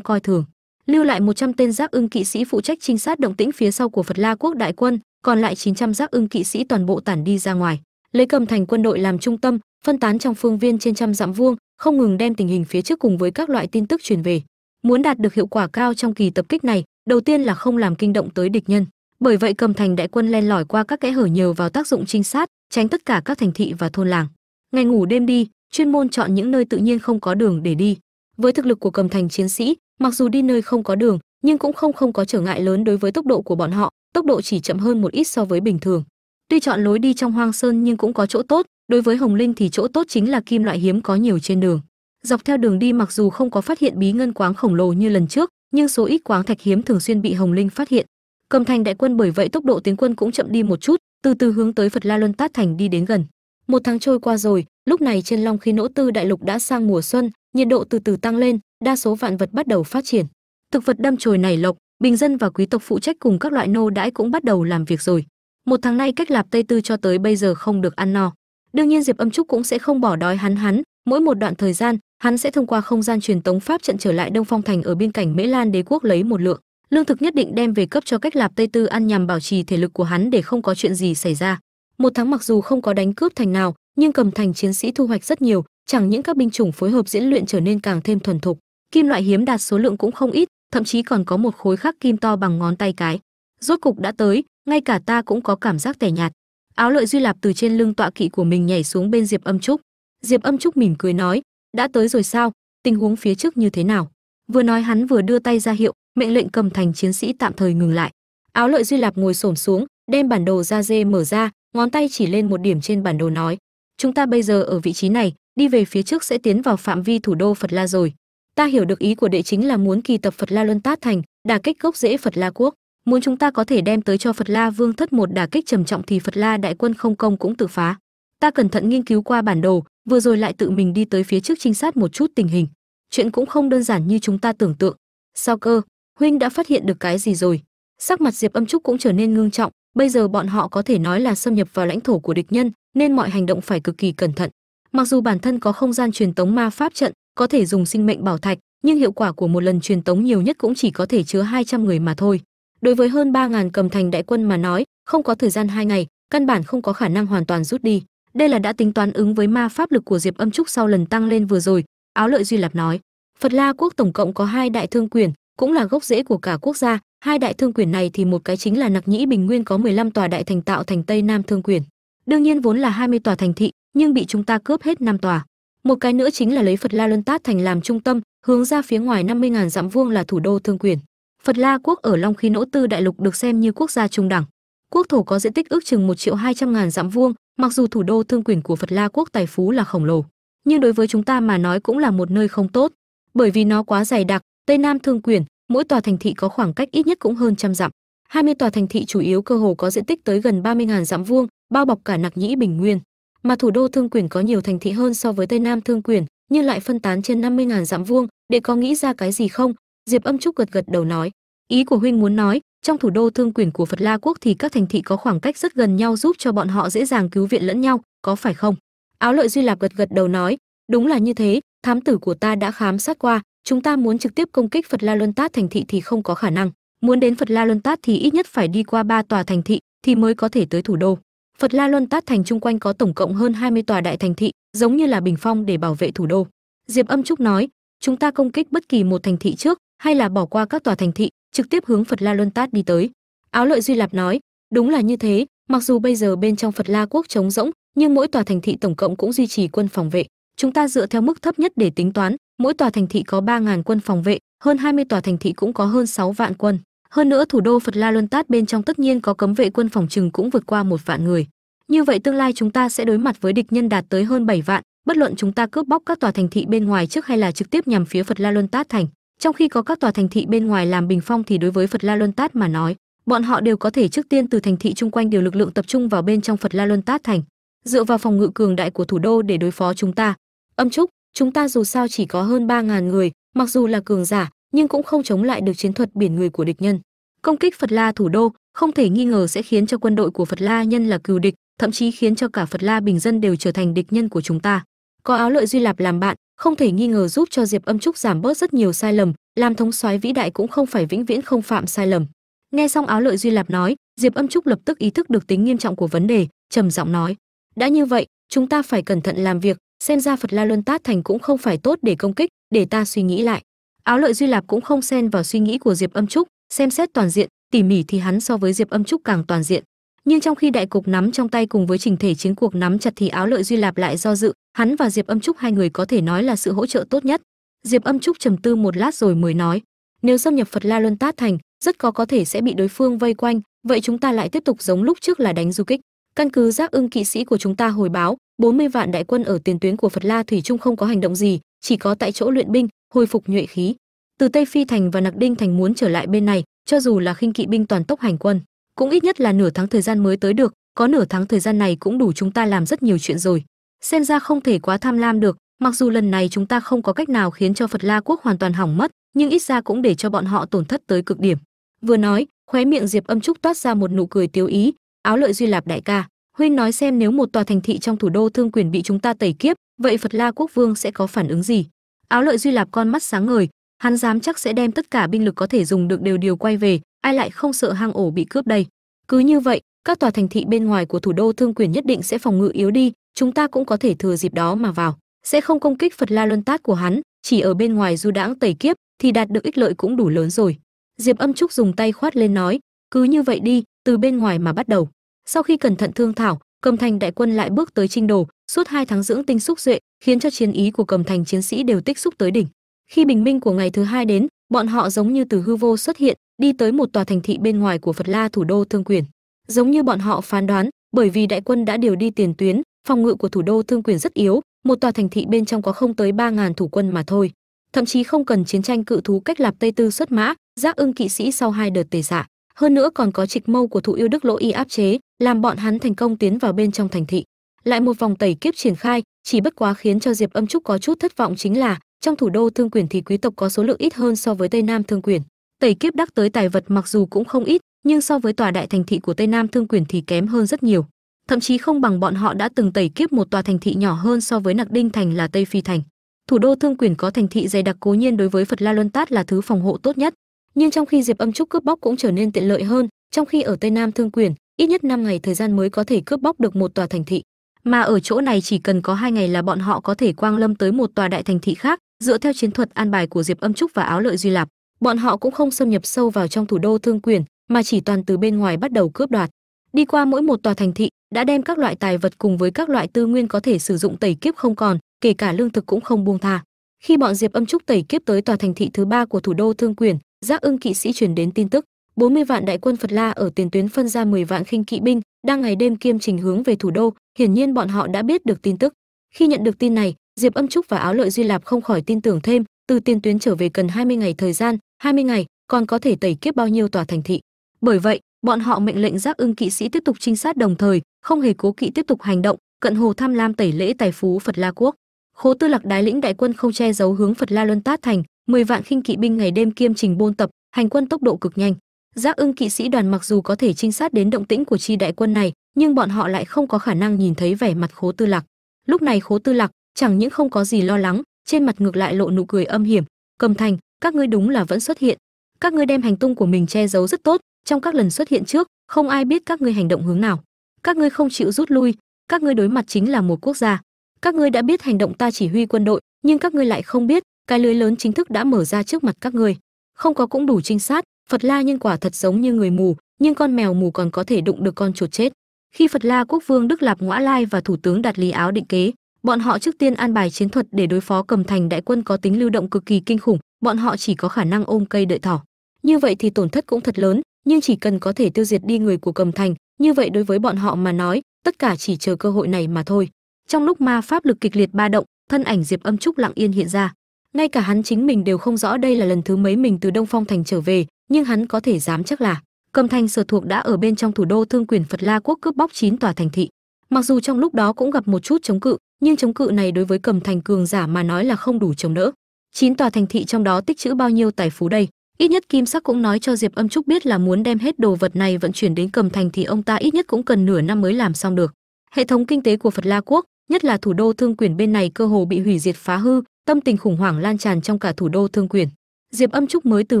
[SPEAKER 1] coi thường lưu lại 100 tên giác ưng kỵ sĩ phụ trách trinh sát động tĩnh phía sau của Phật La quốc đại quân, còn lại 900 giác ưng kỵ sĩ toàn bộ tản đi ra ngoài, lấy cầm thành quân đội làm trung tâm, phân tán trong phương viên trên trăm dặm vuông, không ngừng đem tình hình phía trước cùng với các loại tin tức truyền về. Muốn đạt được hiệu quả cao trong kỳ tập kích này, đầu tiên là không làm kinh động tới địch nhân. Bởi vậy cầm thành đại quân len lỏi qua các kẽ hở nhờ vào tác dụng trinh sát, tránh tất cả các thành thị và thôn làng. Ngày ngủ đêm đi, chuyên môn chọn những nơi tự nhiên không có đường để đi. Với thực lực của cầm thành chiến sĩ, mặc dù đi nơi không có đường nhưng cũng không không có trở ngại lớn đối với tốc độ của bọn họ tốc độ chỉ chậm hơn một ít so với bình thường tuy chọn lối đi trong hoang sơn nhưng cũng có chỗ tốt đối với hồng linh thì chỗ tốt chính là kim loại hiếm có nhiều trên đường dọc theo đường đi mặc dù không có phát hiện bí ngân quáng khổng lồ như lần trước nhưng số ít quáng thạch hiếm thường xuyên bị hồng linh phát hiện cầm thành đại quân bởi vậy tốc độ tiến quân cũng chậm đi một chút từ từ hướng tới phật la luân tát thành đi đến gần. Một tháng trôi qua rồi, lúc này trên long khí nỗ tư đại lục đã sang mùa xuân, nhiệt độ từ từ tăng lên, đa số vạn vật bắt đầu phát triển. Thực vật đâm chồi nảy lộc, bình dân và quý tộc phụ trách cùng các loại nô đãi cũng bắt đầu làm việc rồi. Một tháng nay cách lạp tây tư cho tới bây giờ không được ăn no. Đương nhiên diệp âm trúc cũng sẽ không bỏ đói hắn hắn, mỗi một đoạn thời gian, hắn sẽ thông qua không gian truyền tống pháp trận trở lại đông phong thành ở biên cảnh mễ lan đế quốc lấy một lượng lương thực nhất định đem về cấp cho cách lạp tây tư ăn nhằm bảo trì thể lực của hắn để không có chuyện gì xảy ra. Một tháng mặc dù không có đánh cướp thành nào, nhưng cầm thành chiến sĩ thu hoạch rất nhiều, chẳng những các binh chủng phối hợp diễn luyện trở nên càng thêm thuần thục, kim loại hiếm đạt số lượng cũng không ít, thậm chí còn có một khối khắc kim to bằng ngón tay cái. Rốt cục đã tới, ngay cả ta cũng có cảm giác tẻ nhạt. Áo lợi duy lạp từ trên lưng tọa kỵ của mình nhảy xuống bên diệp âm trúc. Diệp âm trúc mỉm cười nói, đã tới rồi sao? Tình huống phía trước như thế nào? Vừa nói hắn vừa đưa tay ra hiệu mệnh lệnh cầm thành chiến sĩ tạm thời ngừng lại. Áo lợi duy lạp ngồi xổm xuống, đem bản đồ ra dê mở ra, ngón tay chỉ lên một điểm trên bản đồ nói, chúng ta bây giờ ở vị trí này, đi về phía trước sẽ tiến vào phạm vi thủ đô phật la rồi. Ta hiểu được ý của đệ chính là muốn kỳ tập phật la luân tát thành, đả kích gốc rễ phật la quốc. Muốn chúng ta có thể đem tới cho phật la vương thất một đả kích trầm trọng thì phật la đại quân không công cũng tự phá. Ta cẩn thận nghiên cứu qua bản đồ, vừa rồi lại tự mình đi tới phía trước trinh sát một chút tình hình. Chuyện cũng không đơn giản như chúng ta tưởng tượng. Sao cơ? Huynh đã phát hiện được cái gì rồi? Sắc mặt diệp âm trúc cũng trở nên ngưng trọng. Bây giờ bọn họ có thể nói là xâm nhập vào lãnh thổ của địch nhân, nên mọi hành động phải cực kỳ cẩn thận. Mặc dù bản thân có không gian truyền tống ma pháp trận, có thể dùng sinh mệnh bảo thạch, nhưng hiệu quả của một lần truyền tống nhiều nhất cũng chỉ có thể chứa 200 người mà thôi. Đối với hơn 3.000 cầm thành đại quân mà nói, không có thời gian hai ngày, căn bản không có khả năng hoàn toàn rút đi. Đây là đã tính toán ứng với ma pháp lực của diệp âm trúc sau lần tăng lên vừa rồi, áo lợi duy lạp nói. Phật la quốc tổng cộng có hai đại thương quyền cũng là gốc rễ của cả quốc gia, hai đại thương quyền này thì một cái chính là nặc nhĩ bình nguyên có 15 tòa đại thành tạo thành tây nam thương quyền. Đương nhiên vốn là 20 tòa thành thị, nhưng bị chúng ta cướp hết năm tòa. Một cái nữa chính là lấy phật la luân tát thành làm trung tâm, hướng ra phía ngoài 50.000 dặm vuông là thủ đô thương quyền. Phật la quốc ở long khí nỗ tư đại lục được xem như quốc gia trung đẳng. Quốc thổ có diện tích ước chừng một triệu hai trăm ngàn dặm vuông, mặc dù thủ đô thương quyền của phật la quốc tài phú là khổng lồ. Nhưng đối với chúng ta mà nói cũng là một nơi không tốt, bởi vì nó quá dày đặc tây nam thương quyền, mỗi tòa thành thị có khoảng cách ít nhất cũng hơn trăm dặm. 20 tòa thành thị chủ yếu cơ hồ có diện tích tới gần 30.000 dặm vuông, bao bọc cả nặc nhĩ bình nguyên. Mà thủ đô thương quyền có nhiều thành thị hơn so với tây nam thương quyền, nhưng lại phân tán trên 50.000 dặm vuông, để có nghĩ ra cái gì không? Diệp âm trúc gật gật đầu nói. Ý của huynh muốn nói, trong thủ đô thương quyền của phật la quốc thì các thành thị có khoảng cách rất gần nhau giúp cho bọn họ dễ dàng cứu viện lẫn nhau, có phải không? Áo lợi duy lạp gật gật đầu nói. Đúng là như thế, thám tử của ta đã khám sát qua chúng ta muốn trực tiếp công kích phật la luân tát thành thị thì không có khả năng. Muốn đến phật la luân tát thì ít nhất phải đi qua ba tòa thành thị thì mới có thể tới thủ đô. Phật la luân tát thành chung quanh có tổng cộng hơn 20 tòa đại thành thị, giống như là bình phong để bảo vệ thủ đô. Diệp âm trúc nói, chúng ta công kích bất kỳ một thành thị trước hay là bỏ qua các tòa thành thị, trực tiếp hướng phật la luân tát đi tới. Áo lợi duy lạp nói, đúng là như thế, mặc dù bây giờ bên trong phật la quốc trống rỗng, nhưng mỗi tòa thành thị tổng cộng cũng duy trì quân phòng vệ chúng ta dựa theo mức thấp nhất để tính toán, mỗi tòa thành thị có 3.000 quân phòng vệ, hơn 20 tòa thành thị cũng có hơn 6 vạn quân. Hơn nữa, thủ đô phật la luân tát bên trong tất nhiên có cấm vệ quân phòng trừng cũng vượt qua một vạn người. Như vậy tương lai chúng ta sẽ đối mặt với địch nhân đạt tới hơn 7 vạn, bất luận chúng ta cướp bóc các tòa thành thị bên ngoài trước hay là trực tiếp nhằm phía phật la luân tát thành. Trong khi có các tòa thành thị bên ngoài làm bình phong thì đối với phật la luân tát mà nói, bọn họ đều có thể trước tiên từ thành thị chung quanh điều lực lượng tập trung vào bên trong phật la luân tát thành. Dựa vào phòng ngự cường đại của thủ đô để đối phó chúng ta âm trúc, chúng ta dù sao chỉ có hơn 3.000 người, mặc dù là cường giả, nhưng cũng không chống lại được chiến thuật biển người của địch nhân. Công kích phật la thủ đô, không thể nghi ngờ sẽ khiến cho quân đội của phật la nhân là cừu địch, thậm chí khiến cho cả phật la bình dân đều trở thành địch nhân của chúng ta. Có áo lợi duy lạp làm bạn, không thể nghi ngờ giúp cho diệp âm trúc giảm bớt rất nhiều sai lầm, làm thống soái vĩ đại cũng không phải vĩnh viễn không phạm sai lầm. Nghe xong áo lợi duy lạp nói, diệp âm trúc lập tức ý thức được tính nghiêm trọng của vấn đề, trầm giọng nói, đã như vậy, chúng ta phải cẩn thận làm việc xem ra phật la luân tát thành cũng không phải tốt để công kích, để ta suy nghĩ lại. Áo lợi duy lạp cũng không xen vào suy nghĩ của diệp âm trúc, xem xét toàn diện, tỉ mỉ thì hắn so với diệp âm trúc càng toàn diện. Nhưng trong khi đại cục nắm trong tay cùng với trình thể chiến cuộc nắm chặt thì áo lợi duy lạp lại do dự, hắn và diệp âm trúc hai người có thể nói là sự hỗ trợ tốt nhất. Diệp âm trúc trầm tư một lát rồi mới nói, nếu xâm nhập phật la luân tát thành, rất có có thể sẽ bị đối phương vây quanh, vậy chúng ta lại tiếp tục giống lúc trước là đánh du kích. Căn cứ giác ưng kỵ sĩ của chúng ta hồi báo 40 vạn đại quân ở tiền tuyến của phật la thủy trung không có hành động gì, chỉ có tại chỗ luyện binh, hồi phục nhuệ khí. Từ tây phi thành và nặc đinh thành muốn trở lại bên này, cho dù là khinh kỵ binh toàn tốc hành quân, cũng ít nhất là nửa tháng thời gian mới tới được, có nửa tháng thời gian này cũng đủ chúng ta làm rất nhiều chuyện rồi. Xem ra không thể quá tham lam được, mặc dù lần này chúng ta không có cách nào khiến cho phật la quốc hoàn toàn hỏng mất, nhưng ít ra cũng để cho bọn họ tổn thất tới cực điểm. Vừa nói, khóe miệng diệp âm trúc toát ra một nụ cười tiêu ý, áo lợi duy lạp đại ca huynh nói xem nếu một tòa thành thị trong thủ đô thương quyền bị chúng ta tẩy kiếp, vậy phật la quốc vương sẽ có phản ứng gì? Áo lợi duy lạp con mắt sáng ngời, hắn dám chắc sẽ đem tất cả binh lực có thể dùng được đều điều quay về, ai lại không sợ hang ổ bị cướp đây? Cứ như vậy, các tòa thành thị bên ngoài của thủ đô thương quyền nhất định sẽ phòng ngự yếu đi, chúng ta cũng có thể thừa dịp đó mà vào. Sẽ không công kích phật la luân tát của hắn, chỉ ở bên ngoài du đãng tẩy kiếp thì đạt được ích lợi cũng đủ lớn rồi. Diệp âm trúc dùng tay khoát lên nói, cứ như vậy đi, từ bên ngoài mà bắt đầu sau khi cẩn thận thương thảo, cầm thành đại quân lại bước tới trinh đồ, suốt hai tháng dưỡng tinh xúc duệ, khiến cho chiến ý của cầm thành chiến sĩ đều tích xúc tới đỉnh. Khi bình minh của ngày thứ hai đến, bọn họ giống như từ hư vô xuất hiện, đi tới một tòa thành thị bên ngoài của phật la thủ đô thương quyền. Giống như bọn họ phán đoán, bởi vì đại quân đã điều đi tiền tuyến, phòng ngự của thủ đô thương quyền rất yếu, một tòa thành thị bên trong có không tới ba ngàn thủ quân mà thôi. Thậm chí không cần chiến tranh cự thú cách lạp tây tư xuất mã giác ưng kỵ sĩ sau hai đợt tề xạ. Hơn nữa còn có trịch mâu của thủ yêu đức lỗ y áp chế làm bọn hắn thành công tiến vào bên trong thành thị. Lại một vòng tẩy kiếp triển khai, chỉ bất quá khiến cho diệp âm trúc có chút thất vọng chính là, trong thủ đô thương quyền thì quý tộc có số lượng ít hơn so với tây nam thương quyền tẩy kiếp đắc tới tài vật mặc dù cũng không ít, nhưng so với tòa đại thành thị của tây nam thương quyền thì kém hơn rất nhiều. Thậm chí không bằng bọn họ đã từng tẩy kiếp một tòa thành thị nhỏ hơn so với nặc đinh thành là tây phi thành. Thủ đô thương quyền có thành thị dày đặc cố nhiên đối với phật la luân tát là thứ phòng hộ tốt nhất. Nhưng trong khi diệp âm trúc cướp bóc cũng trở nên tiện lợi hơn, trong khi ở tây nam thương quyền ít nhất 5 ngày thời gian mới có thể cướp bóc được một tòa thành thị. Mà ở chỗ này chỉ cần có hai ngày là bọn họ có thể quang lâm tới một tòa đại thành thị khác, dựa theo chiến thuật an bài của diệp âm trúc và áo lợi duy lạp. Bọn họ cũng không xâm nhập sâu vào trong thủ đô thương quyền, mà chỉ toàn từ bên ngoài bắt đầu cướp đoạt. Đi qua mỗi một tòa thành thị, đã đem các loại tài vật cùng với các loại tư nguyên có thể sử dụng tẩy kiếp không còn, kể cả lương thực cũng không buông tha. Khi bọn diệp âm trúc tẩy kiếp tới tòa thành thị thứ ba của thủ đô thương quyền, giác ưng kỵ sĩ truyền đến tin tức. 40 vạn đại quân Phật La ở tiền tuyến phân ra 10 vạn khinh kỵ binh, đang ngày đêm kiêm trình hướng về thủ đô, hiển nhiên bọn họ đã biết được tin tức. Khi nhận được tin này, Diệp Âm Trúc và Áo Lợi Duy Lạp không khỏi tin tưởng thêm, từ tiền tuyến trở về cần 20 ngày thời gian, 20 ngày, còn có thể tẩy kiếp bao nhiêu tòa thành thị. Bởi vậy, bọn họ mệnh lệnh giác ưng kỵ sĩ tiếp tục trinh sát đồng thời, không hề cố kỵ tiếp tục hành động, cận hồ tham lam tẩy lễ tài phú Phật La quốc. Khố Tư Lạc đái lĩnh đại quân không che giấu hướng Phật La Luân Tát thành, 10 vạn khinh kỵ binh ngày đêm kiêm trình bôn tập, hành quân tốc độ cực nhanh. Giác ưng kỵ sĩ đoàn mặc dù có thể trinh sát đến động tĩnh của chi đại quân này, nhưng bọn họ lại không có khả năng nhìn thấy vẻ mặt Khố Tư Lạc. Lúc này Khố Tư Lạc chẳng những không có gì lo lắng, trên mặt ngược lại lộ nụ cười âm hiểm, "Cầm Thành, các ngươi đúng là vẫn xuất hiện. Các ngươi đem hành tung của mình che giấu rất tốt, trong các lần xuất hiện trước, không ai biết các ngươi hành động hướng nào. Các ngươi không chịu rút lui, các ngươi đối mặt chính là một quốc gia. Các ngươi đã biết hành động ta chỉ huy quân đội, nhưng các ngươi lại không biết, cái lưới lớn chính thức đã mở ra trước mặt các ngươi. Không có cũng đủ trinh sát, Phật La nhân quả thật giống như người mù, nhưng con mèo mù còn có thể đụng được con chuột chết. Khi Phật La quốc vương Đức Lạp Ngõa Lai và thủ tướng Đạt Lý Áo định kế, bọn họ trước tiên an bài chiến thuật để đối phó cầm thành đại quân có tính lưu động cực kỳ kinh khủng, bọn họ chỉ có khả năng ôm cây đợi thỏ. Như vậy thì tổn thất cũng thật lớn, nhưng chỉ cần có thể tiêu diệt đi người của cầm thành, như vậy đối với bọn họ mà nói, tất cả chỉ chờ cơ hội này mà thôi. Trong lúc ma pháp lực kịch liệt ba động, thân ảnh Diệp Âm Trúc lặng yên hiện ra. Ngay cả hắn chính mình đều không rõ đây là lần thứ mấy mình từ Đông Phong thành trở về, nhưng hắn có thể dám chắc là Cầm Thành sở thuộc đã ở bên trong thủ đô Thương Quyền Phật La quốc cướp bóc chín tòa thành thị. Mặc dù trong lúc đó cũng gặp một chút chống cự, nhưng chống cự này đối với Cầm Thành cường giả mà nói là không đủ chống đỡ. chín tòa thành thị trong đó tích trữ bao nhiêu tài phú đây? Ít nhất Kim Sắc cũng nói cho Diệp Âm Trúc biết là muốn đem hết đồ vật này vận chuyển đến Cầm Thành thì ông ta ít nhất cũng cần nửa năm mới làm xong được. Hệ thống kinh tế của Phật La quốc, nhất là thủ đô Thương Quyền bên này cơ hồ bị hủy diệt phá hư, tâm tình khủng hoảng lan tràn trong cả thủ đô Thương Quyền. Diệp Âm Trúc mới từ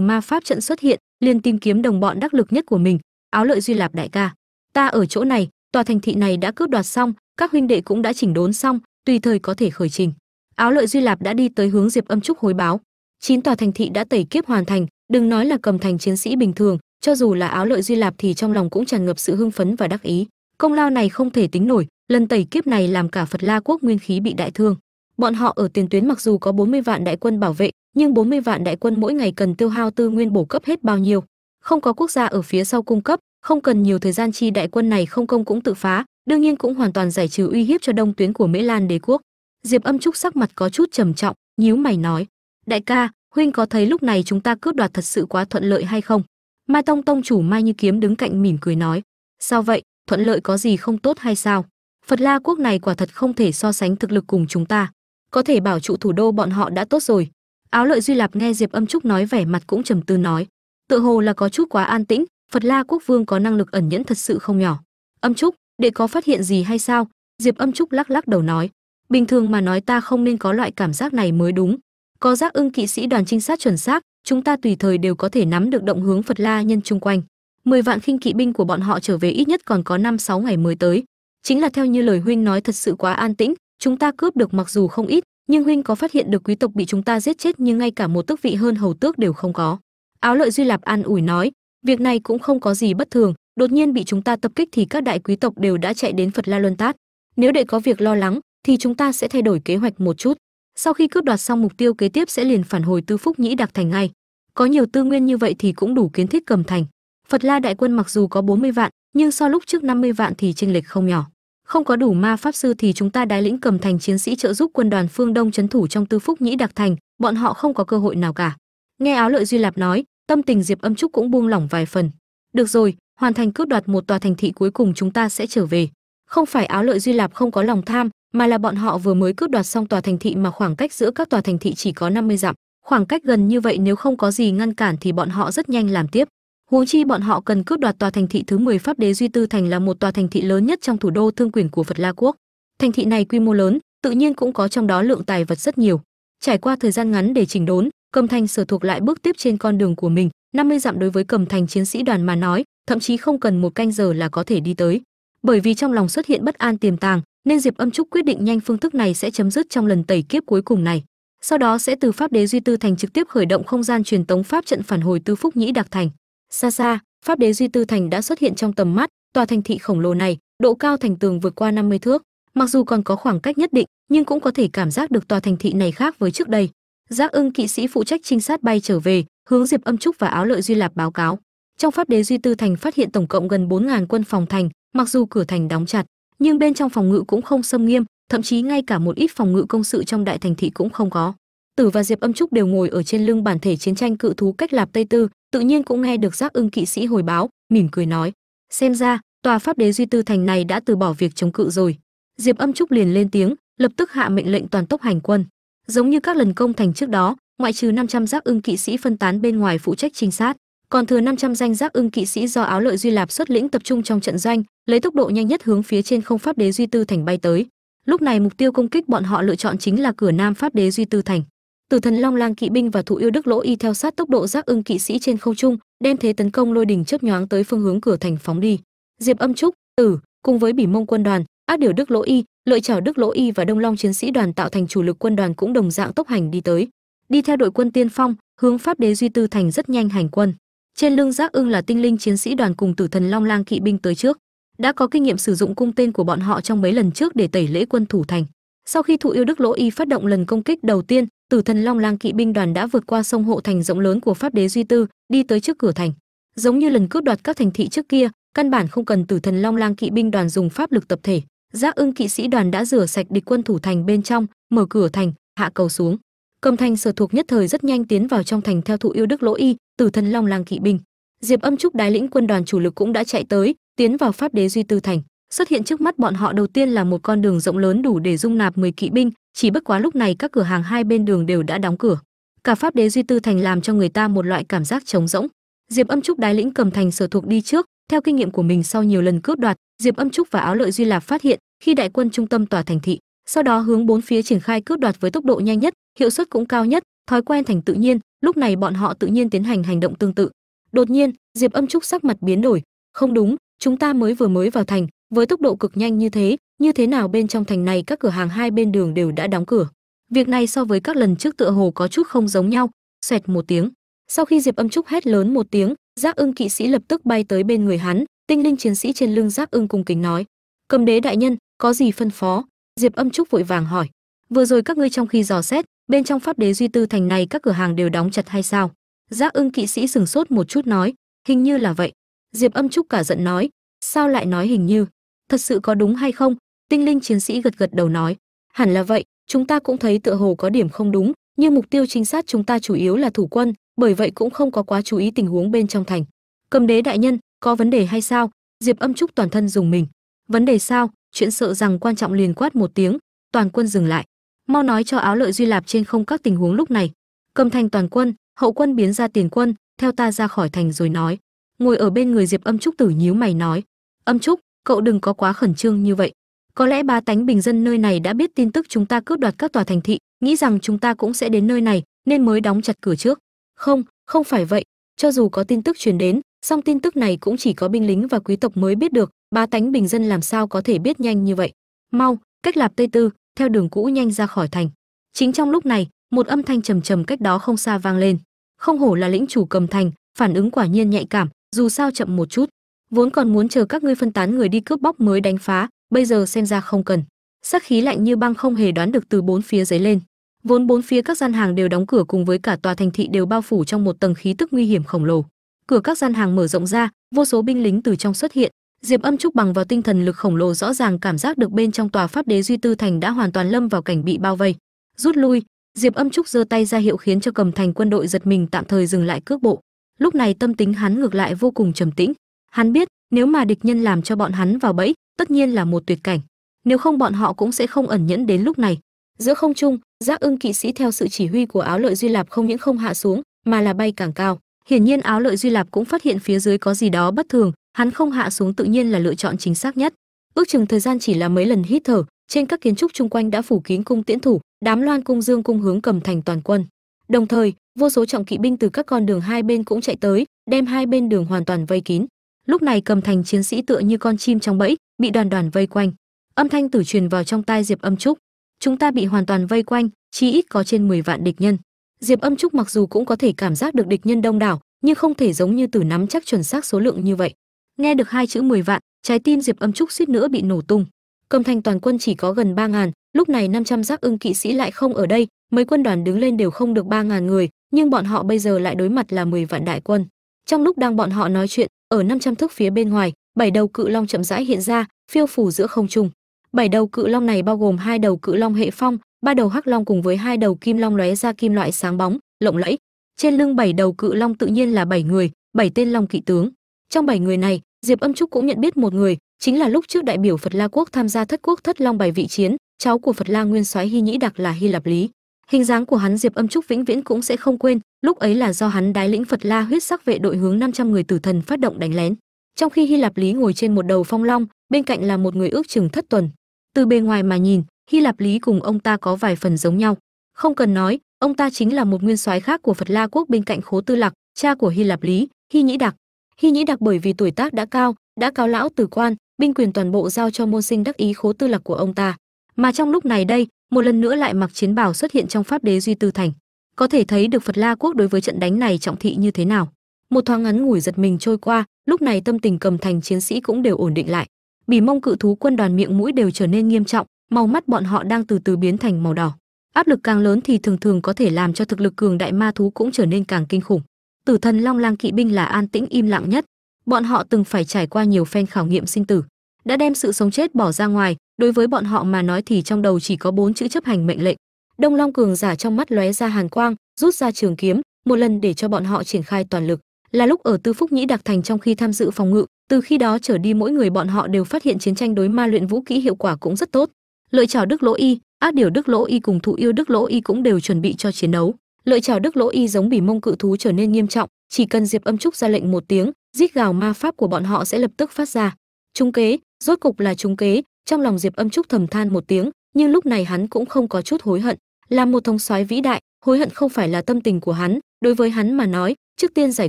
[SPEAKER 1] ma pháp trận xuất hiện, liền tìm kiếm đồng bọn đắc lực nhất của mình, Áo Lợi Duy Lạp đại ca. Ta ở chỗ này, tòa thành thị này đã cướp đoạt xong, các huynh đệ cũng đã chỉnh đốn xong, tùy thời có thể khởi trình. Áo Lợi Duy Lạp đã đi tới hướng Diệp Âm Trúc hồi báo. Chín tòa thành thị đã tẩy kiếp hoàn thành, đừng nói là cầm thành chiến sĩ bình thường, cho dù là Áo Lợi Duy Lạp thì trong lòng cũng tràn ngập sự hưng phấn và đắc ý. Công lao này không thể tính nổi, lần tẩy kiếp này làm cả Phật La quốc nguyên khí bị đại thương. Bọn họ ở tiền tuyến mặc dù có 40 vạn đại quân bảo vệ, nhưng 40 vạn đại quân mỗi ngày cần tiêu hao tư nguyên bổ cấp hết bao nhiêu? Không có quốc gia ở phía sau cung cấp, không cần nhiều thời gian chi đại quân này không công cũng tự phá, đương nhiên cũng hoàn toàn giải trừ uy hiếp cho đông tuyến của Mễ Lan đế quốc. Diệp Âm Trúc sắc mặt có chút trầm trọng, nhíu mày nói: "Đại ca, huynh có thấy lúc này chúng ta cướp đoạt thật sự quá thuận lợi hay không?" Mai Tông tông chủ Mai Như Kiếm đứng cạnh mỉm cười nói: "Sao vậy, thuận lợi có gì không tốt hay sao? Phật La quốc này quả thật không thể so sánh thực lực cùng chúng ta, có thể bảo trụ thủ đô bọn họ đã tốt rồi." Áo Lợi Duy Lạp nghe Diệp Âm Trúc nói vẻ mặt cũng trầm tư nói: "Tự hồ là có chút quá an tĩnh, Phật La quốc vương có năng lực ẩn nhẫn thật sự không nhỏ." Âm Trúc, để có phát hiện gì hay sao? Diệp Âm Trúc lắc lắc đầu nói: "Bình thường mà nói ta không nên có loại cảm giác này mới đúng. Có giác ưng kỵ sĩ đoàn trinh sát chuẩn xác, chúng ta tùy thời đều có thể nắm được động hướng Phật La nhân chung quanh. 10 vạn khinh kỵ binh của bọn họ trở về ít nhất còn có 5 6 ngày mới tới. Chính là theo như lời huynh nói thật sự quá an tĩnh, chúng ta cướp được mặc dù không ít, nhưng huynh có phát hiện được quý tộc bị chúng ta giết chết nhưng ngay cả một tước vị hơn hầu tước đều không có. Áo lợi duy lạp an ủi nói, việc này cũng không có gì bất thường, đột nhiên bị chúng ta tập kích thì các đại quý tộc đều đã chạy đến phật la luân tát. Nếu để có việc lo lắng, thì chúng ta sẽ thay đổi kế hoạch một chút. Sau khi cướp đoạt xong mục tiêu kế tiếp sẽ liền phản hồi tư phúc nhĩ đặc thành ngay. Có nhiều tư nguyên như vậy thì cũng đủ kiến thiết cầm thành. Phật la đại quân mặc dù có 40 vạn, nhưng so lúc trước 50 vạn thì chênh lệch không nhỏ không có đủ ma pháp sư thì chúng ta đái lĩnh cầm thành chiến sĩ trợ giúp quân đoàn phương đông chấn thủ trong tư phúc nhĩ đặc thành, bọn họ không có cơ hội nào cả. Nghe áo lợi duy lạp nói, tâm tình diệp âm trúc cũng buông lỏng vài phần. Được rồi, hoàn thành cướp đoạt một tòa thành thị cuối cùng chúng ta sẽ trở về. Không phải áo lợi duy lạp không có lòng tham, mà là bọn họ vừa mới cướp đoạt xong tòa thành thị mà khoảng cách giữa các tòa thành thị chỉ có 50 dặm. Khoảng cách gần như vậy nếu không có gì ngăn cản thì bọn họ rất nhanh làm tiếp huống chi bọn họ cần cướp đoạt tòa thành thị thứ 10 pháp đế duy tư thành là một tòa thành thị lớn nhất trong thủ đô thương quyền của phật la quốc. Thành thị này quy mô lớn, tự nhiên cũng có trong đó lượng tài vật rất nhiều. Trải qua thời gian ngắn để chỉnh đốn, cầm thành sở thuộc lại bước tiếp trên con đường của mình 50 dặm đối với cầm thành chiến sĩ đoàn mà nói, thậm chí không cần một canh giờ là có thể đi tới. Bởi vì trong lòng xuất hiện bất an tiềm tàng, nên diệp âm trúc quyết định nhanh phương thức này sẽ chấm dứt trong lần tẩy kiếp cuối cùng này. Sau đó sẽ từ pháp đế duy tư thành trực tiếp khởi động không gian truyền tống pháp trận phản hồi tư phúc nhĩ đặc thành xa xa, pháp đế duy tư thành đã xuất hiện trong tầm mắt, tòa thành thị khổng lồ này, độ cao thành tường vượt qua 50 thước. Mặc dù còn có khoảng cách nhất định, nhưng cũng có thể cảm giác được tòa thành thị này khác với trước đây. Giác ưng kỵ sĩ phụ trách trinh sát bay trở về, hướng diệp âm trúc và áo lợi duy lạp báo cáo. Trong pháp đế duy tư thành phát hiện tổng cộng gần 4.000 quân phòng thành, mặc dù cửa thành đóng chặt, nhưng bên trong phòng ngự cũng không xâm nghiêm, thậm chí ngay cả một ít phòng ngự công sự trong đại thành thị cũng không có. Tử và diệp âm trúc đều ngồi ở trên lưng bản thể chiến tranh cự thú cách lạp tây tư tự nhiên cũng nghe được giác ưng kỵ sĩ hồi báo, mỉm cười nói, xem ra, tòa pháp đế duy tư thành này đã từ bỏ việc chống cự rồi. Diệp âm trúc liền lên tiếng, lập tức hạ mệnh lệnh toàn tốc hành quân. Giống như các lần công thành trước đó, ngoại trừ 500 giác ưng kỵ sĩ phân tán bên ngoài phụ trách trinh sát, còn thừa 500 danh giác ưng kỵ sĩ do áo lợi duy lạp xuất lĩnh tập trung trong trận doanh, lấy tốc độ nhanh nhất hướng phía trên không pháp đế duy tư thành bay tới. Lúc này mục tiêu công kích bọn họ lựa chọn chính là cửa nam pháp đế duy tư thành tử thần long lang kỵ binh và thụ yêu đức lỗ y theo sát tốc độ giác ưng kỵ sĩ trên không trung, đem thế tấn công lôi đỉnh chớp nhoáng tới phương hướng cửa thành phóng đi. Diệp âm trúc, tử, cùng với bỉ mông quân đoàn ác điều đức lỗ y lợi chảo đức lỗ y và đông long chiến sĩ đoàn tạo thành chủ lực quân đoàn cũng đồng dạng tốc hành đi tới. Đi theo đội quân tiên phong, hướng pháp đế duy tư thành rất nhanh hành quân. Trên lưng giác ưng là tinh linh chiến sĩ đoàn cùng tử thần long lang kỵ binh tới trước. Đã có kinh nghiệm sử dụng cung tên của bọn họ trong mấy lần trước để tẩy lễ quân thủ thành sau khi thụ yêu đức lỗ y phát động lần công kích đầu tiên, tử thần long lang kỵ binh đoàn đã vượt qua sông hộ thành rộng lớn của pháp đế duy tư, đi tới trước cửa thành. Giống như lần cướp đoạt các thành thị trước kia, căn bản không cần tử thần long lang kỵ binh đoàn dùng pháp lực tập thể. Giác ưng kỵ sĩ đoàn đã rửa sạch địch quân thủ thành bên trong, mở cửa thành, hạ cầu xuống. Cầm thành sở thuộc nhất thời rất nhanh tiến vào trong thành theo thụ yêu đức lỗ y, tử thần long lang kỵ binh. Diệp âm trúc đái lĩnh quân đoàn chủ lực cũng đã chạy tới, tiến vào pháp đế duy tư thành xuất hiện trước mắt bọn họ đầu tiên là một con đường rộng lớn đủ để dung nạp 10 kỵ binh, chỉ bất quá lúc này các cửa hàng hai bên đường đều đã đóng cửa. Cả pháp đế duy tư thành làm cho người ta một loại cảm giác trống rỗng. Diệp âm trúc, đái lĩnh, cầm thành sở thuộc đi trước, theo kinh nghiệm của mình sau nhiều lần cướp đoạt, diệp âm trúc và áo lợi duy lạp phát hiện, khi đại quân trung tâm tòa thành thị, sau đó hướng bốn phía triển khai cướp đoạt với tốc độ nhanh nhất, hiệu suất cũng cao nhất, thói quen thành tự nhiên, lúc này bọn họ tự nhiên tiến hành hành động tương tự. Đột nhiên, diệp âm trúc sắc mặt biến đổi. Không đúng, chúng ta mới vừa mới vào thành với tốc độ cực nhanh như thế như thế nào bên trong thành này các cửa hàng hai bên đường đều đã đóng cửa? Việc này so với các lần trước tựa hồ có chút không giống nhau. Xoẹt một tiếng. Sau khi diệp âm trúc hét lớn một tiếng, giác ưng kỵ sĩ lập tức bay tới bên người hắn, tinh linh chiến sĩ trên lưng giác ưng cùng kính nói. Cầm đế đại nhân, có gì phân phó? Diệp âm trúc vội vàng hỏi. Vừa rồi các ngươi trong khi dò xét, bên trong pháp đế duy tư thành này các cửa hàng đều đóng chặt hay sao? Giác ưng kỵ sĩ sừng sốt một chút nói. Hình như là vậy. Diệp âm trúc cả giận nói. Sao lại nói hình như? Thật sự có đúng hay không? Tinh linh chiến sĩ gật gật đầu nói. Hẳn là vậy, chúng ta cũng thấy tựa hồ có điểm không đúng, nhưng mục tiêu trinh sát chúng ta chủ yếu là thủ quân, bởi vậy cũng không có quá chú ý tình huống bên trong thành. Cầm đế đại nhân, có vấn đề hay sao? Diệp âm trúc toàn thân dùng mình. Vấn đề sao? Chuyện sợ rằng quan trọng liền quát một tiếng, toàn quân dừng lại. Mau nói cho áo lợi duy lạp trên không các tình huống lúc này. Cầm thành toàn quân, hậu quân biến ra tiền quân, theo ta ra khỏi thành rồi nói. Ngồi ở bên người diệp âm trúc tử nhíu mày nói. Âm trúc cậu đừng có quá khẩn trương như vậy. Có lẽ ba tánh bình dân nơi này đã biết tin tức chúng ta cướp đoạt các tòa thành thị, nghĩ rằng chúng ta cũng sẽ đến nơi này, nên mới đóng chặt cửa trước. Không không phải vậy. Cho dù có tin tức truyền đến, song tin tức này cũng chỉ có binh lính và quý tộc mới biết được, ba tánh bình dân làm sao có thể biết nhanh như vậy. Mau, cách lạp tây tư, theo đường cũ nhanh ra khỏi thành. Chính trong lúc này, một âm thanh trầm trầm cách đó không xa vang lên. Không hổ là lĩnh chủ cầm thành, phản ứng quả nhiên nhạy cảm, dù sao chậm một chút vốn còn muốn chờ các ngươi phân tán người đi cướp bóc mới đánh phá, bây giờ xem ra không cần. Sắc khí lạnh như băng không hề đoán được từ bốn phía dấy lên. Vốn bốn phía các gian hàng đều đóng cửa cùng với cả tòa thành thị đều bao phủ trong một tầng khí tức nguy hiểm khổng lồ. Cửa các gian hàng mở rộng ra, vô số binh lính từ trong xuất hiện. Diệp âm trúc bằng vào tinh thần lực khổng lồ rõ ràng cảm giác được bên trong tòa pháp đế duy tư thành đã hoàn toàn lâm vào cảnh bị bao vây. Rút lui, diệp âm trúc giơ tay ra hiệu khiến cho cầm thành quân đội giật mình tạm thời dừng lại cước bộ. Lúc này tâm tính hắn ngược lại vô cùng trầm tĩnh hắn biết, nếu mà địch nhân làm cho bọn hắn vào bẫy, tất nhiên là một tuyệt cảnh. Nếu không, bọn họ cũng sẽ không ẩn nhẫn đến lúc này. Giữa không trung, giác ưng kỵ sĩ theo sự chỉ huy của áo lợi duy lạp không những không hạ xuống, mà là bay càng cao. Hiển nhiên áo lợi duy lạp cũng phát hiện phía dưới có gì đó bất thường, hắn không hạ xuống tự nhiên là lựa chọn chính xác nhất. Ước chừng thời gian chỉ là mấy lần hít thở, trên các kiến trúc chung quanh đã phủ kín cung tiễn thủ, đám loan cung dương cung hướng cầm thành toàn quân. Đồng thời, vô số trọng kỵ binh từ các con đường hai bên cũng chạy tới, đem hai bên đường hoàn toàn vây kín lúc này cầm thành chiến sĩ tựa như con chim trong bẫy, bị đoàn đoàn vây quanh. Âm thanh tử truyền vào trong tai diệp âm trúc. Chúng ta bị hoàn toàn vây quanh, chí ít có trên 10 vạn địch nhân. Diệp âm trúc mặc dù cũng có thể cảm giác được địch nhân đông đảo, nhưng không thể giống như tử nắm chắc chuẩn xác số lượng như vậy. Nghe được hai chữ 10 vạn, trái tim diệp âm trúc suýt nữa bị nổ tung. Cầm thành toàn quân chỉ có gần ba ngàn, lúc này 500 giác ưng kỵ sĩ lại không ở đây, mấy quân đoàn đứng lên đều không được ba ngàn người, nhưng bọn họ bây giờ lại đối mặt là 10 vạn đại quân. Trong lúc đang bọn họ nói chuyện ở 500 thước phía bên ngoài, bảy đầu cự long chậm rãi hiện ra, phiêu phủ giữa không trung. Bảy đầu cự long này bao gồm hai đầu cự long hệ phong, ba đầu hắc long cùng với hai đầu kim long lóe ra kim loại sáng bóng, lộng lẫy. Trên lưng bảy đầu cự long tự nhiên là bảy người, bảy tên long kỵ tướng. Trong bảy người này, diệp âm trúc cũng nhận biết một người, chính là lúc trước đại biểu phật la quốc tham gia thất quốc thất long bài vị chiến, cháu của phật la nguyên soái hy nhĩ đặc là hy lạp lý hình dáng của hắn diệp âm trúc vĩnh viễn cũng sẽ không quên, lúc ấy là do hắn đái lĩnh phật la huyết sắc vệ đội hướng 500 người tử thần phát động đánh lén. Trong khi hy lạp lý ngồi trên một đầu phong long, bên cạnh là một người ước chừng thất tuần. Từ bề ngoài mà nhìn, hy lạp lý cùng ông ta có vài phần giống nhau. Không cần nói, ông ta chính là một nguyên soái khác của phật la quốc bên cạnh khố tư lạc, cha của hy lạp lý, hy nhĩ đặc hy nhĩ đặc bởi vì tuổi tác đã cao, đã cáo lão tử quan, binh quyền toàn bộ giao cho môn sinh đắc ý khố tư lạc của ông ta. Mà trong lúc này đây một lần nữa lại mặc chiến bào xuất hiện trong pháp đế duy tư thành. Có thể thấy được phật la quốc đối với trận đánh này trọng thị như thế nào. Một thoáng ngắn ngủi giật mình trôi qua, lúc này tâm tình cầm thành chiến sĩ cũng đều ổn định lại. Bỉ mông cự thú quân đoàn miệng mũi đều trở nên nghiêm trọng, màu mắt bọn họ đang từ từ biến thành màu đỏ. Áp lực càng lớn thì thường thường có thể làm cho thực lực cường đại ma thú cũng trở nên càng kinh khủng. Tử thần long lang kỵ binh là an tĩnh im lặng nhất. Bọn họ từng phải trải qua nhiều phen khảo nghiệm sinh tử đã đem sự sống chết bỏ ra ngoài. Đối với bọn họ mà nói thì trong đầu chỉ có bốn chữ chấp hành mệnh lệnh. Đông long cường giả trong mắt lóe ra hàn quang, rút ra trường kiếm, một lần để cho bọn họ triển khai toàn lực. Là lúc ở tư phúc nhĩ đặc thành trong khi tham dự phòng ngự, từ khi đó trở đi mỗi người bọn họ đều phát hiện chiến tranh đối ma luyện vũ kỹ hiệu quả cũng rất tốt. Lợi chào đức lỗ y ác điều đức lỗ y cùng thụ yêu đức lỗ y cũng đều chuẩn bị cho chiến đấu. Lợi chào đức lỗ y giống bỉ mông cự thú trở nên nghiêm trọng, chỉ cần diệp âm trúc ra lệnh một tiếng rít gào ma pháp của bọn họ sẽ lập tức phát ra. Trung kế rốt cục là trúng kế, trong lòng diệp âm trúc thầm than một tiếng, nhưng lúc này hắn cũng không có chút hối hận. Là một thống soái vĩ đại, hối hận không phải là tâm tình của hắn, đối với hắn mà nói, trước tiên giải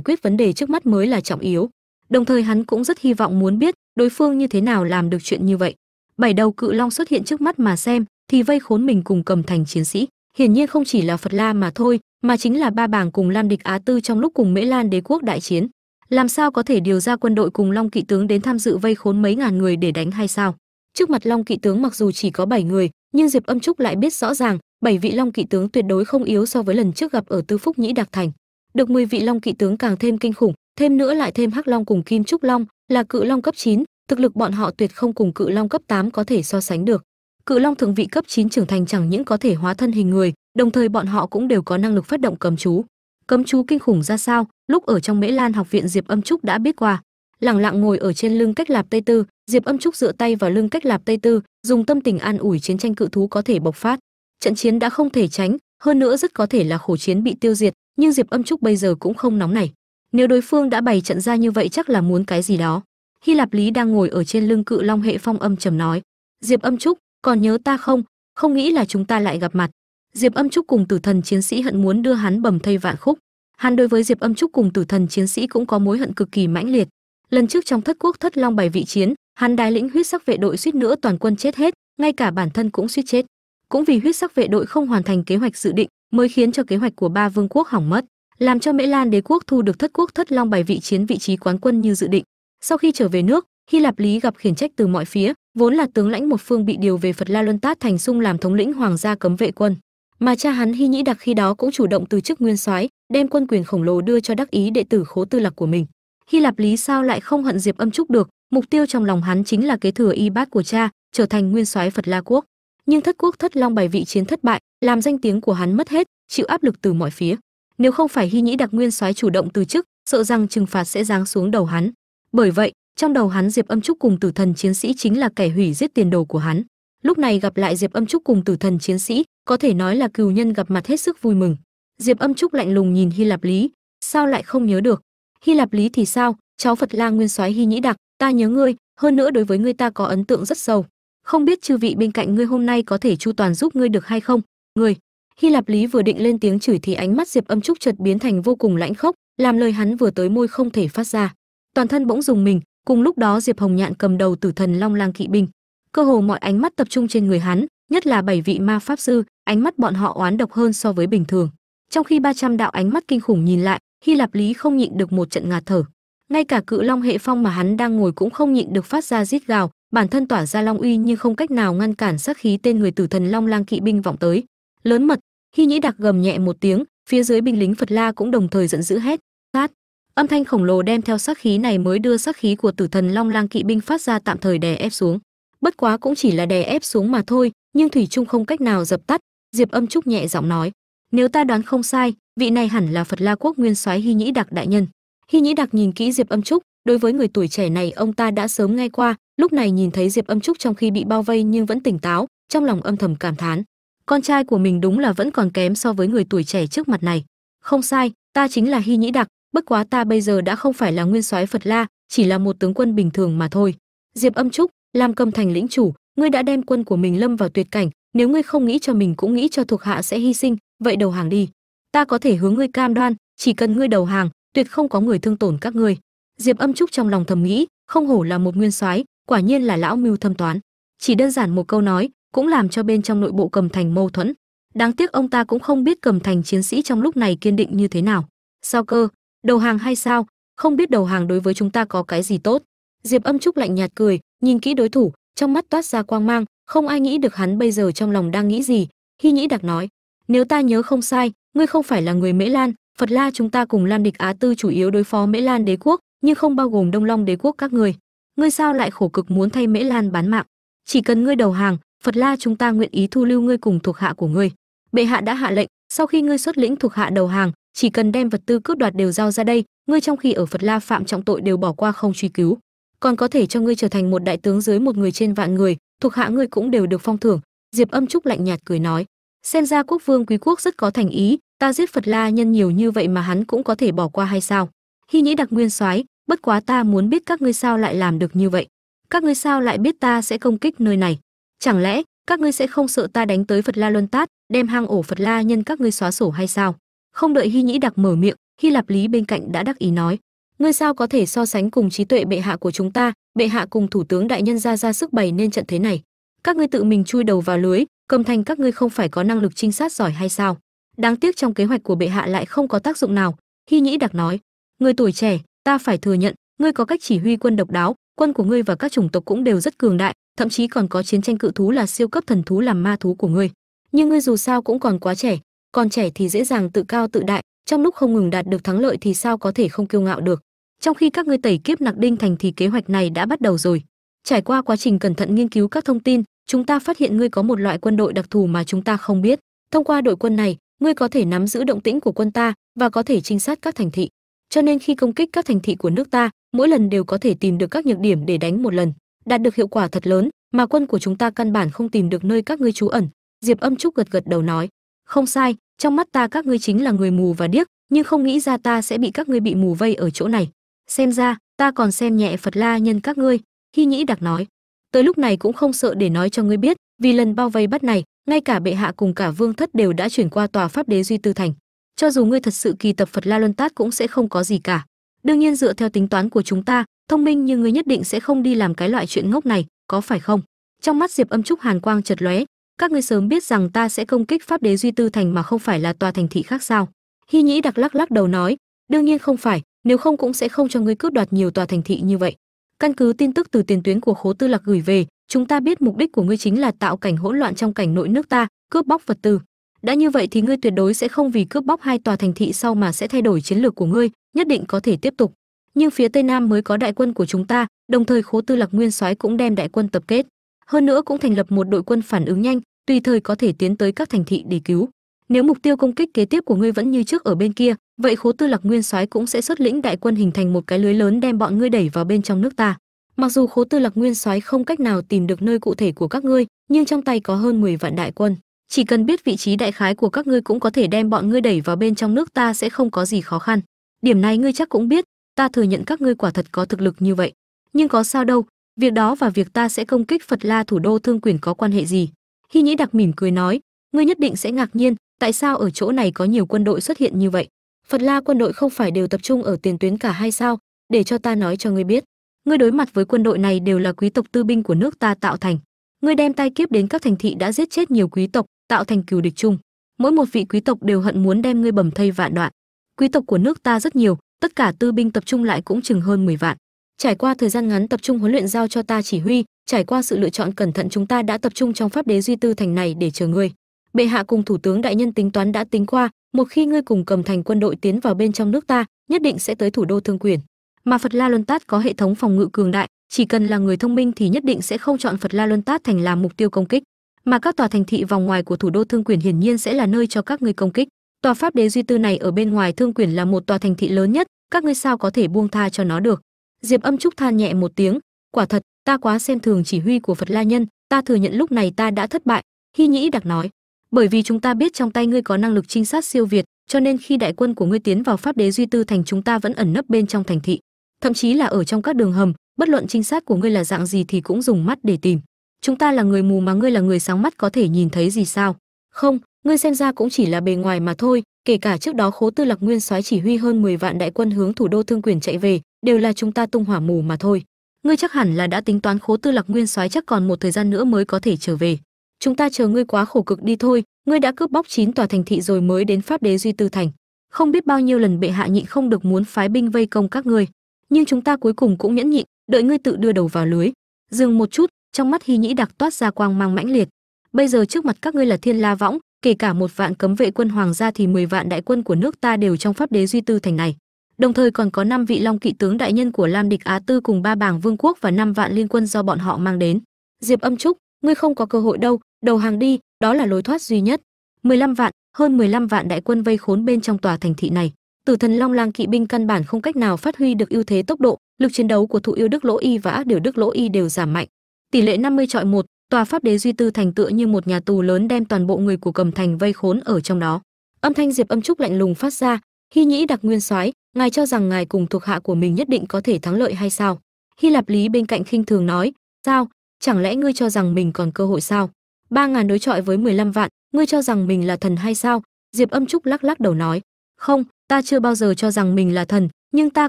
[SPEAKER 1] quyết vấn đề trước mắt mới là trọng yếu. Đồng thời hắn cũng rất hy vọng muốn biết đối phương như thế nào làm được chuyện như vậy. Bảy đầu cự long xuất hiện trước mắt mà xem, thì vây khốn mình cùng cầm thành chiến sĩ. Hiển nhiên không chỉ là phật la mà thôi, mà chính là ba bảng cùng lam địch á tư trong lúc cùng mễ lan đế quốc đại chiến làm sao có thể điều ra quân đội cùng long kỵ tướng đến tham dự vây khốn mấy ngàn người để đánh hay sao? Trước mặt long kỵ tướng mặc dù chỉ có 7 người nhưng diệp âm trúc lại biết rõ ràng bảy vị long kỵ tướng tuyệt đối không yếu so với lần trước gặp ở tư phúc nhĩ đặc thành. Được 10 vị long kỵ tướng càng thêm kinh khủng thêm nữa lại thêm hắc long cùng kim trúc long là cự long cấp 9, thực lực bọn họ tuyệt không cùng cự long cấp 8 có thể so sánh được. Cự long thượng vị cấp 9 trưởng thành chẳng những có thể hóa thân hình người đồng thời bọn họ cũng đều có năng lực phát động cầm chú cấm chú kinh khủng ra sao? Lúc ở trong mễ lan, học viện diệp âm trúc đã biết qua. Lẳng lặng ngồi ở trên lưng cách lạp tây tư, diệp âm trúc dựa tay vào lưng cách lạp tây tư, dùng tâm tình an ủi chiến tranh cự thú có thể bộc phát. Trận chiến đã không thể tránh, hơn nữa rất có thể là khổ chiến bị tiêu diệt, nhưng diệp âm trúc bây giờ cũng không nóng này nếu đối phương đã bày trận ra như vậy chắc là muốn cái gì đó. Hy lạp lý đang ngồi ở trên lưng cự long hệ phong âm trầm nói, diệp âm trúc, còn nhớ ta không? Không nghĩ là chúng ta lại gặp mặt diệp âm trúc cùng tử thần chiến sĩ hận muốn đưa hắn bầm thây vạn khúc. Hắn đối với diệp âm trúc cùng tử thần chiến sĩ cũng có mối hận cực kỳ mãnh liệt. Lần trước trong thất quốc thất long Bảy vị chiến, hắn đái lĩnh huyết sắc vệ đội suýt nữa toàn quân chết hết, ngay cả bản thân cũng suýt chết. Cũng vì huyết sắc vệ đội không hoàn thành kế hoạch dự định mới khiến cho kế hoạch của ba vương quốc hỏng mất, làm cho mễ lan đế quốc thu được thất quốc thất long Bảy vị chiến vị trí quán quân như dự định. Sau khi trở về nước, hy lạp lý gặp khiển trách từ mọi phía, vốn là tướng lãnh một phương bị điều về phật la luân tát thành sung làm thống lĩnh hoàng gia cấm vệ quân mà cha hắn hy nhĩ đặc khi đó cũng chủ động từ chức nguyên soái, đem quân quyền khổng lồ đưa cho đắc ý đệ tử khố tư lạc của mình. Hy lạp lý sao lại không hận diệp âm trúc được, mục tiêu trong lòng hắn chính là kế thừa y bát của cha, trở thành nguyên soái phật la quốc. Nhưng thất quốc thất long bày vị chiến thất bại, làm danh tiếng của hắn mất hết, chịu áp lực từ mọi phía. Nếu không phải hy nhĩ đặc nguyên soái chủ động từ chức, sợ rằng trừng phạt sẽ giáng xuống đầu hắn. Bởi vậy, trong đầu hắn diệp âm trúc cùng tử thần chiến sĩ chính là kẻ hủy giết tiền đồ của hắn lúc này gặp lại diệp âm trúc cùng tử thần chiến sĩ, có thể nói là cừu nhân gặp mặt hết sức vui mừng. Diệp âm trúc lạnh lùng nhìn hy lạp lý, sao lại không nhớ được? Hy lạp lý thì sao? Cháu phật la nguyên soái hy nhĩ đặc ta nhớ ngươi, hơn nữa đối với ngươi ta có ấn tượng rất sâu. Không biết chư vị bên cạnh ngươi hôm nay có thể chu toàn giúp ngươi được hay không? Ngươi. Hy lạp lý vừa định lên tiếng chửi thì ánh mắt diệp âm trúc chợt biến thành vô cùng lãnh khốc, làm lời hắn vừa tới môi không thể phát ra. Toàn thân bỗng dùng mình, cùng lúc đó diệp hồng nhạn cầm đầu tử thần long lang kỵ binh cơ hồ mọi ánh mắt tập trung trên người hắn, nhất là bảy vị ma pháp sư, ánh mắt bọn họ oán độc hơn so với bình thường. Trong khi 300 đạo ánh mắt kinh khủng nhìn lại, hy lạp lý không nhịn được một trận ngạt thở. Ngay cả cự long hệ phong mà hắn đang ngồi cũng không nhịn được phát ra rít gào, bản thân tỏa ra long uy nhưng không cách nào ngăn cản sát khí tên người tử thần long lang kỵ binh vọng tới. Lớn mật khi nhĩ đặc gầm nhẹ một tiếng, phía dưới binh lính phật la cũng đồng thời giận dữ hét, sát! Âm thanh khổng lồ đem theo sát khí này mới đưa sát khí của tử thần long lang kỵ binh phát ra tạm thời đè ép xuống bất quá cũng chỉ là đè ép xuống mà thôi, nhưng thủy trung không cách nào dập tắt. Diệp âm trúc nhẹ giọng nói, nếu ta đoán không sai, vị này hẳn là phật la quốc nguyên soái hy nhĩ đặc đại nhân. Hy nhĩ đặc nhìn kỹ diệp âm trúc, đối với người tuổi trẻ này, ông ta đã sớm nghe qua, lúc này nhìn thấy diệp âm trúc trong khi bị bao vây nhưng vẫn tỉnh táo, trong lòng âm thầm cảm thán, con trai của mình đúng là vẫn còn kém so với người tuổi trẻ trước mặt này. Không sai, ta chính là hy nhĩ đặc, bất quá ta bây giờ đã không phải là nguyên soái phật la, chỉ là một tướng quân bình thường mà thôi. Diệp âm trúc làm câm thành lĩnh chủ, ngươi đã đem quân của mình lâm vào tuyệt cảnh, nếu ngươi không nghĩ cho mình cũng nghĩ cho thuộc hạ sẽ hy sinh, vậy đầu hàng đi. Ta có thể hướng ngươi cam đoan, chỉ cần ngươi đầu hàng, tuyệt không có người thương tổn các ngươi. Diệp âm trúc trong lòng thầm nghĩ, không hổ là một nguyên soái, quả nhiên là lão mưu thâm toán. Chỉ đơn giản một câu nói, cũng làm cho bên trong nội bộ cầm thành mâu thuẫn. Đáng tiếc ông ta cũng không biết cầm thành chiến sĩ trong lúc này kiên định như thế nào. Sao cơ? Đầu hàng hay sao? Không biết đầu hàng đối với chúng ta có cái gì tốt. Diệp âm trúc lạnh nhạt cười nhìn kỹ đối thủ, trong mắt toát ra quang mang, không ai nghĩ được hắn bây giờ trong lòng đang nghĩ gì. Hy nhĩ đặc nói, nếu ta nhớ không sai, ngươi không phải là người mễ lan, phật la chúng ta cùng lan địch á tư chủ yếu đối phó mễ lan đế quốc, nhưng không bao gồm đông long đế quốc các ngươi. Ngươi sao lại khổ cực muốn thay mễ lan bán mạng? Chỉ cần ngươi đầu hàng, phật la chúng ta nguyện ý thu lưu ngươi cùng thuộc hạ của ngươi. Bệ hạ đã hạ lệnh, sau khi ngươi xuất lĩnh thuộc hạ đầu hàng, chỉ cần đem vật tư cướp đoạt đều giao ra đây, ngươi trong khi ở phật la phạm trọng tội đều bỏ qua không truy cứu còn có thể cho ngươi trở thành một đại tướng dưới một người trên vạn người, thuộc hạ ngươi cũng đều được phong thưởng. Diệp âm trúc lạnh nhạt cười nói. Xem ra quốc vương quý quốc rất có thành ý, ta giết phật la nhân nhiều như vậy mà hắn cũng có thể bỏ qua hay sao? Hy nhĩ đặc nguyên soái, bất quá ta muốn biết các ngươi sao lại làm được như vậy. Các ngươi sao lại biết ta sẽ công kích nơi này? Chẳng lẽ, các ngươi sẽ không sợ ta đánh tới phật la luân tát, đem hang ổ phật la nhân các ngươi xóa sổ hay sao? Không đợi hy nhĩ đặc mở miệng, hy lạp lý bên cạnh đã đắc ý nói ngươi sao có thể so sánh cùng trí tuệ bệ hạ của chúng ta? Bệ hạ cùng thủ tướng đại nhân ra ra sức bày nên trận thế này. Các ngươi tự mình chui đầu vào lưới, cầm thành các ngươi không phải có năng lực trinh sát giỏi hay sao? Đáng tiếc trong kế hoạch của bệ hạ lại không có tác dụng nào. Hy nhĩ đặc nói, người tuổi trẻ, ta phải thừa nhận, ngươi có cách chỉ huy quân độc đáo, quân của ngươi và các chủng tộc cũng đều rất cường đại, thậm chí còn có chiến tranh cự thú là siêu cấp thần thú làm ma thú của ngươi. Nhưng ngươi dù sao cũng còn quá trẻ, còn trẻ thì dễ dàng tự cao tự đại, trong lúc không ngừng đạt được thắng lợi thì sao có thể không kiêu ngạo được? Trong khi các ngươi tẩy kiếp nặc đinh thành thì kế hoạch này đã bắt đầu rồi. Trải qua quá trình cẩn thận nghiên cứu các thông tin, chúng ta phát hiện ngươi có một loại quân đội đặc thù mà chúng ta không biết. Thông qua đội quân này, ngươi có thể nắm giữ động tĩnh của quân ta và có thể trinh sát các thành thị. Cho nên khi công kích các thành thị của nước ta, mỗi lần đều có thể tìm được các nhược điểm để đánh một lần. Đạt được hiệu quả thật lớn, mà quân của chúng ta căn bản không tìm được nơi các ngươi trú ẩn. Diệp âm trúc gật gật đầu nói, không sai, trong mắt ta các ngươi chính là người mù và điếc, nhưng không nghĩ ra ta sẽ bị các ngươi bị mù vây ở chỗ này xem ra, ta còn xem nhẹ phật la nhân các ngươi hy nhĩ đặc nói. Tới lúc này cũng không sợ để nói cho ngươi biết, vì lần bao vây bắt này, ngay cả bệ hạ cùng cả vương thất đều đã chuyển qua tòa pháp đế duy tư thành. Cho dù ngươi thật sự kỳ tập phật la luân tát cũng sẽ không có gì cả. Đương nhiên dựa theo tính toán của chúng ta, thông minh như ngươi nhất định sẽ không đi làm cái loại chuyện ngốc này, có phải không? Trong mắt diệp âm trúc hàn quang chật lóe. Các ngươi sớm biết rằng ta sẽ công kích pháp đế duy tư thành mà không phải là tòa thành thị khác sao? Hy nhĩ đặc lắc lắc đầu nói. Đương nhiên không phải nếu không cũng sẽ không cho ngươi cướp đoạt nhiều tòa thành thị như vậy. Căn cứ tin tức từ tiền tuyến của khố tư lạc gửi về, chúng ta biết mục đích của ngươi chính là tạo cảnh hỗn loạn trong cảnh nội nước ta, cướp bóc vật tư. Đã như vậy thì ngươi tuyệt đối sẽ không vì cướp bóc hai tòa thành thị sau mà sẽ thay đổi chiến lược của ngươi, nhất định có thể tiếp tục. Nhưng phía tây nam mới có đại quân của chúng ta, đồng thời khố tư lạc nguyên soái cũng đem đại quân tập kết. Hơn nữa cũng thành lập một đội quân phản ứng nhanh, tùy thời có thể tiến tới các thành thị để cứu nếu mục tiêu công kích kế tiếp của ngươi vẫn như trước ở bên kia, vậy khố tư lạc nguyên soái cũng sẽ xuất lĩnh đại quân hình thành một cái lưới lớn đem bọn ngươi đẩy vào bên trong nước ta. Mặc dù khố tư lạc nguyên soái không cách nào tìm được nơi cụ thể của các ngươi, nhưng trong tay có hơn 10 vạn đại quân. Chỉ cần biết vị trí đại khái của các ngươi cũng có thể đem bọn ngươi đẩy vào bên trong nước ta sẽ không có gì khó khăn. Điểm này ngươi chắc cũng biết, ta thừa nhận các ngươi quả thật có thực lực như vậy. Nhưng có sao đâu, việc đó và việc ta sẽ công kích phật la thủ đô thương quyền có quan hệ gì? Hy nhĩ đặc mỉm cười nói, ngươi nhất định sẽ ngạc nhiên tại sao ở chỗ này có nhiều quân đội xuất hiện như vậy? Phật la quân đội không phải đều tập trung ở tiền tuyến cả hay sao? Để cho ta nói cho ngươi biết, ngươi đối mặt với quân đội này đều là quý tộc tư binh của nước ta tạo thành. Ngươi đem tai kiếp đến các thành thị đã giết chết nhiều quý tộc, tạo thành cừu địch chung. Mỗi một vị quý tộc đều hận muốn đem ngươi bầm thây vạn đoạn. Quý tộc của nước ta rất nhiều, tất cả tư binh tập trung lại cũng chừng hơn 10 vạn. Trải qua thời gian ngắn tập trung huấn luyện giao cho ta chỉ huy, trải qua sự lựa chọn cẩn thận chúng ta đã tập trung trong pháp đế duy tư thành này để chờ ngươi bệ hạ cùng thủ tướng đại nhân tính toán đã tính qua, một khi ngươi cùng cầm thành quân đội tiến vào bên trong nước ta, nhất định sẽ tới thủ đô thương quyền. Mà phật la luân tát có hệ thống phòng ngự cường đại, chỉ cần là người thông minh thì nhất định sẽ không chọn phật la luân tát thành làm mục tiêu công kích. Mà các tòa thành thị vòng ngoài của thủ đô thương quyền hiển nhiên sẽ là nơi cho các ngươi công kích. Tòa pháp đế duy tư này ở bên ngoài thương quyền là một tòa thành thị lớn nhất, các ngươi sao có thể buông tha cho nó được? Diệp âm trúc than nhẹ một tiếng, quả thật, ta quá xem thường chỉ huy của phật la nhân, ta thừa nhận lúc này ta đã thất bại. Hy nhĩ đặc nói bởi vì chúng ta biết trong tay ngươi có năng lực trinh sát siêu việt, cho nên khi đại quân của ngươi tiến vào pháp đế duy tư thành chúng ta vẫn ẩn nấp bên trong thành thị. Thậm chí là ở trong các đường hầm, bất luận trinh sát của ngươi là dạng gì thì cũng dùng mắt để tìm. Chúng ta là người mù mà ngươi là người sáng mắt có thể nhìn thấy gì sao? Không, ngươi xem ra cũng chỉ là bề ngoài mà thôi, kể cả trước đó khố tư lạc nguyên soái chỉ huy hơn 10 vạn đại quân hướng thủ đô thương quyền chạy về, đều là chúng ta tung hỏa mù mà thôi. Ngươi chắc hẳn là đã tính toán khố tư lạc nguyên soái chắc còn một thời gian nữa mới có thể trở về chúng ta chờ ngươi quá khổ cực đi thôi, ngươi đã cướp bóc chín tòa thành thị rồi mới đến pháp đế duy tư thành. Không biết bao nhiêu lần bệ hạ nhịn không được muốn phái binh vây công các ngươi, nhưng chúng ta cuối cùng cũng nhẫn nhịn, đợi ngươi tự đưa đầu vào lưới. Dừng một chút, trong mắt hy nhĩ đặc toát ra quang mang mãnh liệt. Bây giờ trước mặt các ngươi là thiên la võng, kể cả một vạn cấm vệ quân hoàng gia thì 10 vạn đại quân của nước ta đều trong pháp đế duy tư thành này. Đồng thời còn có năm vị long kỵ tướng đại nhân của lam địch á tư cùng ba bảng vương quốc và năm vạn liên quân do bọn họ mang đến. Diệp âm trúc, ngươi không có cơ hội đâu đầu hàng đi, đó là lối thoát duy nhất. 15 vạn, hơn 15 vạn đại quân vây khốn bên trong tòa thành thị này. Tử thần long lang kỵ binh căn bản không cách nào phát huy được ưu thế tốc độ, lực chiến đấu của thụ yêu đức lỗ y và ác điều đức lỗ y đều giảm mạnh. Tỷ lệ 50 chọi một, tòa pháp đế duy tư thành tựa như một nhà tù lớn đem toàn bộ người của cầm thành vây khốn ở trong đó. Âm thanh diệp âm trúc lạnh lùng phát ra, hy nhĩ đặc nguyên soái, ngài cho rằng ngài cùng thuộc hạ của mình nhất định có thể thắng lợi hay sao? Hy lạp lý bên cạnh khinh thường nói, sao? Chẳng lẽ ngươi cho rằng mình còn cơ hội sao? Ba ngàn đối chọi với 15 vạn, ngươi cho rằng mình là thần hay sao? Diệp âm trúc lắc lắc đầu nói, không, ta chưa bao giờ cho rằng mình là thần, nhưng ta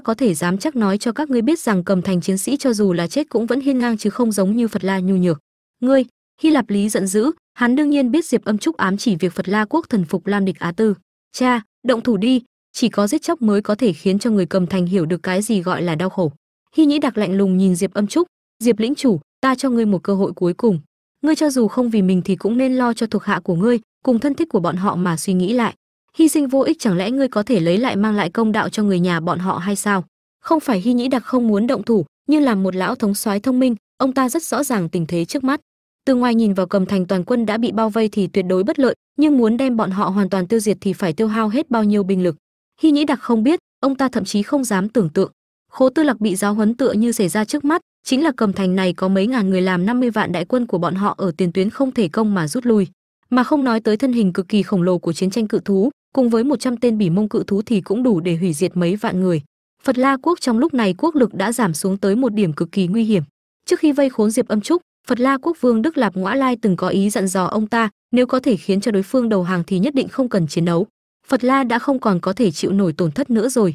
[SPEAKER 1] có thể dám chắc nói cho các ngươi biết rằng cầm thành chiến sĩ cho dù là chết cũng vẫn hiên ngang chứ không giống như phật la nhu nhược. Ngươi, hy lạp lý giận dữ, hắn đương nhiên biết diệp âm trúc ám chỉ việc phật la quốc thần phục lam địch á tư. Cha, động thủ đi, chỉ có giết chóc mới có thể khiến cho người cầm thành hiểu được cái gì gọi là đau khổ. Hy nhĩ đặc lạnh lùng nhìn diệp âm trúc, diệp lĩnh chủ, ta cho ngươi một cơ hội cuối cùng ngươi cho dù không vì mình thì cũng nên lo cho thuộc hạ của ngươi, cùng thân thích của bọn họ mà suy nghĩ lại. Hy sinh vô ích chẳng lẽ ngươi có thể lấy lại mang lại công đạo cho người nhà bọn họ hay sao? Không phải hy nhĩ đặc không muốn động thủ, nhưng làm một lão thống soái thông minh, ông ta rất rõ ràng tình thế trước mắt. Từ ngoài nhìn vào cầm thành toàn quân đã bị bao vây thì tuyệt đối bất lợi, nhưng muốn đem bọn họ hoàn toàn tiêu diệt thì phải tiêu hao hết bao nhiêu binh lực. Hy nhĩ đặc không biết, ông ta thậm chí không dám tưởng tượng. Khố tư lạc bị giáo huấn tựa như xảy ra trước mắt chính là cầm thành này có mấy ngàn người làm 50 vạn đại quân của bọn họ ở tiền tuyến không thể công mà rút lui. Mà không nói tới thân hình cực kỳ khổng lồ của chiến tranh cự thú, cùng với 100 tên bỉ mông cự thú thì cũng đủ để hủy diệt mấy vạn người. Phật la quốc trong lúc này quốc lực đã giảm xuống tới một điểm cực kỳ nguy hiểm. Trước khi vây khốn diệp âm trúc, phật la quốc vương đức lạp ngõa lai từng có ý dặn dò ông ta, nếu có thể khiến cho đối phương đầu hàng thì nhất định không cần chiến đấu. Phật la đã không còn có thể chịu nổi tổn thất nữa rồi.